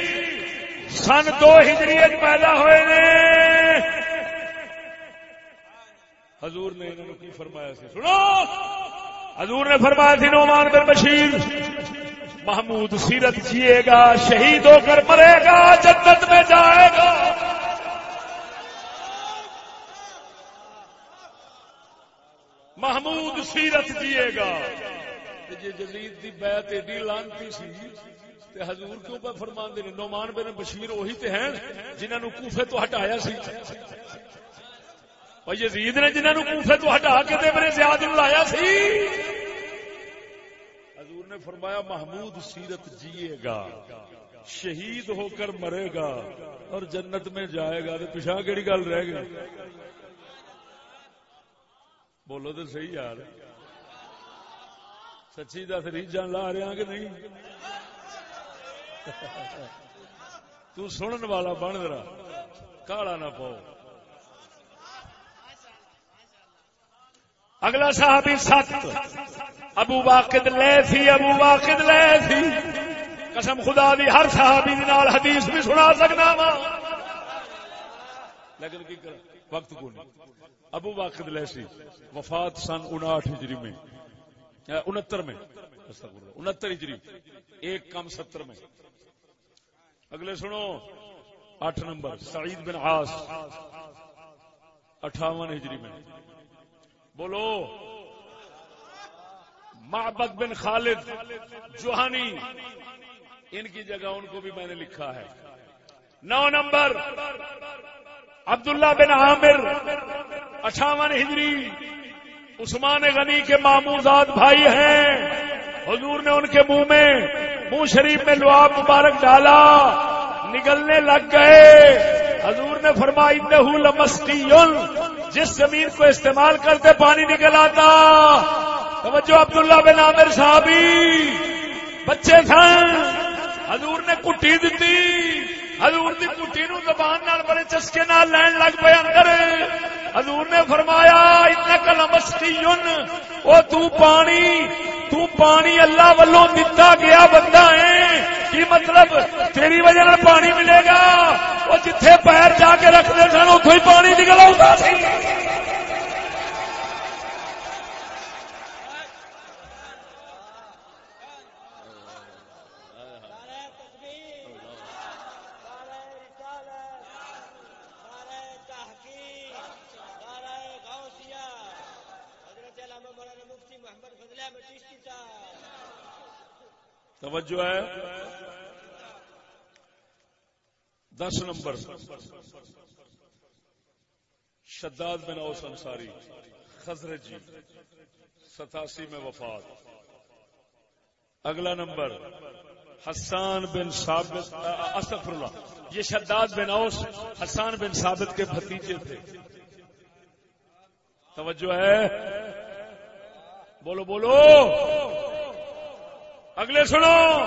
سن دو ہجری پیدا ہوئے نے۔ حضور نے انہوں کی فرمایا سی؟ سنو۔ حضور نے فرمایا تھی نعمان بن بشیر، محمود سیرت جیے گا، شہید ہو کر مرے گا، جنت میں جائے گا محمود سیرت جیے گا۔ جی جزید کی بیعت ایڈی لانتی سی، تے حضور کیوں پہ فرما دے نعمان بن بشیر وہی تے ہیں جنہوں نے کوفے تو ہٹایا سی۔ اور یزید نے جنہوں نے کوفے تو ہٹا کے دے میرے زیاد لایا سی۔ حضور نے فرمایا، محمود سیرت جیے گا، شہید ہو کر مرے گا اور جنت میں جائے گا۔ تو پیچھا کہڑی گل رہ گئی؟ بولو تو صحیح یار سچی دس ریجا لا رہا کہ نہیں تو سنن والا بن رہا کالا نہ پاؤ اگلا صحابی سات ابو واقد لے تھی ابو واقد لے تھی قسم خدا دی ہر صحابی نال حدیث بھی سنا سکنا وا لیکن کی وقت کو نہیں ابو واقد لے سی وفات سن انٹھ ہجری میں انہتر میں، انہتر ہجری، ایک کم ستر میں۔ اگلے سنو، آٹھ نمبر، سعید بن عاص، اٹھاون ہجری میں۔ بولو، معبد بن خالد، جوہانی، ان کی جگہ ان کو بھی میں نے لکھا ہے۔ نو نمبر عبداللہ بن عامر، اٹھاون ہجری، عثمان غنی کے ماموزاد بھائی ہیں۔ حضور نے ان کے منہ میں، منہ شریف میں لواب مبارک ڈالا، نگلنے لگ گئے۔ حضور نے فرمائی نہ لمستی جس زمین کو استعمال کرتے پانی نکل آتا۔ توجہ عبداللہ بن عامر صحابی، بچے سن حضور نے کٹی دیتی۔ حضور دی کٹی نو زبان نال بڑے چسکے نال لین لگ پے اندر۔ حضور نے فرمایا، انک لمسکیون او تو پانی تو پانی اللہ والوں دتا گیا بندہ ہے۔ کی مطلب؟ تیری وجہ نال پانی ملے گا۔ او جتھے پیر جا کے رکھ دے سن اوتھے ہی پانی نکل آوندا سی۔ توجہ ہے۔ This number. شداد بن اوس انصاری خزرت جی ستاسی میں وفات۔ اگلا نمبر، حسان بن ثابت اسفر اللہ یہ شداد بن اوس، حسان بن ثابت کے بھتیجے تھے۔ توجہ ہے۔ بولو بولو۔ اگلے سنو،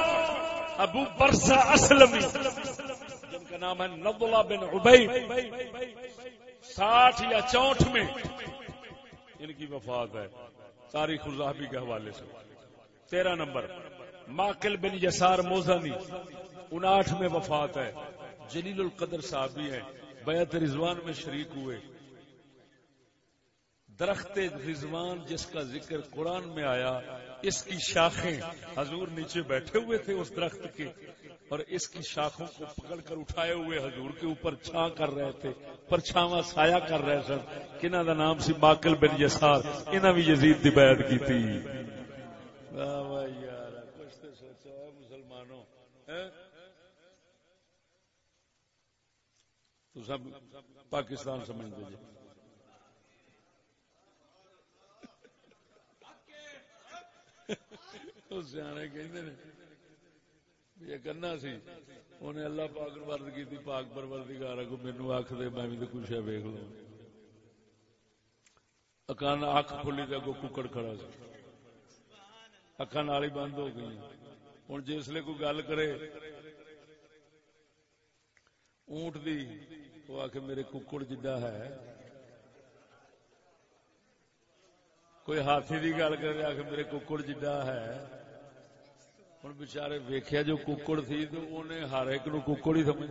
ابو برسا اسلم جن کا نام ہے نبلا بن ابئی ساٹھ یا چونٹ میں ان کی وفات ہے۔ تاریخ الزہبی کے حوالے سے۔ تیرہ نمبر، ماکل بن یسار موزانی انٹھ میں وفات ہے۔ جلیل القدر صاحب بھی ہیں بیعت رضوان میں شریک ہوئے۔ درخت رضوان جس کا ذکر قرآن میں آیا، اس کی شاخیں حضور نیچے بیٹھے ہوئے تھے اس درخت کے، اور اس کی شاخوں کو پکڑ کر اٹھائے ہوئے حضور کے اوپر چھا کر رہے تھے پرچھاوا سایہ کر رہے سن۔ کنہ دا نام سی باقل بن یسار، انہاں بھی یزید دی بیعت کی تھی۔ مسلمانوں تو سب پاکستان سمجھ دیجیے سیانے یہ کرنا سی۔ انہیں اللہ پاک ورد کی تھی پاک پروردگار کو مینو آخ دے میں بھی کچھ ہے ویک لوں اکان اکھ کھلی تو اگو ککڑ کھڑا سی۔ اکھا نال بند ہو گئی ہوں جسے کوئی گل کرے، اونٹ دی وہ آ میرے ککڑ جدا ہے۔ کوئی ہاتھی کی گل کرے آ میرے ککڑ جدا ہے۔ ہوں بچارے ویخیا جو ککڑ تھی تو انہیں ہر ایک نو ککڑ ہی سمجھ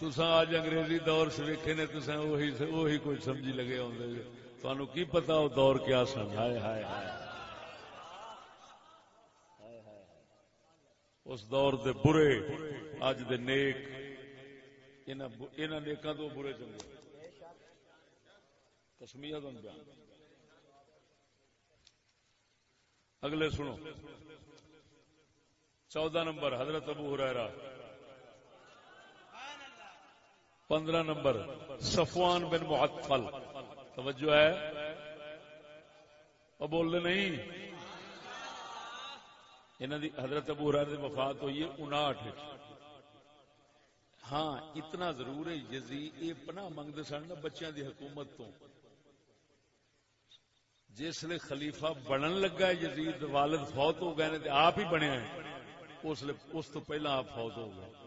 تسا اج انگریزی دور سے ویکے نے تسا وہی وہی کوئی سمجھی لگے آدھے تہن کی پتا وہ دور کیا سن ہائے ہائے ہائے اس دور دے برے اج دے نیک انہاں نیکاں تو برے چنگے کسمیا بیان اگلے سنو چودہ نمبر، حضرت ابو ہریرا پندرہ نمبر، صفوان بن معطل۔ توجہ ہے؟ وہ بول رہے نہیں؟ انہوں دی حضرت ابو ہرار دی وفات ہوئی ہے اناٹھ ہاں اتنا ضرور ہے یزید یہ پناہ منگتے سن بچیاں دی حکومت تو۔ جس لیے خلیفہ بنن لگا یزید والد فوت ہو گئے آپ ہی بنے ہیں۔ اس تو پہلا آپ فوت ہو گئے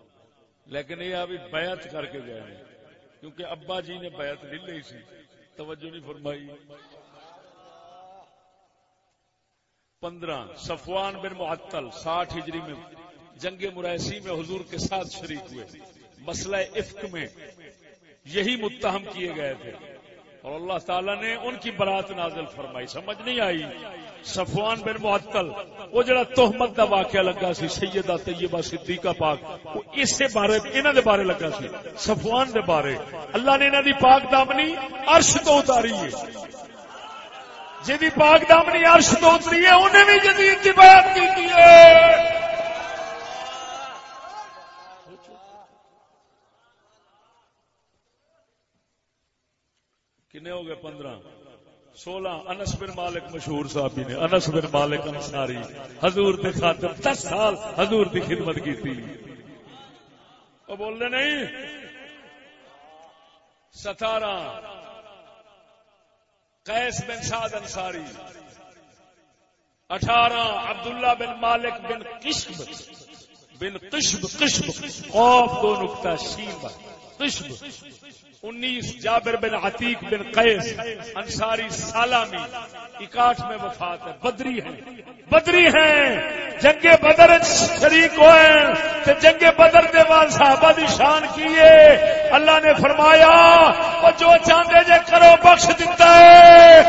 لیکن یہ ابھی بیعت کر کے گئے ہیں۔ کیونکہ ابا جی نے بیعت نہیں لی سی۔ توجہ نہیں فرمائی۔ پندرہ، صفوان بن معطل، ساٹھ ہجری میں جنگ مرائسی میں حضور کے ساتھ شریک ہوئے۔ مسئلہ افق میں یہی متہم کیے گئے تھے۔ اور اللہ تعالیٰ نے ان کی برات نازل فرمائی۔ سمجھ نہیں آئی۔ صفوان بن معطل، وہ جڑا تہمت دا واقعہ لگا سی، سیدہ طیبہ صدیقہ پاک، وہ اس سے بارے، انہاں دے بارے لگا سی، صفوان دے بارے۔ اللہ نے انہاں دی پاک دامنی عرش تو اتاری ہے۔ جی پاک دامنی عرش تو اتری ہے، انہیں بھی جدید کی بیعت کی ہے۔ کنے ہو گئے پندرہ؟ سولہ انس بن مالک مشہور صحابی نے، انس بن مالک انصاری، حضور دے خاطر دس سال حضور دی خدمت کی تھی وہ بول رہے نہیں، ستارہ، قیس بن سعد انصاری، اٹھارہ، عبداللہ بن مالک بن قشب بن قشب قشب خوف دو نقطہ شیم قشب انیس جابر بن عتیق بن قیس، انصاری سالامی، اکاٹھ میں وفات ہے۔ بدری ہیں۔ بدری ہیں۔ جنگ بدر شریک ہوئے تو جنگ بدر دے بعد صحابہ دی شان کیے اللہ نے فرمایا، وہ جو چاہتے جے کرو، بخش دیتا ہے۔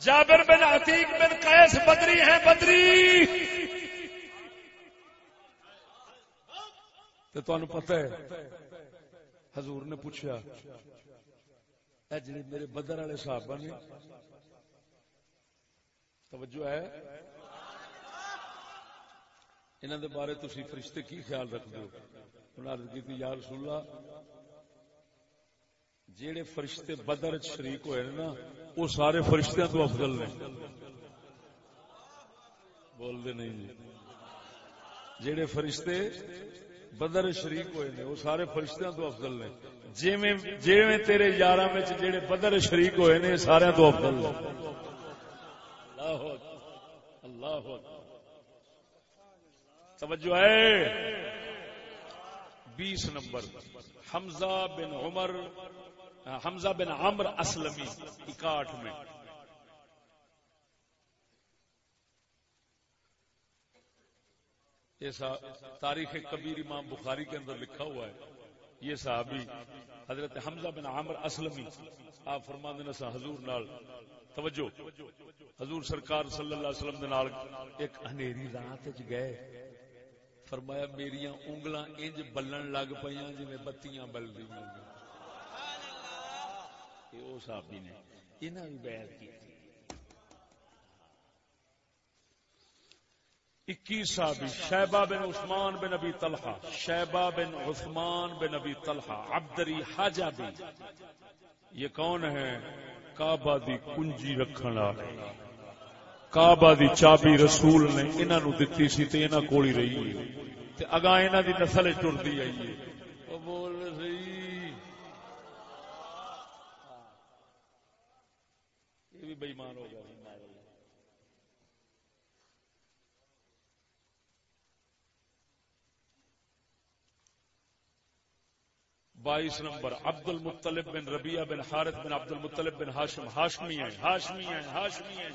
جابر بن عتیق بن قیس، بدری ہیں، بدری۔ تو پتا ہے، حضور نے پوچھا جی میرے بدر والے صاحب نے، توجہ ہے؟ انہوں دے بارے تھی فرشتے کی خیال رکھتے ہو؟ انہوں نے کی یا رسول اللہ، جیڑے فرشتے بدر شریک ہوئے نا وہ سارے فرشتیاں تو افضل نے۔ بول دے نہیں۔ جی جیڑے فرشتے بدر شریک ہوئے نے، وہ سارے فرشتیاں تو افضل نے۔ جی میں تیرے یار جڑے بدر شریک ہوئے نے، سارے تو افضل نے۔ اللہ اللہ توجہ ہے؟ بیس نمبر۔ حمزہ بن عمر ہاں، حمزہ بن عمر اسلمی، اکاٹھ میں۔ تاریخ کبیر امام بخاری کے اندر لکھا ہوا ہے۔ یہ صحابی حضرت حمزہ بن عامر اسلمی، آپ فرمان نسا حضور نال توجہ۔ حضور سرکار صلی اللہ علیہ وسلم نال ایک انیری رات گئے۔ فرمایا میری انگلاں انج بلن لگ پیاں جی بتیاں بلدی بل دی یہ صحابی نے، انہاں بھی بیعت کی۔ اکیس صحابی شیبہ بن عثمان بن نبی طلحہ شیبہ بن عثمان بن نبی طلحہ عبدری حاجہ بھی یہ کون ہے کعبہ دی کنجی رکھن والے۔ کعبہ دی چابی رسول نے انہاں نو دتی سی تے انہاں کول ہی رہی ہے۔ تے اگا انہاں دی نسل ٹردی آئی ہے۔ او بول رہی۔ یہ بھی بے ایمان ہو گیا۔ بائیس نمبر عبد المطلب بن ربیہ بن حارث بن عبد المطلب بن ہاشم ہاشمی ہیں ہاشمی ہیں ہاشمی ہیں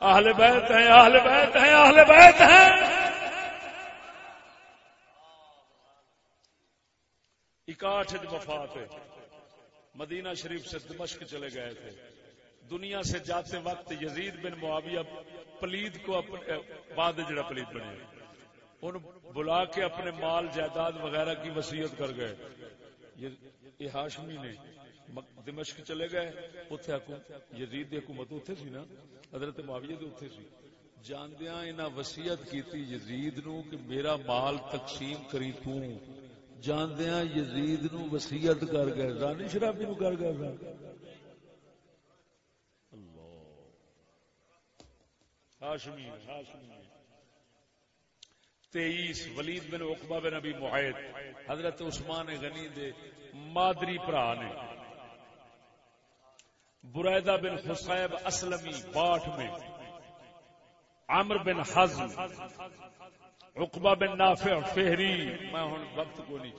اہل بیت ہیں، اہل بیت ہیں، اہل بیت ہیں۔ اکاٹھ وفات ہے۔ مدینہ شریف سے دمشق چلے گئے تھے۔ دنیا سے جاتے وقت یزید بن معاویہ پلید کو اپنے، بعد جڑا پلید بنے۔ ان بلا کے اپنے مال جائیداد وغیرہ کی وسیعت کر گئے۔ یہ ہاشمی نے دمشق چلے گئے۔ یزید حکومت اتنے سی نا؟ حضرت معاویہ اتنے سی۔ جاندیا انہیں وسیعت کی یزید نو کہ میرا مال تقسیم کری تو جاندیا یزید نو وسیعت کر گئے۔ رانی شرابی نو کر گئے۔ اللہ۔ ہاشمی ہاشمی تیئیس ولید بن اقبا بن ابی معاہد حضرت عثمان غنی دے مادری برا نے۔ برائدہ بن حسیب اسلمی باٹھ میں، عمر بن حزم، عقبہ بن نافع فہری، میں ہوں وقت کو نہیں،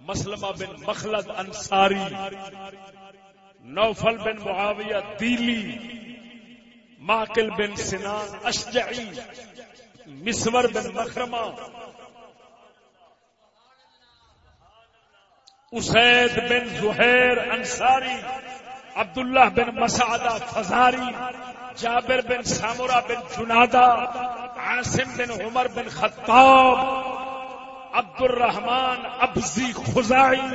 مسلمہ بن مخلد انصاری، نوفل بن معاویہ دیلی، ماکل بن سنان اشجعی مسور بن مکرما اسید بن زہیر انصاری، عبداللہ بن مسعدہ فزاری جابر بن سامورا بن جنادا عاصم بن عمر بن خطاب عبد الرحمان ابزی خزائی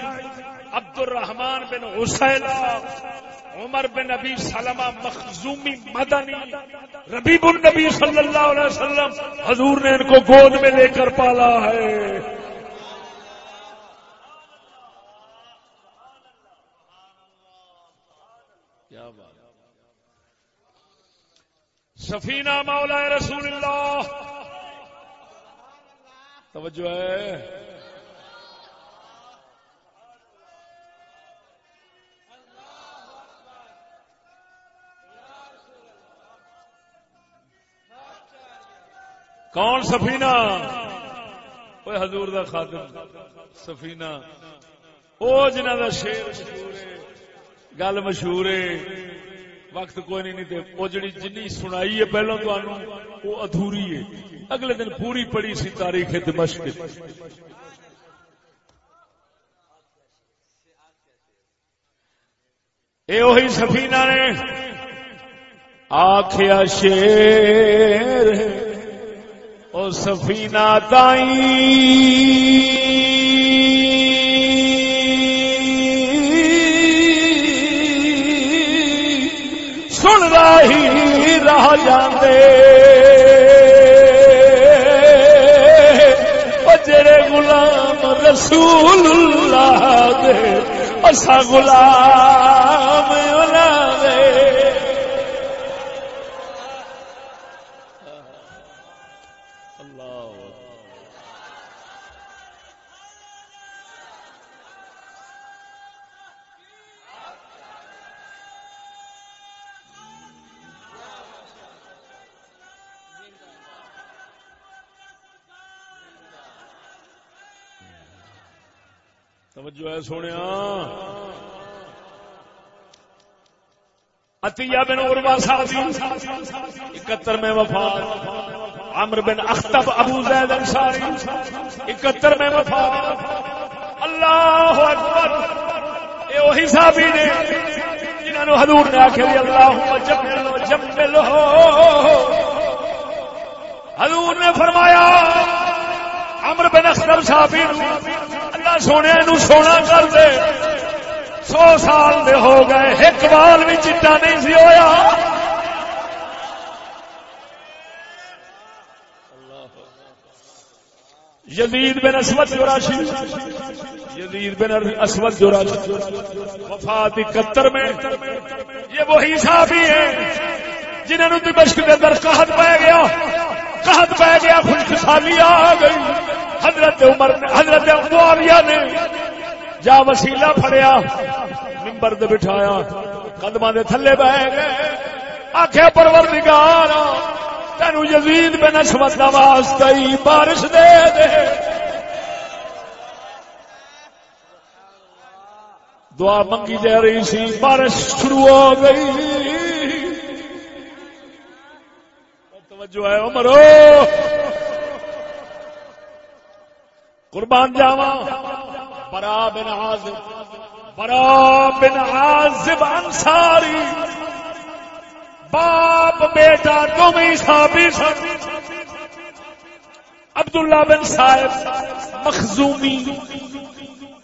عبد الرحمان بن حسیلہ عمر بن نبی سلمہ مخزومی مدنی ربیب النبی صلی اللہ علیہ وسلم، حضور نے ان کو گود میں لے کر پالا ہے۔ سفینہ مولا رسول اللہ۔ توجہ ہے۔ کون سفینہ؟ وہ حضور دا خاتم سفینہ۔ او جنہ دا شیر مشہور ہے، گل مشہور ہے۔ وقت کوئی نہیں تے او جڑی جنی سنائی ہے پہلو تو وہ ادھوری ہے۔ اگلے دن پوری پڑی سی تاریخ دمشق۔ اے وہی سفینہ نے آخیا شیر ہے۔ او سفینہ تائی ہی رہ جاندے۔ جڑے غلام رسول اللہ دے اسا غلام دے توجہ ہے سونے عطیہ بن عروا صاحبی، اکہتر میں وفات۔ عمر بن اختب ابو زید انصاری، اکہتر میں وفات۔ اللہ اکبر۔ اے وہی صحابی نے جنہوں نے حضور نے آخر اللہ جملو جملو حضور نے فرمایا عمر بن اختب صحابی سونے نو سونا کر دے۔ سو سال دے ہو گئے۔ ایک بال بھی چٹا نہیں سی ہویا۔ یزید بن اسود جو راشی یزید بن اسود جو راشی وفات اکہتر میں۔ یہ وہی صحابی ہیں جنہوں نے دمشق کے اندر قحط پہ گیا۔ قحط پہ گیا خوشخالی آ گئی۔ حضرت عمر، حضرت معاویہ نے جا وسیلہ پھڑیا ممبر دے بٹھایا قدمہ دے تھلے بہ گئے۔ آخیا پروردگار، تینو یزید بن اسود کا واسطہ ہی بارش دے دے۔ دعا منگی جا رہی سی، بارش شروع ہو گئی۔ توجہ ہے عمرو قربان جاوا برا بن عازب. برا بن عازب انصاری. باپ بیٹا تم ہی صحابی سن. عبداللہ بن صاحب مخزومی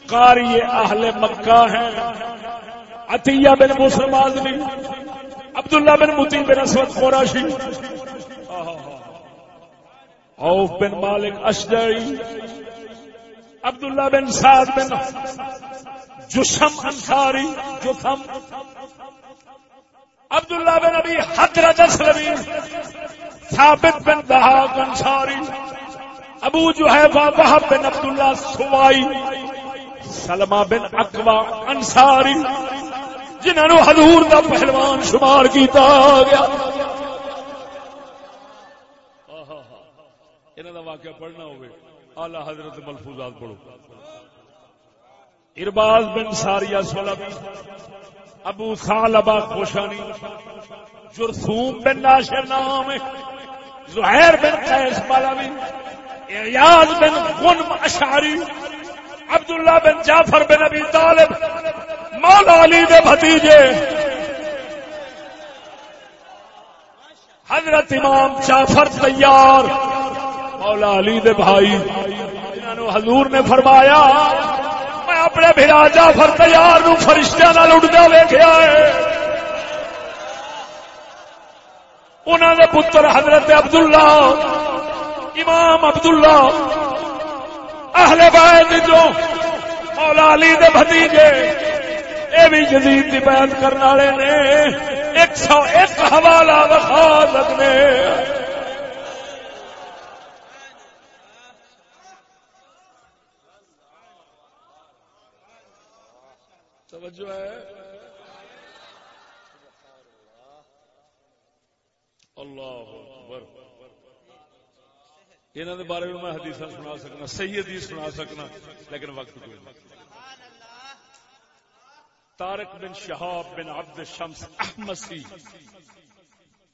قاری اہل مکہ ہیں. عطیہ بن مسلم آدمی عبداللہ بن متی بن اسود قراشی اوف بن مالک اشدری عبداللہ بن سعد بن جسم انصاری جسم عبداللہ بن ابی حضرت اسلمی ثابت بن دہاق انصاری ابو جو ہے وہب بن عبداللہ سوائی سلمہ بن اقوا انصاری جنہوں نے حضور دا پہلوان شمار کیتا گیا انہوں دا واقعہ پڑھنا ہوئے اعلی حضرت ملفوظات پڑھو۔ ارباز بن ساریا سولب ابو ثعلبہ خوشانی، جرثوم بن ناشر نام زہیر بن قیس مالوی ایاز بن غنم اشعری، عبداللہ بن جعفر بن ابی طالب، مولا علی دے بھتیجے۔ حضرت امام جعفر تیار مولا علی دے بھائی انہوں حضور نے فرمایا، میں اپنے بھرا جعفر تیار نو فرشتہ نال اڑدا ویکھیا ہے۔ انہوں نے پتر حضرت عبداللہ، امام عبداللہ، اہل بیت جو مولا علی دے بھتیجے یہ بھی جدید کی بیان کرنے والے نے، ایک سو ایک حوالہ بخا سکتے توجہ ہے۔ اللہ اکبر۔ انہوں نے بارے میں میں حدیث سنا سکنا صحیح حدیث سنا سکنا، لیکن وقت کوئی نہیں۔ تارک بن شہاب بن عبد شمس احمسی،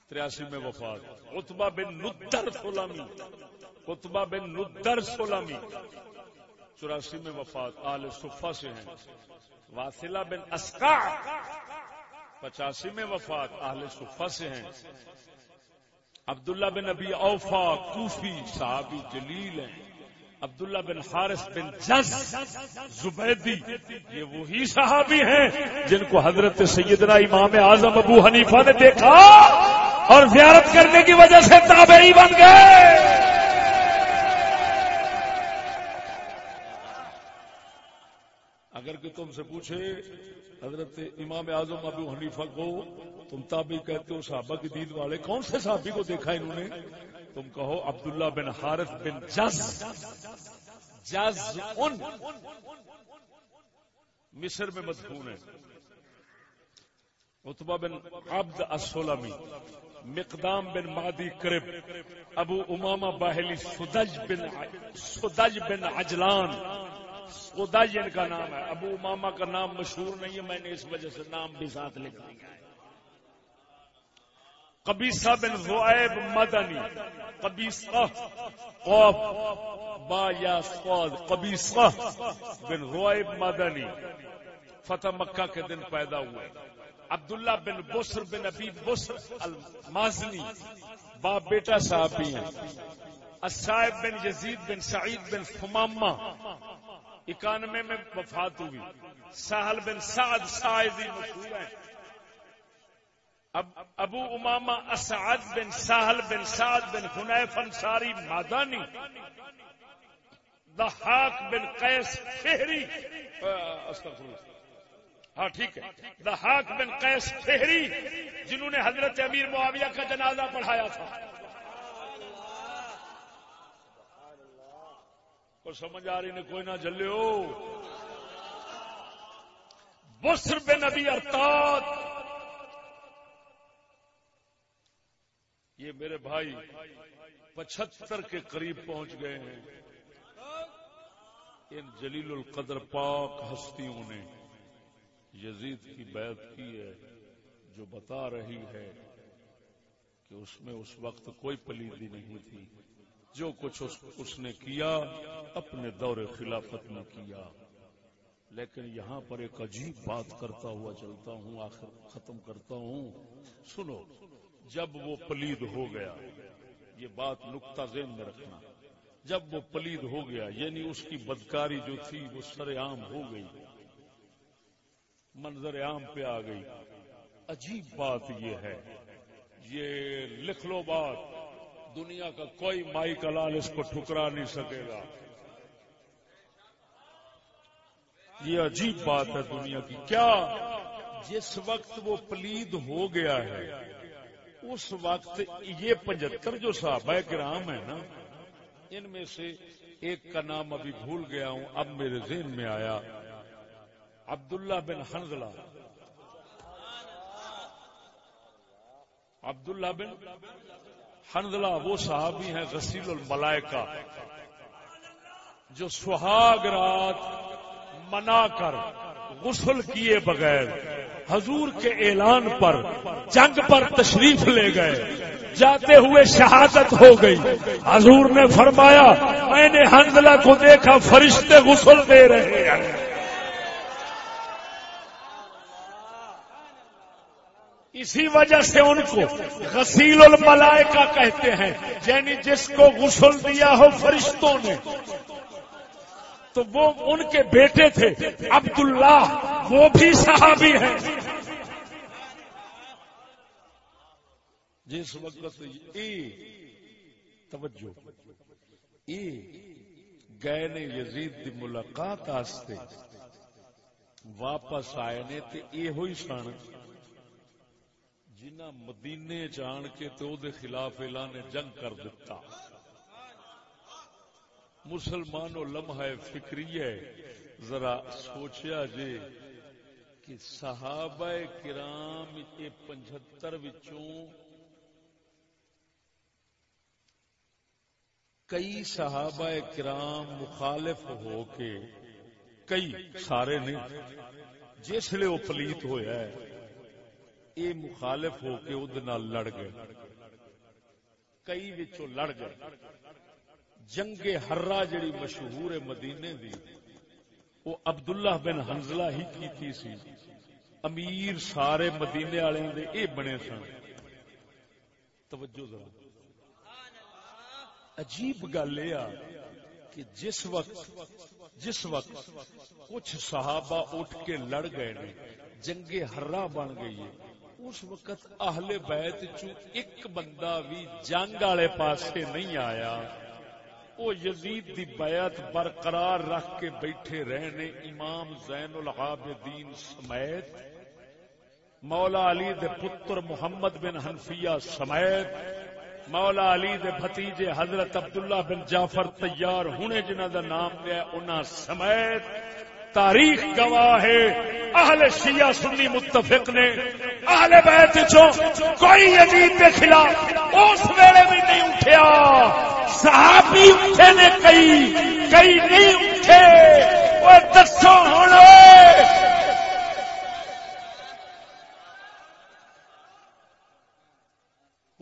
تریاسی میں وفات۔ اتبا بن ندر سولامی اتبا بن ندر سولامی چوراسی میں وفات۔ آل صفا سے ہیں۔ واسلہ بن اسکا پچاسی میں وفات، اہل صفا سے ہیں۔ عبداللہ بن ابی اوفا، کوفی صحابی جلیل ہیں۔ عبداللہ بن حارث بن جز، زبیدی، یہ وہی صحابی ہیں جن کو حضرت سیدنا امام اعظم ابو حنیفہ نے دیکھا اور زیارت کرنے کی وجہ سے تابعی بن گئے اگر کہ تم سے پوچھے، حضرت امام اعظم ابو حنیفہ کو تم تابعی کہتے ہو، صحابہ کی دید والے، کون سے صحابی کو دیکھا انہوں نے؟ تم کہو عبداللہ بن حارث بن جز جز ان۔ مصر میں مدفون ہے اتبا بن عبد السلمی، مقدام بن مادی کرب ابو امامہ باہلی سدج بن سدج بن اجلان سدج کا نام ہے، ابو امامہ کا نام مشہور نہیں ہے، میں نے اس وجہ سے نام بھی ساتھ لکھ دیا ہے۔ قبیصہ بن زعیب مدنی، قبیصہ قوف با یا سواد قبیصہ بن زعیب مدنی۔ فتح مکہ کے دن پیدا ہوئے۔ عبداللہ بن بسر بن ابی بسر المازنی باپ بیٹا صحابی ہیں۔ الصائب بن یزید بن سعید بن فمامہ اکانوے میں وفات ہوئی۔ سہل بن سعد سائدی مشہور ہیں۔ ابو اماما اسعد بن ساحل بن سعد بن حنیف انصاری مادانی۔ دہاک بن قیس فہری۔ ہاں ٹھیک ہے۔ دہاک بن قیس فہری، جنہوں نے حضرت امیر معاویہ کا جنازہ پڑھایا تھا۔ کو سمجھ آ رہی نے کوئی نہ جلے ہو بسر بن ابی ارتاد یہ میرے بھائی پچہتر کے قریب پہنچ گئے ہیں۔ ان جلیل القدر پاک ہستیوں نے یزید کی بیعت کی ہے، جو بتا رہی ہے کہ اس میں اس وقت کوئی پلیدی نہیں تھی۔ جو کچھ اس, اس نے کیا اپنے دور خلافت میں کیا۔ لیکن یہاں پر ایک عجیب بات کرتا ہوا چلتا ہوں آخر ختم کرتا ہوں۔ سنو جب وہ پلید ہو گیا یہ بات نقطہ ذہن میں رکھنا جب وہ پلید ہو گیا یعنی اس کی بدکاری جو تھی وہ سر عام ہو گئی منظر عام پہ آ گئی۔ عجیب بات یہ ہے۔ یہ لکھ لو بات۔ دنیا کا کوئی مائی کلال اس کو ٹھکرا نہیں سکے گا۔ یہ عجیب بات ہے دنیا کی۔ کیا جس وقت وہ پلید ہو گیا ہے، اس وقت یہ پچہتر جو صحابہ کرام ہے نا، ان میں سے ایک کا نام ابھی بھول گیا ہوں، اب میرے ذہن میں آیا۔ عبداللہ بن حنزلہ عبداللہ بن حنزلہ وہ صحابی ہیں غسیل الملائکہ جو سہاگ رات منا کر غسل کیے بغیر حضور کے اعلان پر جنگ پر تشریف لے گئے۔ جاتے ہوئے شہادت ہو گئی۔ حضور نے فرمایا، میں نے حنزلہ کو دیکھا، فرشتے غسل دے رہے ہیں۔ اسی وجہ سے ان کو غسیل الملائکہ کہتے ہیں۔ یعنی جس کو غسل دیا ہو فرشتوں نے۔ تو وہ ان کے بیٹے تھے، عبداللہ، وہ بھی صحابی ہیں۔ جس وقت اے توجہ۔ اے گئے نے یزید دی ملاقات آستے۔ واپس آئے نے تے یہ سن۔ جنہ مدینے جان کے تو دے خلاف اعلان جنگ کر دیتا مسلمان و لمحہ فکری ہے۔ ذرا سوچیا جے کہ صحابہ کرام کے پنجتر کئی صحابہ کرام مخالف ہو کے، کئی سارے نہیں جس لیے وہ پلیت ہویا ہے۔ یہ مخالف ہو کے وہ لڑ گئے۔ کئی وچوں لڑ گئے۔ جنگ ہرا جڑی مشہور مدینے دی، وہ عبداللہ بن حنزلہ ہی کی سی۔ امیر سارے مدینے والے دے اے بنے سن۔ توجہ ذرا۔ عجیب گل یہ کہ جس وقت جس وقت کچھ صحابہ اٹھ کے لڑ گئے نے، جنگ ہرا بن گئی ہے۔ اس وقت اہل بیت چو ایک بندہ بھی جنگ والے پاسے نہیں آیا، وہ یزید دی بیعت برقرار رکھ کے بیٹھے رہنے امام زین العابدین سمیت، مولا علی دے پتر محمد بن حنفیہ سمیت، مولا علی دے بھتیجے حضرت عبداللہ بن جعفر تیار ہونے جنہ دا نام دیا انہاں سمیت تاریخ گواہ ہے۔ اہل شیعہ سنی متفق نے، اہل بیت چو کوئی یزید کے خلاف اس ویلے بھی نہیں اٹھیا۔ صحابی اٹھے نے کئی کئی نہیں اٹھے۔ وہ دسو ہوں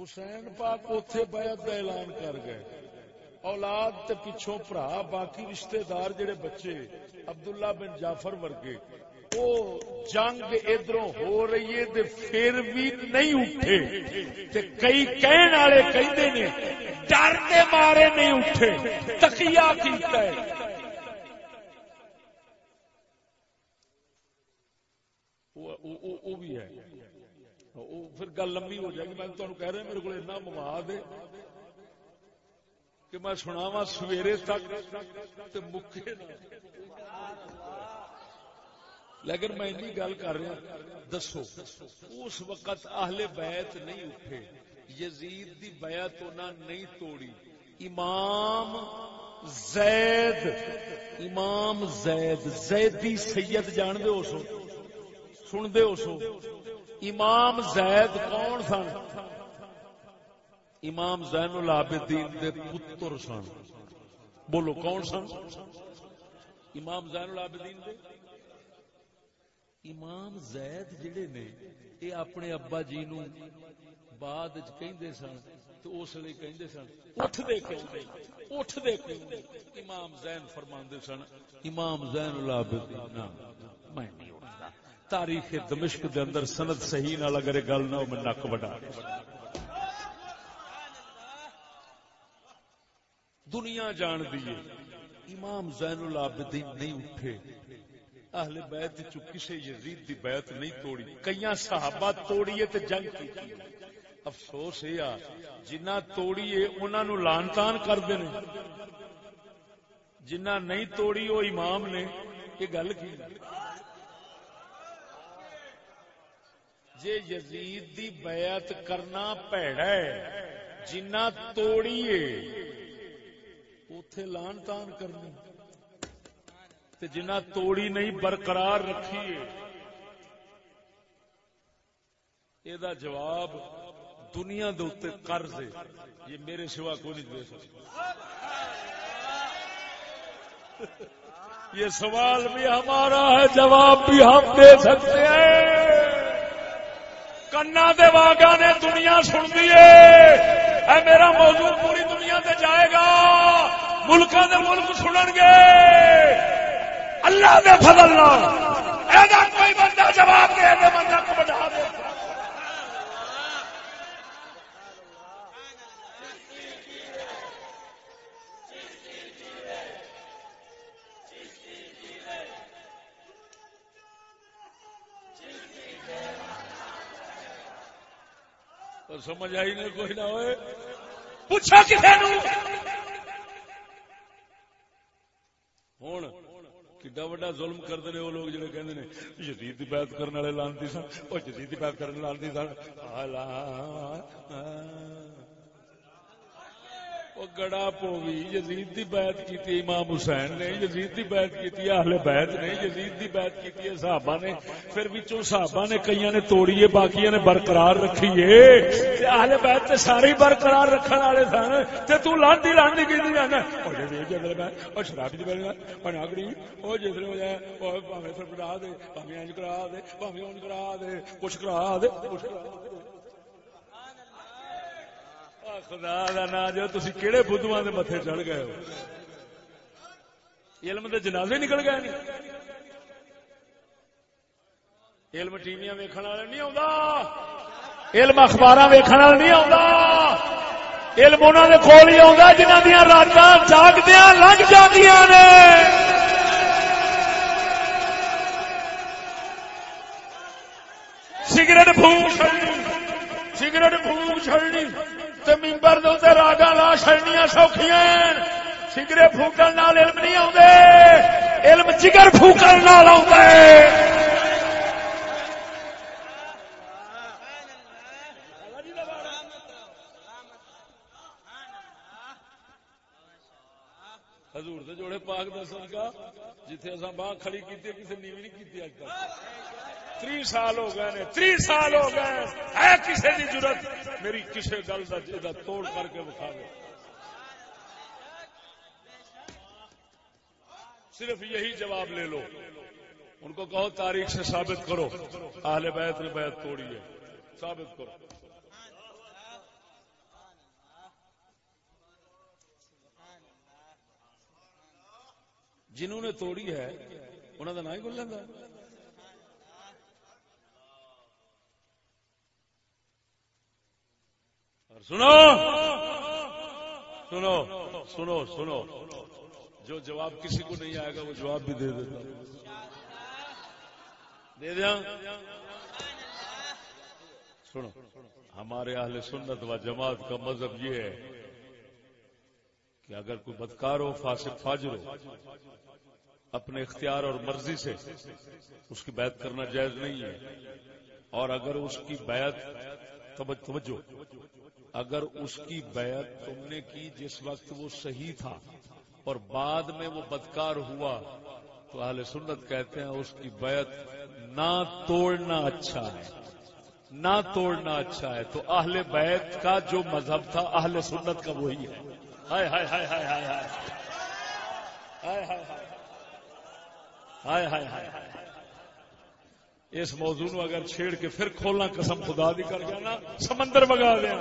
حسین پاک اتے بیعت کا اعلان کر گئے۔ اولاد تے پچھوں برا باقی رشتہ دار جڑے بچے، عبداللہ بن جعفر ورگے، او جنگ ادھر ہو رہی ہے تے پھر بھی نہیں اٹھے۔ تے کئی کہن والے کہندے نے، ڈر کے مارے نہیں اٹھے۔ تقیا کیتا ہے۔ وہ بھی ہے۔ پھر گل لمبی ہو جائے گی۔ میں تمہیں کہہ رہا میرے کو اتنا مماد ہے۔ کہ میں سناوا سویرے تک مکے لیکن میں انی گل کر رہا دسو، اس وقت اہل بیت نہیں اٹھے، یزید دی بیعت انہاں نہیں توڑی۔ امام زید امام زید، زیدی سید جان دے ہو سو سن دے ہو سو۔ امام زید کون سن؟ امام زین العابدین دے پتر سن۔ بولو، کون سن؟ امام زین العابدین دے۔ امام زید جڑے نے، اے اپنے ابا جی نو بعد کہندے سن تو اس لیے کہندے سن اٹھ دے کیوں اٹھ دے کیوں امام زین فرماندے سن، امام زین العابدین نا میں نہیں اٹھدا تاریخ دمشق دے اندر سند صحیح نہ اگر گل نہ ہو، میں نک وڈا۔ دنیا جان دیے امام زین العابدین نہیں اٹھے۔ اہل بیت چ کسے یزید دی بیعت نہیں توڑی۔ کئی صحابہ توڑیے تے جنگ کی افسوس یہ جنہ توڑیے انہاں نو لانتان کر دے جنہ نہیں توڑی وہ امام نے۔ یہ گل کی؟ جے یزید دی بیعت کرنا پیڑا ہے، جنہ توڑیے اتے لان تان کرنی جنہ توڑی نہیں برقرار رکھی یہ جواب دنیا دے قرض ہے۔ یہ میرے سوا کو نہیں دے سکتا۔ یہ سوال بھی ہمارا ہے، جواب بھی ہم دے سکتے ہیں۔ کنا دے واگا نے دنیا سن دیے اے میرا موضوع پوری دنیا تے جائے گا ملک دے ملک سنن گے۔ اللہ دے فضل کوئی بندہ جواب دے دے، بندہ کو بٹھا دے سمجھ آئی نہیں کوئی نہ ہوئے۔ پوچھو کسی نو؟ کڈا وڈا ظلم کرتے ہیں لوگ جڑے نے جدید دی کرنے والے لانتی سن، او یزید دی بیعت لانتی سن وہ گڑا پوی یزید دی بیعت کیتی امام حسین نے، یزید دی بیعت کیتی اہل بیت نے، یزید دی بیعت کیتی ہے صحابہ نے، پھر وچوں صحابہ نے کئیاں نے توڑی ہے باقیاں نے برقرار رکھی ہے تے اہل بیت تے سارے برقرار رکھن والے سن، تے تو لاندی لاندی کیتی جانا۔ او جے جدل میں او شراب دی بیعت او ناگڑی، او جدل ہو جائے او بھاویں پھر بڑا دے بھاویں انج کرا دے بھاویں اون کرا دے، کچھ کرا دے، کچھ کرا دے۔ خدا دا نا جو تسی کیڑے بدھواں دے متھے چڑھ گئے ہو علم دے جنازے نکل گئے نہیں علم ٹیویاں ویکھن والے نہیں آوندا علم اخباراں ویکھن والے نہیں آوندا علم انہاں دے کول ہی آوندا جنہاں دیاں راتاں جاگدیاں لنگ جاندیاں نے سگریٹ پھونک چھڑنی سگریٹ پھونک چھڑنی ممبر دے تے راگا لا چڑنیاں سوکھیاں سگرے پھوکن نال علم نہیں علم جگر پھوکن نال آوندا حضور جوڑے پاک دسا جیسے جتھے باہ کھڑی کی کسی نیو نہیں کی تری سال ہو گئے نے تری سال ہو گئے ہے کسی کی ضرورت میری کسی گل کا توڑ کر کے بکھا دے۔ صرف یہی جواب لے لو۔ ان کو کہو تاریخ سے ثابت کرو۔ اہل بیت نے بیت توڑی ہے۔ ثابت کرو۔ جنہوں نے توڑی ہے انہوں کا نام ہی بول لینا سنو! سنو! سنو! سنو! جو جواب کسی کو نہیں آئے گا، وہ جواب بھی دے دیتا دے دیا؟ سنو! ہمارے اہل سنت و جماعت کا مذہب یہ ہے کہ اگر کوئی بدکار ہو، فاسق، فاجر ہو، اپنے اختیار اور مرضی سے اس کی بیعت کرنا جائز نہیں ہے، اور اگر اس کی بیعت توجہ اگر اس کی بیعت تم نے کی جس وقت وہ صحیح تھا اور بعد میں وہ بدکار ہوا تو اہل سنت کہتے ہیں اس کی بیعت نہ توڑنا اچھا ہے نہ توڑنا اچھا ہے تو اہل بیت کا جو مذہب تھا اہل سنت کا وہی ہے ہائے ہائے ہائے ہائے ہائے ہائے ہائے ہائے ہائے ہائے ہائے اس موضوع نو اگر چھیڑ کے پھر کھولنا قسم خدا دی کر جانا سمندر بگا دیا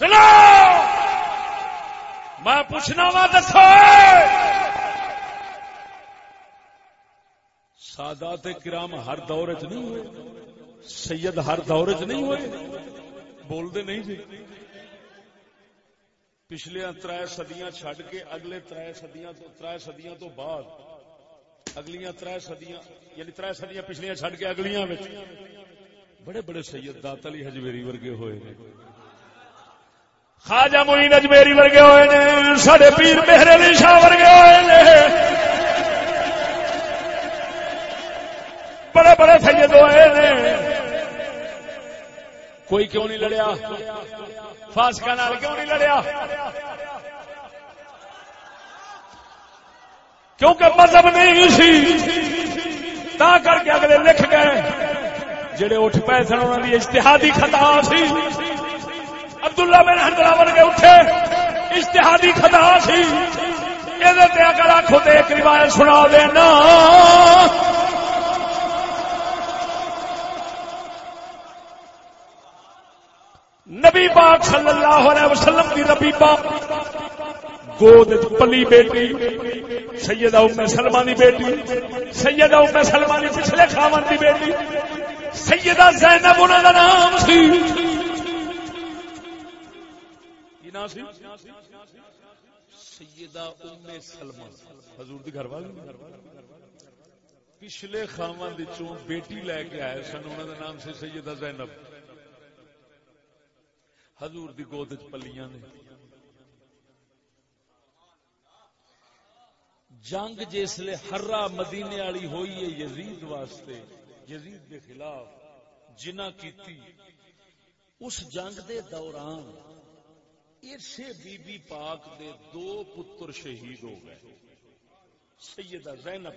چلو میں پوچھنا وا دسو! سادات کرام ہر دور چ نہیں ہوئے، سید ہر دور چ نہیں ہوئے بولتے نہیں جی۔ پچھلے تر سدیاں چڈ کے اگلے تر سدیاں تو تر سدیاں تو بعد، اگلیاں تر سدیاں یعنی تر سدیاں پچھلیاں چڈ کے اگلیاں بڑے بڑے سید دات علی ہجویری ورگے ہوئے۔ خواجہ موئی اجمیری ورگے ہوئے نے سڈے پیر مہر علی شاہ ورگے ہوئے نے۔ بڑے بڑے سید ہوئے نے۔ کوئی کیوں نہیں لڑیا؟ فاسکا کیوں نہیں لڑیا؟ کیونکہ مذہب نہیں سی، تا کر کے اگلے لکھ گئے۔ جڑے اٹھ پے سن انہوں کی اشتہادی خطا سی۔ عبداللہ بن حنزلہ ورگے اٹھے اشتہادی خطا سی۔ یہ اگر آخو تو ایک روایت سنا دینا۔ نبی پاک صلی اللہ علیہ وسلم کی نبی پاک، گود پلی بیٹی، سیدہ ام سلمہ دی بیٹی، سیدہ ام سلمہ دی پچھلے خاون دی بیٹی، سیدہ زینب انہاں دا نام سی۔ نام سی? سیدہ ام سلمہ، حضور دی گھر والی پچھلے خاون دی چوں بیٹی لے کے آئے سن، انہاں دا نام سی سیدہ زینب۔ حضور دی گود پلیاں نے۔ جنگ جسے ہرا مدینے والی ہوئی ہے یزید واسطے، یزید کے خلاف جنا کیتی، اس جنگ دے دوران اسے بی بی پاک دے دو پتر شہید ہو گئے۔ سیدہ زینب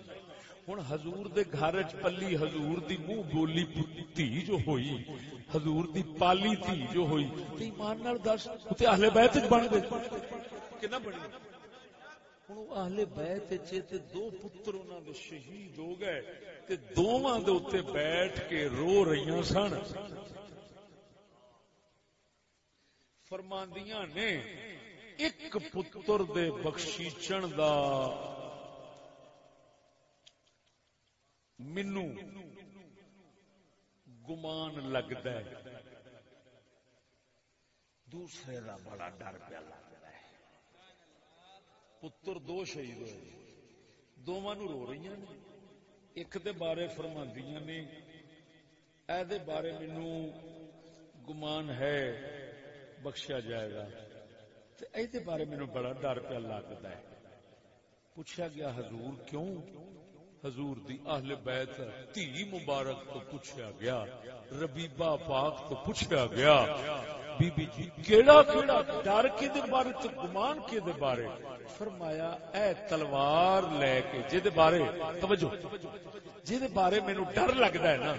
ہوں حضور دے گھر چ پلی حضور دی منہ بولی تھی جو ہوئی۔ حضور دی پالی تھی جو ہوئی۔ ایمان نال دس، تے اہل بیت بن گئے۔ کنا بنی ہوں اہل بیت تے دو پتر انہاں دے شہید ہو گئے۔ تے دوواں دے اوتے بیٹھ کے رو رہیاں سن۔ فرماندیاں نے، ایک پتر دے بخشیچن دا مینو گمان لگتا ہے۔ دوسرے کا بڑا ڈر پیا لگتا ہے۔ پتر دو شہید ہوئے۔ دونوں رو رہی نے ایک دے بارے فرماندیاں نے، اے دے بارے مینو گمان ہے۔ بخشیا جائے گا۔ اے بارے مینو بڑا ڈر پیا لگتا ہے۔ پوچھا گیا، حضور کیوں؟ حضور دی اہل بیت تھی مبارک تو پوچھا گیا ربیبا پاک تو پوچھا گیا بی بی جی کیڑا کیڑا ڈر کے دے بارے تو گمان کے دے بارے؟ فرمایا، اے تلوار لے کے جے دے بارے، توجہ جے دے بارے مینوں ڈر لگدا ہے نا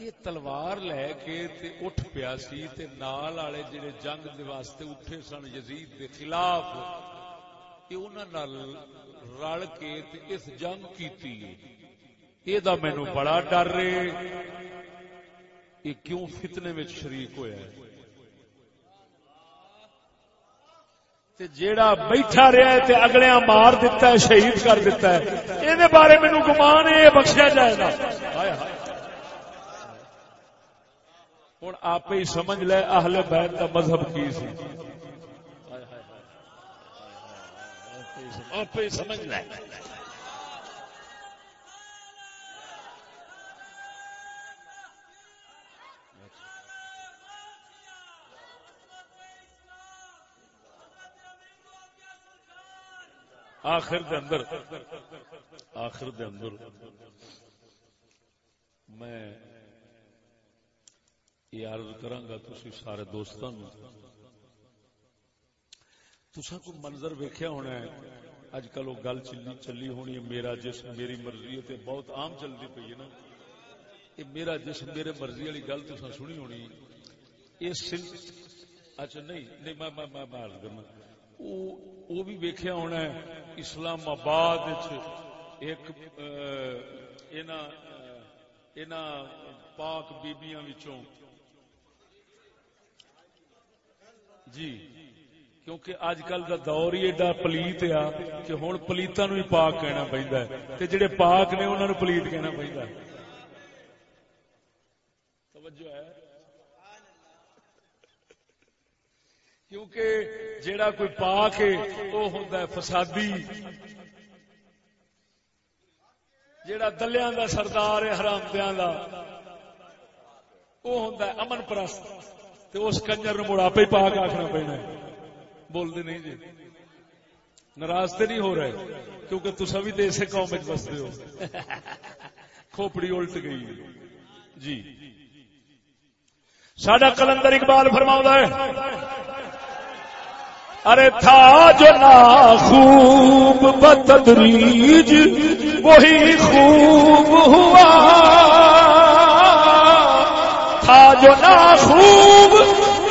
یہ تلوار لے کے تے اٹھ پیا سی تے نال والے جڑے جنگ دے واسطے اٹھے سن یزید دے خلاف یہ انہاں نال رل کے تے اس جنگ کی یہ مینو بڑا ڈر رہے یہ کیوں فتنے میں شریک ہوا جیڑا بیٹھا رہا ہے تے اگلے مار دیتا ہے شہید کر دیتا ہے یہ بارے مینو گمان ہے بخشیا جائے گا ہائے ہائے ہوں آپ ہی سمجھ لے اہل بیت کا مذہب کی سی۔ آپ ہی سمجھ لیں آخر دے اندر، آخر دے اندر میں یہ عرض کروں گا تھی سارے دوستوں تسا کو منظر ویکیا ہونا ہے۔ اج کل وہ گل چلی چلی ہونی ہے۔ میرا جسم میری مرضی ہے بہت عام چلتی پی ہے نا۔ یہ میرا جسم میرے مرضی والی گل تو سنی ہونی۔ یہ سل اچھا نہیں نہیں، میں میں میں میں کرنا۔ وہ بھی ویکیا ہونا ہے۔ اسلام آباد ایک پاک بیبیاں جی کیونکہ اج کل کا دور ہی ایڈا پلیت آ کہ ہوں پلیتوں ہی پاک کہنا پہ جڑے پاک نے انہوں نے پلیت کہنا پہ توجہ ہے۔ کیونکہ جیڑا کوئی پاک ہے وہ ہوتا ہے فسادی۔ جیڑا دلیاں دا سردار ہے، حرام دیا وہ ہوتا ہے امن پرست۔ تو اس کنجر نو مڑا پہ پاک آخنا پینا ہے۔ بولتے نہیں جی۔ ناراض تو نہیں ہو رہے۔ کیونکہ تصا بھی تو اسے قوم بستے ہو۔ کھوپڑی الٹ گئی۔ جی۔ سڈا کلندر اقبال فرما ہے۔ ارے تھا جو نا خوب بتدریج، وہی خوب ہوا۔ تھا جو نا خوب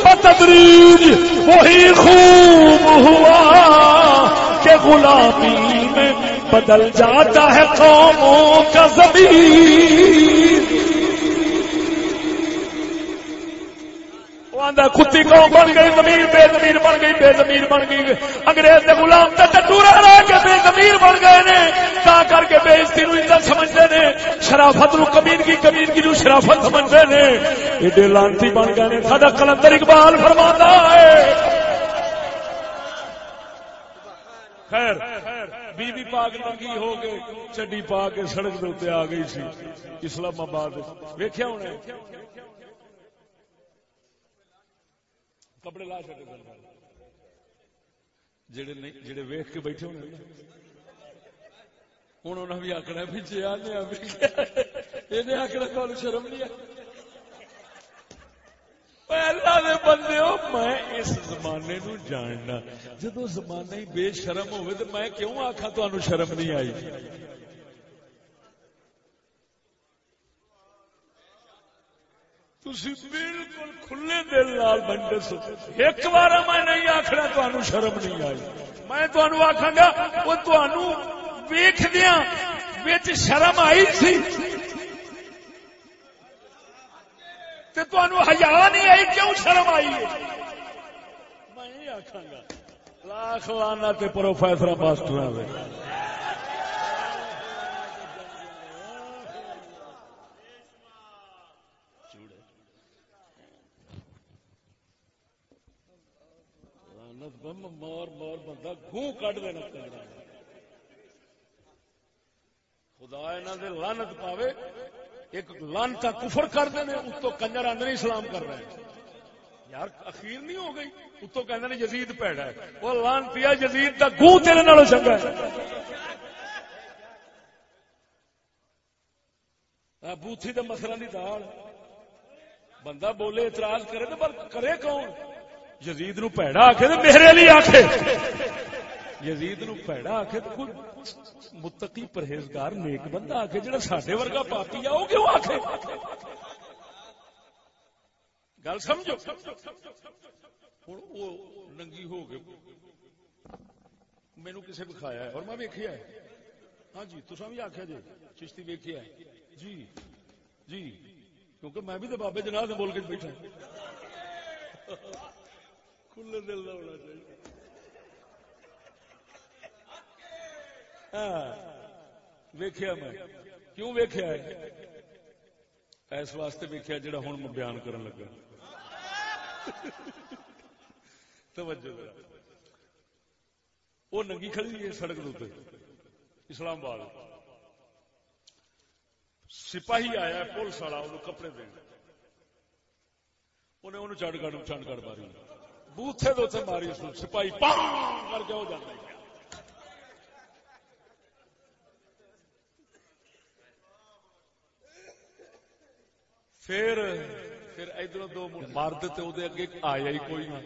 بتدریج وہی خوب ہوا کہ غلامی میں بدل جاتا ہے قوموں کا زمین۔ کتی قوم بن گئی، زمین بے زمین بن گئی بے زمین بن گئی۔ انگریز کے گلام ٹورا رہ کے بے زمین بن گئے نے۔ تا کر کے بے بےزتی نو عزت سمجھتے نے۔ شرافت نو کمین کی کمین کی نو شرافت سمجھتے نے۔ ایڈے لانتی بن گئے نے۔ سدا کلندر اقبال فرماتا ہے۔ خیر بی بی پاک ننگی ہو گئے چڈی پا کے سڑک دے آ گئی سی، اسلام آباد۔ ویخیا ہونے کپڑے لا چکے جڑے جڑے ویخ کے بیٹھے ہونے ہوں انہیں بھی آخنا بھی جی آنے یہ آخنا تمہیں شرم نہیں آئی۔ پہلا دے بندے ہو میں اس زمانے نو جاننا۔ جدو زمانہ ہی بے شرم ہوئے تو میں کیوں آخا تمہیں شرم نہیں آئی؟ تھی بالکل کھلے دل لال بنڈے سو ایک بار میں نہیں آخنا تمہیں شرم نہیں آئی۔ میں تمہیں آخا گا، وہ تمہوں ویخ دیا شرم آئی سی ہزار نہیں آئی، کیوں شرم آئی؟ میں آخا گا۔ لاکھ لانا پروفیسر ماسٹر مار مار بندہ گوں کٹ دینا خدا انہوں لانت پاوے، ایک لانتا کفر کر دیں اتو کنجر آدھے اسلام کر رہے ہیں۔ یار، اخیر نہیں ہو گئی؟ اتو کہ یزید پیڑا ہے۔ وہ لانتی یزید کا گو تیرے نال چنگا بوتھی تو مسرا کی دال۔ بندہ بولے، اعتراض کرے تو پر کرے کون؟ یزید نو پیڑا آخے تو میرے لیے آخے یزید نو پیڑا آخے تو کوئی متقی پرہیزگار نیک بندہ آخے جڑا سڈے ورگا پاپی آ کیوں آخے گل سمجھو۔ ہوں وہ ننگی ہو گئے۔ مینو کسی بکھایا ہے اور میں ویکیا ہے۔ ہاں جی تصا بھی آخیا جی چشتی ویکیا ہے۔ جی جی کیونکہ میں بھی تو بابے جناب سے بول کے بیٹھا ہاں۔ کھلے دل کا ہونا چاہیے۔ ہاں، ویخیا میں۔ کیوں ویخیا ہے؟ اس واسطے ویخیا جڑا ہوں میں بیان کرن لگا۔ توجہ وہ ننگی کھڑی ہے سڑک دے اسلام آباد۔ سپاہی آیا پولیس والا انہوں کپڑے دے انہیں انہوں چڑھ کر چڑھ کر ماری۔ بوتھے دو دے ماری سو سپاہی پام کر کے ہو جاتا ہے پھر پھر ادھر دو مرد تے وہ اگے آیا ہی کوئی نہ۔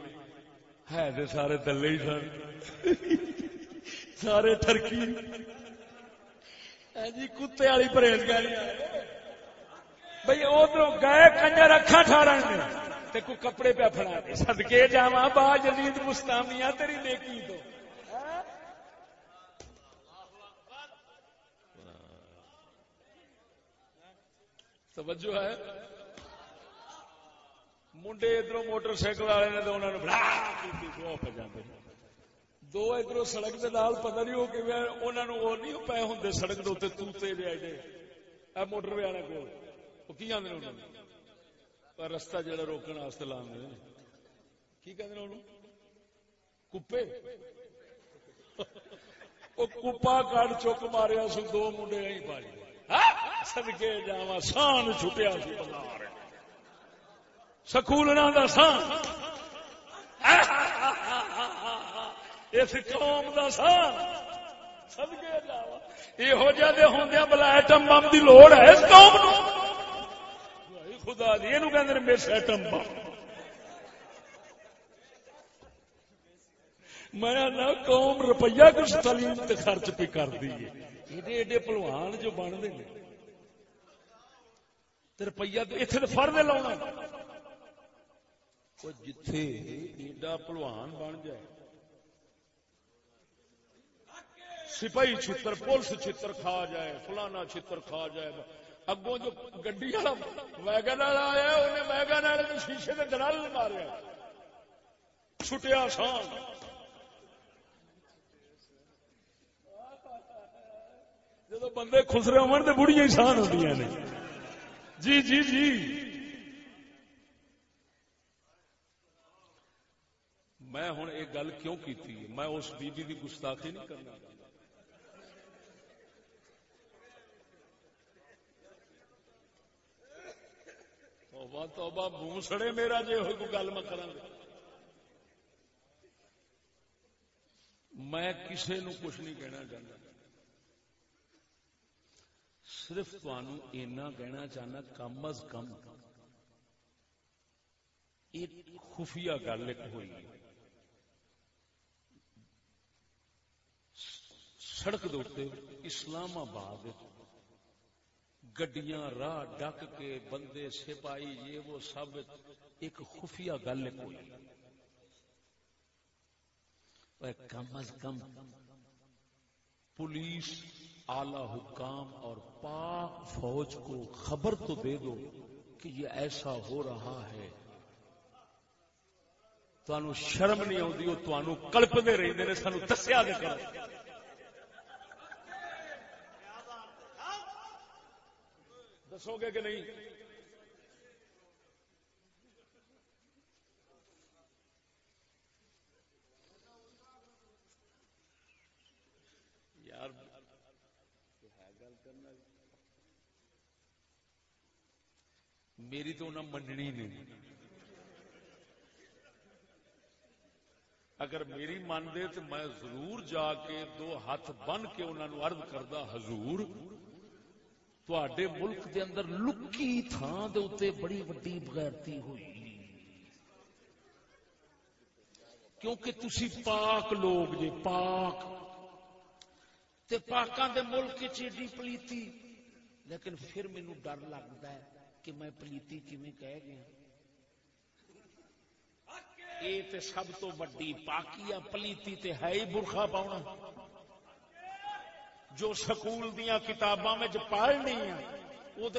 ہے تے سارے دلے ہی سن۔ سارے ٹرکی جی کتے والی پرہیزگاری بھائی ادھر گئے کنجر اکھا ٹھارن تے کو کپڑے پہ فڑا دے۔ سدکے جا با جدید مستامیاں تیری نیکی تو۔ توجہ ہے؟ منڈے ادھر موٹر سائیکل والے نے تو انہوں نے دو ادھر سڑک کے نال پتہ نہیں ہو کہ انہوں نے وہ نہیں پے ہوں سڑک کے اتنے توتے دے۔ ایڈے موٹر وے والے کو کی آدھے انہوں نے رستہ جہاں روکنے واسطے لان لا کی کہ کپے وہ کپا کٹ چک ماریا سو دو منڈے پائی سدکے جا سان چھٹیا سی بازار سکول سان اس قوم کا سان یہو جہ ہوں بلا ایٹم بم کی لوڑ ہے اس قوم خدا دی یہ کہ مس ایٹم بم میں نہ قوم روپیہ کچھ تعلیم خرچ پہ کر دی ایڈے ایڈے پلوان جو بنتے ہیں۔ روپیہ اتنے فرد لاؤنا۔ جتھے ایڈا پلوان بن جائے۔ سپاہی چھتر، پولیس چھتر کھا جائے، فلانا چھتر کھا جائے۔ اگوں جو گڈی والا ویگن والا آیا، انہیں ویگن والے شیشے کے گرل ماریا۔ چھٹیا سان۔ جب بندے خسرے ہو بڑھیا شان ہوتی جی جی جی۔ میں ہوں ایک گل کیوں کی میں اس بی کی گستاخی نہیں کرنا۔ توبہ توبہ بوم سڑے میرا جی ہوئی کوئی گل میں کرا میں کسی نو کچھ نہیں کہنا چاہتا۔ صرف اینا کہنا چاہنا کم از کم۔ ایک خفیہ گل ایک ہوئی۔ سڑک دے اسلام آباد گڈیاں راہ ڈک کے بندے سپاہی، یہ وہ سب ایک خفیہ گل ایک ہوئی کم از کم پولیس اعلی حکام اور پاک فوج کو خبر تو دے دو کہ یہ ایسا ہو رہا ہے۔ تو شرم نہیں آتی وہ تمہوں کلپتے رہتے ہیں سانو دسیا دسو گے کہ نہیں؟ میری تو انہیں مننی نہیں۔ اگر میری من دے تو میں ضرور جا کے دو ہاتھ بن کے انہوں نے ارد کردہ حضور تے ملک دے اندر لکی تھان دے اتنے بڑی وڈی بغیرتی ہوئی۔ کیونکہ تسی پاک لوگ جی پاک۔ تے پاکاں دے ملک چیڈی پلیتی۔ لیکن پھر مینو ڈر لگتا ہے کہ میں پلیتی کیویں کہہ گیا۔ یہ تے سب تو وڈی پاکی پلیتی تے ہے ہی برخا پاؤنا جو سکول دیا کتاباں میں پڑھنی ہے وہ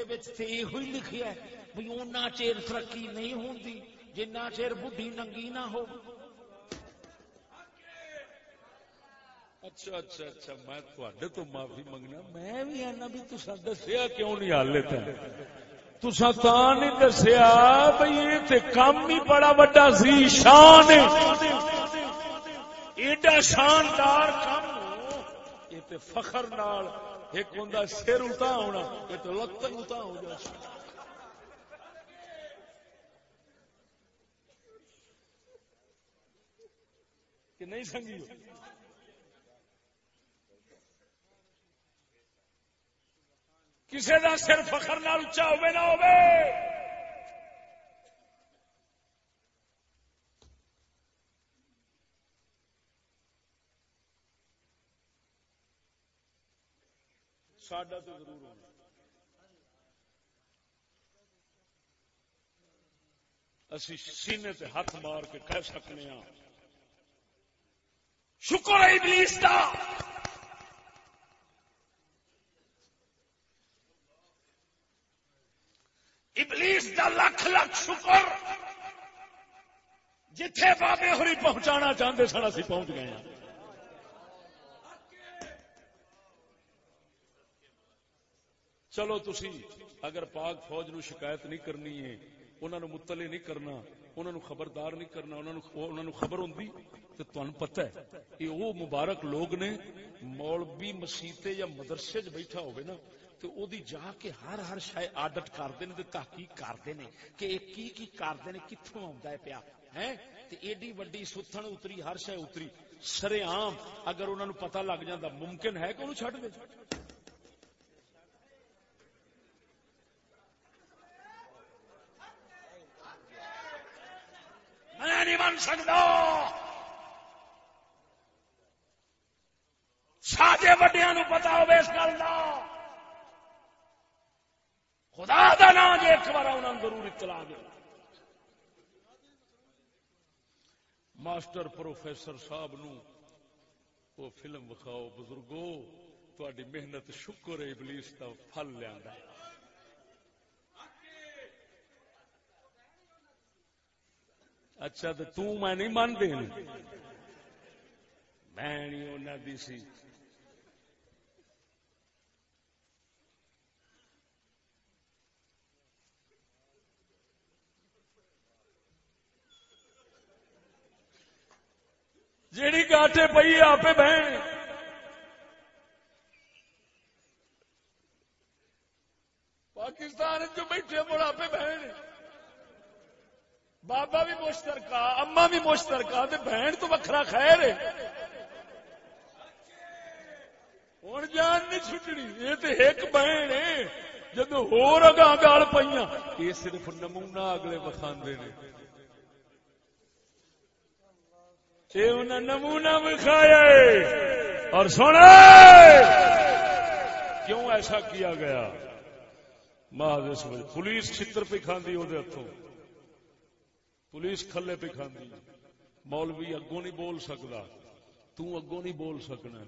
یہ لکھیا ہے بھی اُنہ چیر ترقی نہیں ہوتی جنہ چیر بڈھی ننگی نہ ہو۔ اچھا اچھا اچھا میں تھوڑے تو معافی منگنا، میں بھی آنا بھی تصا دسیا کیوں نہیں حال لیتا تسا تا نہیں دسیا بھائی یہ کام ہی بڑا وا سی شان ایڈا شاندار کام یہ فخر نال ایک ہوں سر اتا ہونا یہ تو لت اتا ہو جا کہ نہیں سنگی کسی کا سر فخر نہ اچا ہوے نہ ہو ساڈا تو ضرور ہونا۔ اسی سینے تے ہاتھ مار کے کہہ سکنے ہاں۔ شکر ہے ابلیس کا ابلیس دا لکھ لکھ شکر۔ جتھے بابے ہوری پہنچانا چاہتے سن، اسی پہنچ گئے ہیں چلو تسی، اگر پاک فوج نو شکایت نہیں کرنی ہے انہوں نے متلے نہیں کرنا انہوں نے خبردار نہیں کرنا انہوں نے خبر ہوں تو تمہیں پتہ ہے، یہ وہ مبارک لوگ نے، مولوی مسیطے یا مدرسے چ بیٹھا ہوئے نا تو او دی جا کے ہر ہر شاید آڈٹ کرتے ہیں تحقیق کرتے ہیں کہ یہ کی کی کرتے ہیں کتوں آتا ہے پیا ہے ایڈی وڈی ستھن اتری، ہر شاید اتری، سرے عام، اگر انہوں نے پتہ لگ جاتا ممکن ہے کہ انہوں چھڑ دے میں نہیں بن سکتا ساجے وڈیا نو پتا ہو اس گل کا خدا دا نام جی ایک بار انہوں ضرور اطلاع دے۔ ماسٹر پروفیسر صاحب نو وہ فلم وکھاؤ بزرگو تاری محنت شکر ہے ابلیس کا پھل لیا اچھا تو تو میں نہیں مانتے میں نہیں انہیں دی سی۔ جیڑی گاٹے پی آپ بہن۔ پاکستان جو بیٹھے مڑ آپ بہن۔ بابا بھی مشترکہ اما بھی مشترکہ بہن تو وکرا خیر ہوں جان نہیں چھٹنی یہ تو ایک بہن ہے۔ جب ہوگا گال پہ یہ صرف نمونہ اگلے بخاندے نے۔ یہ نمونہ بکھایا اور سونا کیوں ایسا کیا گیا؟ مہادیش پولیس چھتر پہ کھاندی وہ ہاتھوں پولیس کھلے پہ کھاندی مولوی اگوں نہیں بول سکتا تو اگوں نہیں بول سکنا۔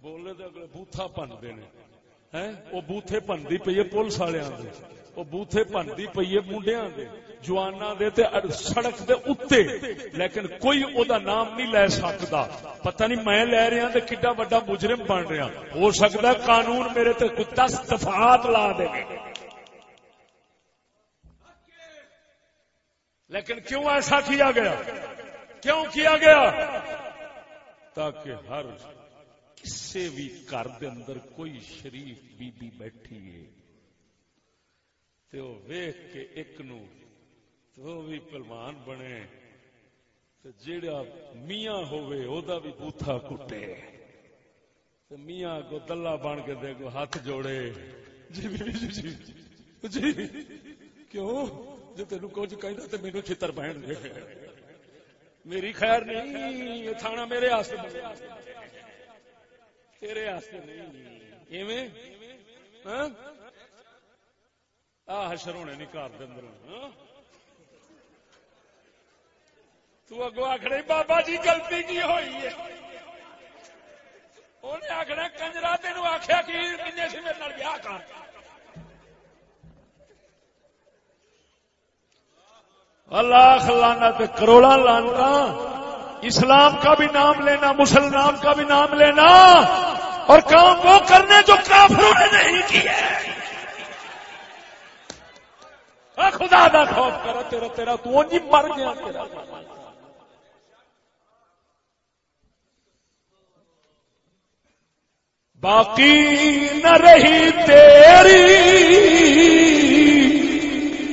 بولنے تو اگلے بوتھا پنتے ہیں؟ وہ بوتھے پنتی پی ہے پولیس والوں وہ بوتھے پنتی پی ہے منڈیا کے جوانا دے تے سڑک دے اتے لیکن کوئی او دا نام نہیں لے سکتا پتہ نہیں میں لے رہا تے کڈا بڑا مجرم بن رہا ہو سکتا قانون میرے تے دس دفعات لا دے۔ لیکن کیوں ایسا کیا گیا؟ کیوں کیا گیا؟ تاکہ ہر کسی بھی گھر دے اندر کوئی شریف بی بی بیٹھی ہے۔ تو ویخ کے ایک نو تو بھی پلوان بنے۔ تو جیڑا میاں ہوئے او دا بھی بوتھا کٹے۔ میاں کو دلہ بن کے دے کو ہاتھ جوڑے۔ جی جی جی جی۔, جی۔ کیوں؟ جو تینوں کچھ کہنا تو میرے چتر بہن دے میری خیر نہیں یہ تھانا میرے آستے تیرے آستے نہیں ایویں ہاں حشر ہونے نہیں گھر اندر تو اگو آخر بابا جی گلتی کی ہوئی ہے انہیں آخنا کنجرا تین آخیا کہ سی میرے بیاہ کر اللہ لانا کروڑا لانا اسلام کا بھی نام لینا، مسلمان کا بھی نام لینا۔ اور کام وہ کرنے جو کافروں نے نہیں کیا خدا دا خوف کرا تیرا تیرا تو جی مر گیا۔ تیرا باقی نہ رہی تیری،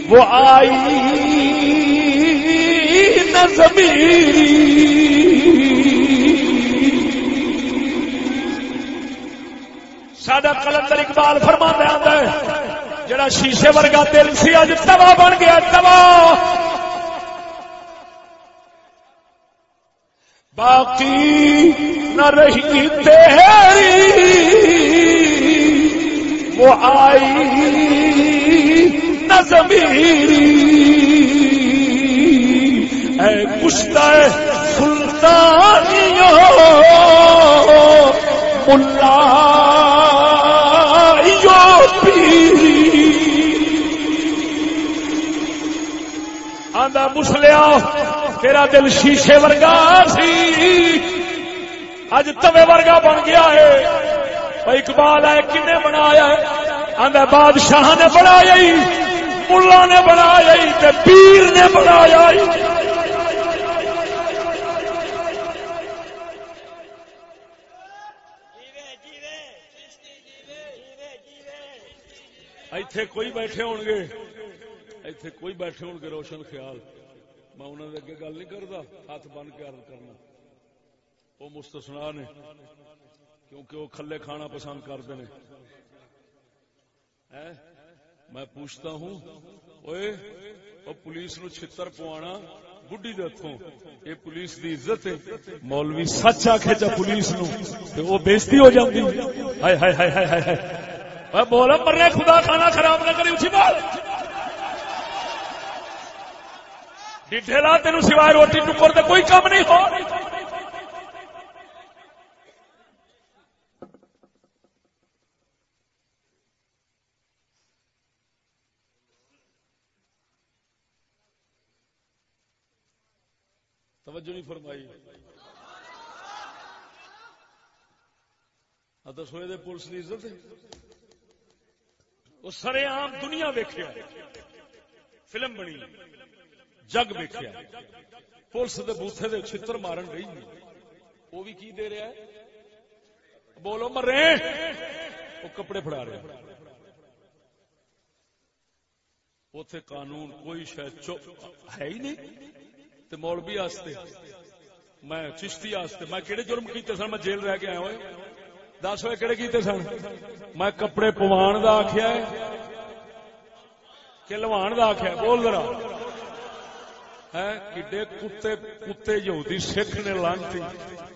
وہ آئی۔ نہ زمین۔ سڈا کلندر اقبال فرما دیا ہے، جڑا شیشے ورگا دل سی اج توا بن گیا توا باقی نہ رہی تیری، وہ آئی نہ زمیری اے کشتا سلطانیوں آدھا مسلیا، تیرا دل شیشے ورگا سی۔ اج توے ورگا بن گیا ہے۔ اقبال ہے کن بنایا آدھا بادشاہ نے بنایا ملا نے بنایا پیر نے بنایا ایتھے کوئی بیٹھے ہو گے۔ ایتھے کوئی بیٹھے ہو گے روشن خیال۔ میں انہوں نے اگے گل نہیں کرتا ہاتھ بن کے عرض کرنا۔ وہ مستثنا نے، کیونکہ وہ کھلے کھانا پسند کرتے ہیں؟ میں پوچھتا ہوں اوے وہ پولیس نو چھتر پوانا بڈی دتوں یہ پولیس دی عزت ہے۔ مولوی سچ آخے جا پولیس نو وہ بےزتی ہو جاتی ہائے ہائے ہائے ہائے ہائے۔ بولا مرنے خدا کھانا خراب نہ کری اچھی بات ڈیلا تین سوائے روٹی ٹکر تو کوئی کام نہیں ہو توجہ نہیں فرمائی دس ہوئے پولیس کی عزت وہ سرے عام دنیا ویخیا فلم بنی، جگ ویکیا پولیس دے بوتھے دے چھتر مارن رہی وہ بھی کی دے رہا ہے؟ بولو، مرے۔ وہ کپڑے پڑا رہے اتے قانون کوئی شاید ہے ہی نہیں۔ تو مولوی آستے، میں چشتی آستے، میں کہڑے جرم کیتے سن؟ میں جیل رہ کے آیا ہوئے دس ہوئے کہڑے کیتے سن میں کپڑے پوان دا آخیا ہے کہ لوان دا آخیا بول ذرا ہے کڈے کتے کتے یہودی سکھ نے لانتی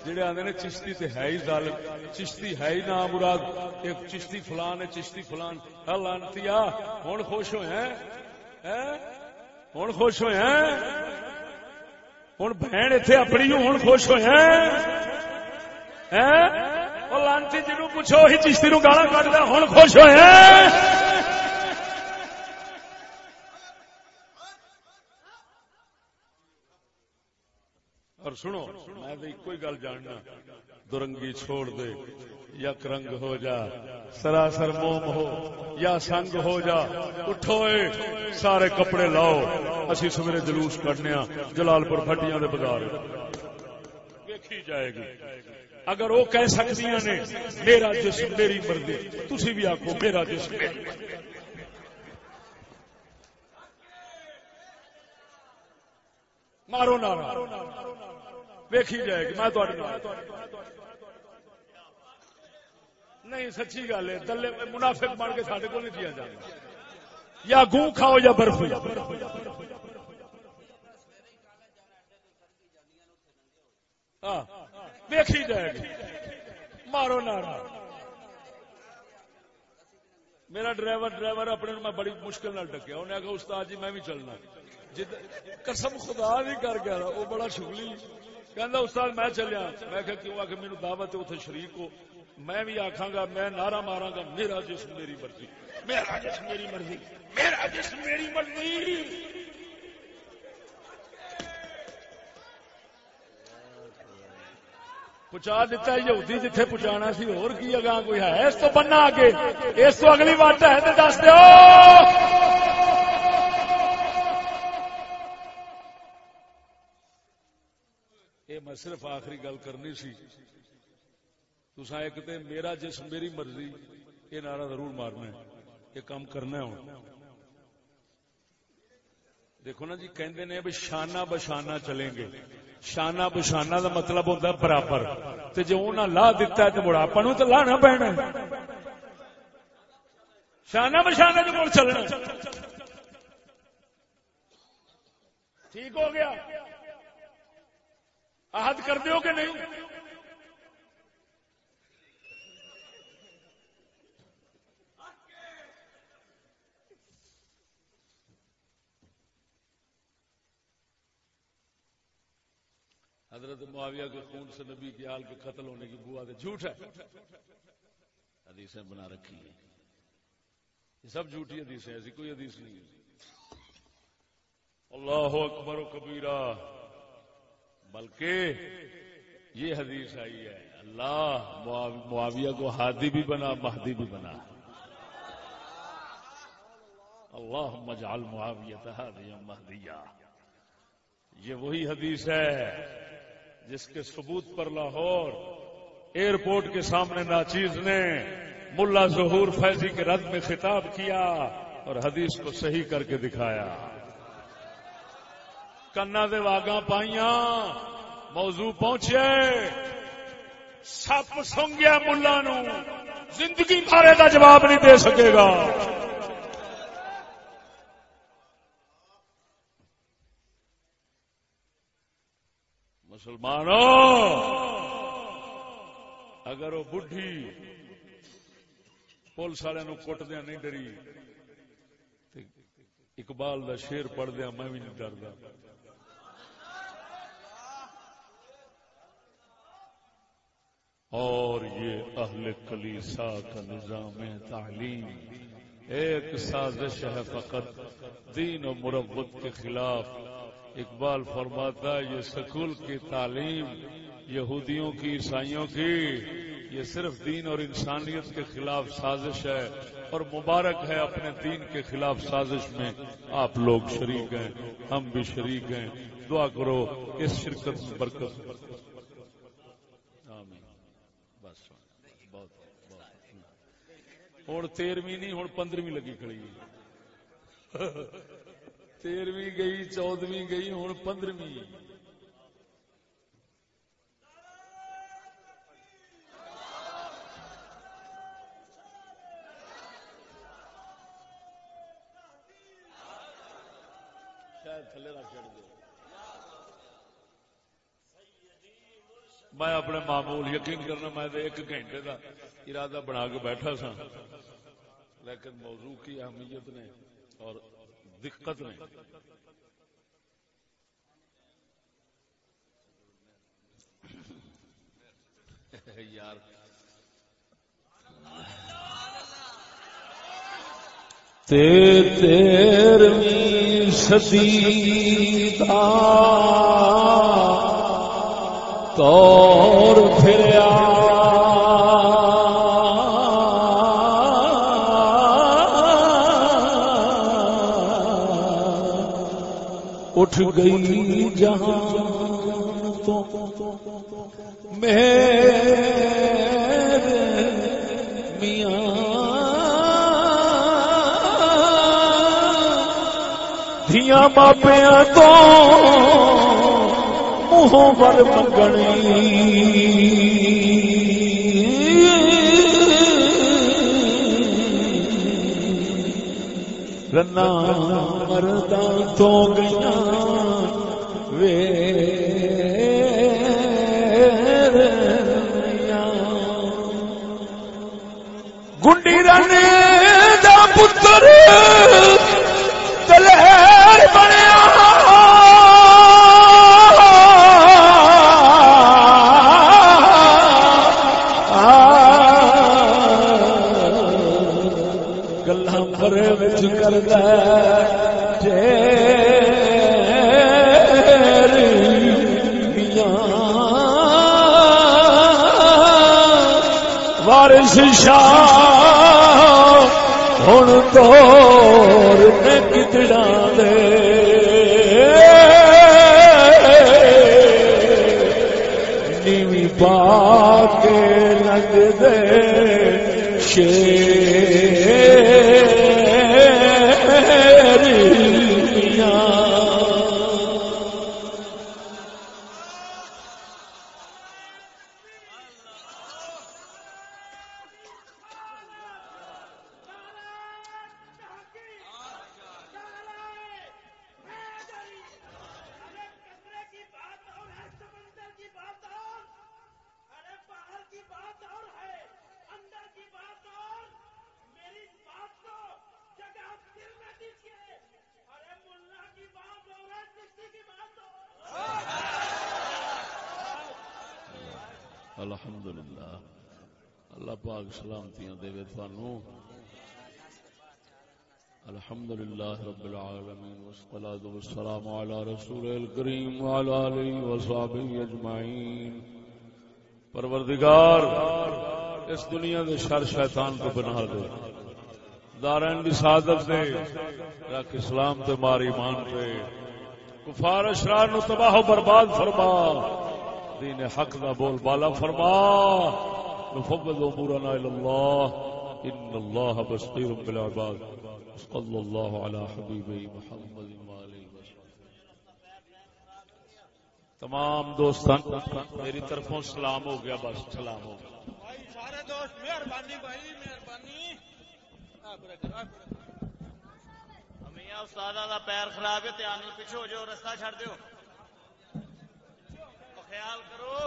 جڑے آدھے نے چشتی تے ہے ہی ظالم چشتی ہے ہی نام مراد ایک چشتی فلان ہے چشتی فلان ہے لانتی آ ہوں خوش ہوئے ہیں ہوں خوش ہوئے ہیں ہوں بہن اتنے اپنی ہوں خوش ہوئے ہیں لانتی جنوب پوچھو ہی چشتی نو گالا کٹ دیا ہوں خوش ہوئے اور سنو میں تو ایک گل جاننا درنگی چھوڑ دے یا کرنگ ہو جا سراسر موم ہو یا سنگ ہو جا اٹھو سارے کپڑے لاؤ اسی سویرے جلوس کرنے جلال پور فٹیاں دے بازار ویکھی جائے گی اگر وہ کہہ سکتی نے، میرا جسم میری مرضی تھی بھی آخو میرا جسم مارو نارا ویکھی جائے گی، میں نہیں، سچی گل ہے، دلے منافق بن کے سارے کو نہیں کیا جانا یا گوں کھاؤ یا برف ہاں۔ ویکھی جائے گی۔ مارو نارا میرا ڈرائیور ڈرائیور اپنے میں بڑی مشکل نہ ڈکیا انہیں آگے استاد جی میں بھی چلنا قسم خدا نہیں کر گیا وہ بڑا شگلی کہ استاد، میں چلیا۔ میں کہ کیوں؟ آ کے میرے دعوت ہے اتنے شریک ہو۔ میں بھی آخا گا میں نعرہ مارا گا میرا جسم میری مرضی۔ میرا جسم میری مرضی۔ میرا جسم میری مرضی۔ پہنچا دیتا یہودی جتھے پہنچانا سی، اور کی اگاں کوئی ہے؟ اس تو بننا آگے۔ اس تو اگلی بات ہے تو دس دو میں صرف آخری گل کرنی سی۔ تسا ایک تے میرا جسم میری مرضی یہ نعرہ ضرور مارنا ہے۔ یہ کام کرنا ہوں۔ دیکھو نا جی کہندے نے بھی شانہ بشانہ چلیں گے۔ شانہ بشانہ دا مطلب ہوتا ہے برابر۔ تے جو انہاں لا دیتا ہے تے بڑھاپا نو تے لانا پینا شانہ بشانہ جو مڑ چلنا ٹھیک ہو گیا۔ آہد کر دیو کہ نہیں؟ حضرت معاویہ کے خون سے نبی کے حال کے قتل ہونے کی بوا جھوٹ ہے۔ حدیثیں بنا رکھی ہیں۔ یہ سب جھوٹی حدیث ایسی کوئی حدیث نہیں ہے۔ اللہ اکبر و کبیرہ۔ بلکہ یہ حدیث آئی ہے۔ اللہ معاویہ کو ہادی بھی بنا، مہدی بھی بنا۔ اللہ مجعل معاویہ ہادیا مہدیا۔ یہ وہی حدیث ہے۔ جس کے ثبوت پر لاہور ایئرپورٹ کے سامنے ناچیز نے ملا ظہور فیضی کے رد میں خطاب کیا اور حدیث کو صحیح کر کے دکھایا۔ کنا دے واگا پائیا موضوع پہنچے۔ سپ سونگیا ملا نو زندگی بارے کا جواب نہیں دے سکے گا۔ مسلمانوں، اگر وہ بڈھی پولیس والے کٹدیا نہیں ڈری اقبال کا شیر پڑھدیا میں بھی نہیں ڈردا۔ اور یہ اہل کلیسا کا نظام تعلیم، ایک سازش ہے فقط دین و مربت کے خلاف۔ اقبال فرماتا یہ سکول کی تعلیم یہودیوں کی، عیسائیوں کی، یہ صرف دین اور انسانیت کے خلاف سازش ہے اور مبارک ہے اپنے دین کے خلاف سازش میں آپ لوگ شریک ہیں، ہم بھی شریک ہیں۔ دعا کرو اس شرکت میں برکت ہوں تیرویں نہیں، ہوں پندرہویں لگی کھڑی تیرویں گئی، چودویں گئی، ہوں پندرہویں میں اپنے معمول یقین کرنا، میں ایک گھنٹے کا ارادہ بنا کے بیٹھا سا لیکن موضوع کی اہمیت نے اور دقت نے یار۔ تیرویں سدی طور پھریا اٹھ گئی جہاں تو میاں۔ ماپیا تو منہوں پر منگنی۔ رنا۔ مردا تو گیا وے گنڈی رنے دا پتر دلیر بنیا۔ گلا ہوں تو کتنا دے۔ نیوی پا کے لگ دے۔ الحمدللہ اللہ پاک سلامتیاں دے تھانو الحمد للہ رب العالمین والصلاة والسلام على رسول الكریم وعلى آلہ وصحبہ اجمعین پروردگار، اس دنیا دے شر شیطان کو بنا دے۔ دارین دی سعادت دے۔ رکھ اسلام تے ماری مان دے کفار اشرار نو تباہ و برباد فرما۔ دین حق دا بول بالا فرما۔ نفوض امورنا الى الله ان الله بصير بالعباد۔ صلى الله على حبيبه محمد تمام دوستان میری طرفوں سلام ہو گیا بس سلام ہو گیا۔ سارے دوست مہربانی بھائی مہربانی۔ استاد کا پیر خراب ہے دھیان پیچھے ہو جاؤ رستہ چھڑ دیو۔ خیال کرو۔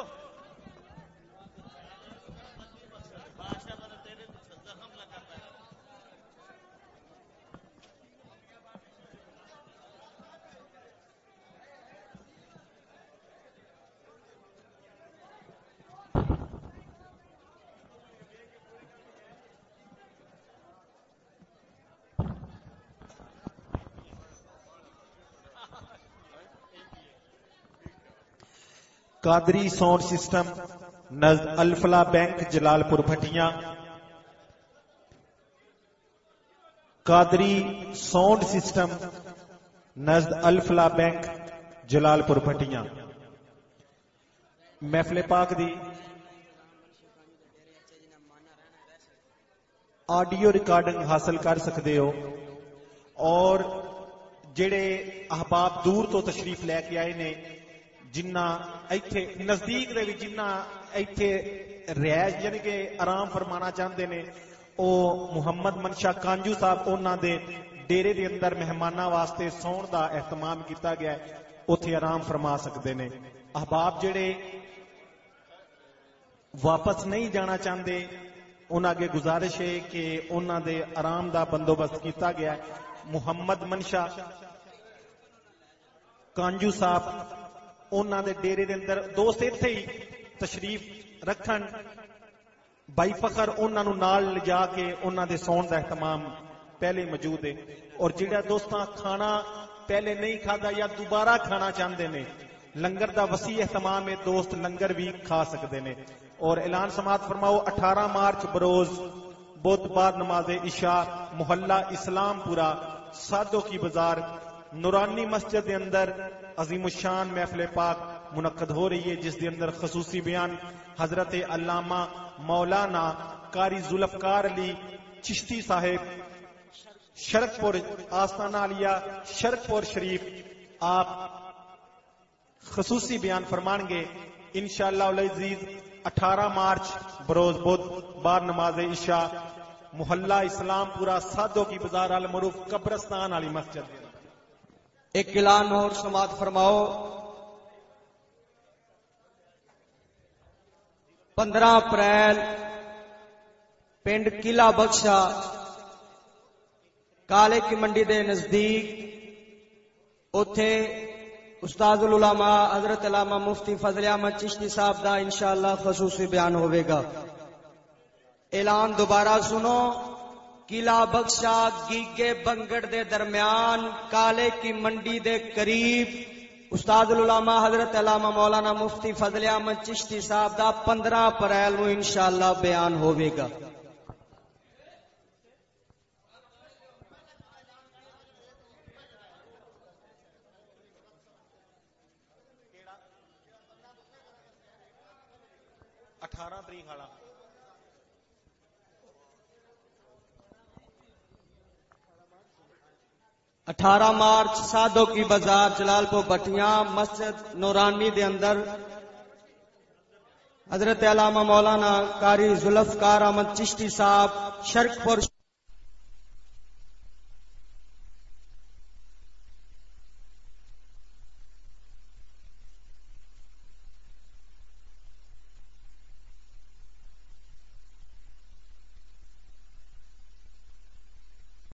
Qadri sound system نزد Alfalah bank Jalalpur Bhattian. Qadri sound system نزد Alfalah bank Jalalpur Bhattian. محفل پاک دی آڈیو ریکارڈنگ حاصل کر سکتے ہو اور جڑے احباب دور تو تشریف لے کے آئے نے جنا ایتھے نزدیک دے وچ جنہ ایتھے رہائش یعنی کہ آرام فرمانا چاہندے نے او محمد منشا کانجو صاحب انہاں دے ڈیرے دے اندر مہماناں واسطے سون دا اہتمام کیتا گیا ہے اوتھے آرام فرما سکدے نے احباب جڑے واپس نہیں جانا چاہندے انہاں اگے گزارش ہے کہ انہاں دے آرام دا بندوبست کیتا گیا ہے محمد منشا کانجو صاحب ਉਹਨਾਂ ਦੇ ਡੇਰੇ ਦੇ ਅੰਦਰ ਦੋਸਤ ਇੱਥੇ ਹੀ ਤਸ਼ਰੀਫ ਰੱਖਣ ਬਾਈ ਫਖਰ ਉਹਨਾਂ ਨੂੰ ਨਾਲ ਲਿਜਾ ਕੇ ਉਹਨਾਂ ਦੇ ਸੌਣ ਦਾ ਇhtਮਾਮ ਪਹਿਲੇ ਮੌਜੂਦ ਹੈ ਔਰ ਜਿਹੜਾ ਦੋਸਤਾਂ ਖਾਣਾ ਪਹਿਲੇ ਨਹੀਂ ਖਾਦਾ ਜਾਂ ਦੁਬਾਰਾ ਖਾਣਾ ਚਾਹੁੰਦੇ ਨੇ ਲੰਗਰ ਦਾ ਵਸੀ ਇhtਮਾਮ ਹੈ ਦੋਸਤ ਲੰਗਰ ਵੀ ਖਾ ਸਕਦੇ ਨੇ ਔਰ ਐਲਾਨ ਸਮਾਤ ਫਰਮਾਓ 18 ਮਾਰਚ ਬਰੋਜ਼ ਬੁੱਧ ਬਾਦ ਨਮਾਜ਼ ਇਸ਼ਾ ਮੁਹੱਲਾ ਇਸਲਾਮਪੁਰਾ ਸਾਦੋ ਕੀ ਬਾਜ਼ਾਰ نورانی مسجد دے اندر عظیم الشان محفل پاک منعقد ہو رہی ہے، جس دے اندر خصوصی بیان حضرت علامہ مولانا قاری ذوالفقار علی چشتی صاحب، شرکپور آستانہ علیہ شرکپور شریف، آپ خصوصی بیان فرمان گے۔ انشاءاللہ العزیز، اٹھارہ مارچ، بروز بدھ، بار نماز عشاء، محلہ اسلام پورا سادوں کی بازار المعروف قبرستان والی مسجد ایک اعلان اور سماعت فرماؤ۔ پندرہ اپریل پنڈ قلعہ بخشا، کالے کی منڈی دے نزدیک اتے استاد العلماء حضرت علامہ مفتی فضل احمد چشتی صاحب دا انشاءاللہ خصوصی بیان ہوئے گا۔ اعلان دوبارہ سنو۔ قلعہ بخشا گیگے بنگڑ دے درمیان، کالے کی منڈی دے قریب۔ استاد العلماء حضرت علامہ مولانا مفتی فضل احمد چشتی صاحب دا پندرہ اپریل نو انشاءاللہ بیان ہوئے گا اٹھارہ تاریخ والا اٹھارہ مارچ سادو کی بازار جلال پور بٹیاں مسجد نورانی دے اندر حضرت علامہ مولانا قاری ذوالفقار احمد چشتی صاحب شرک پور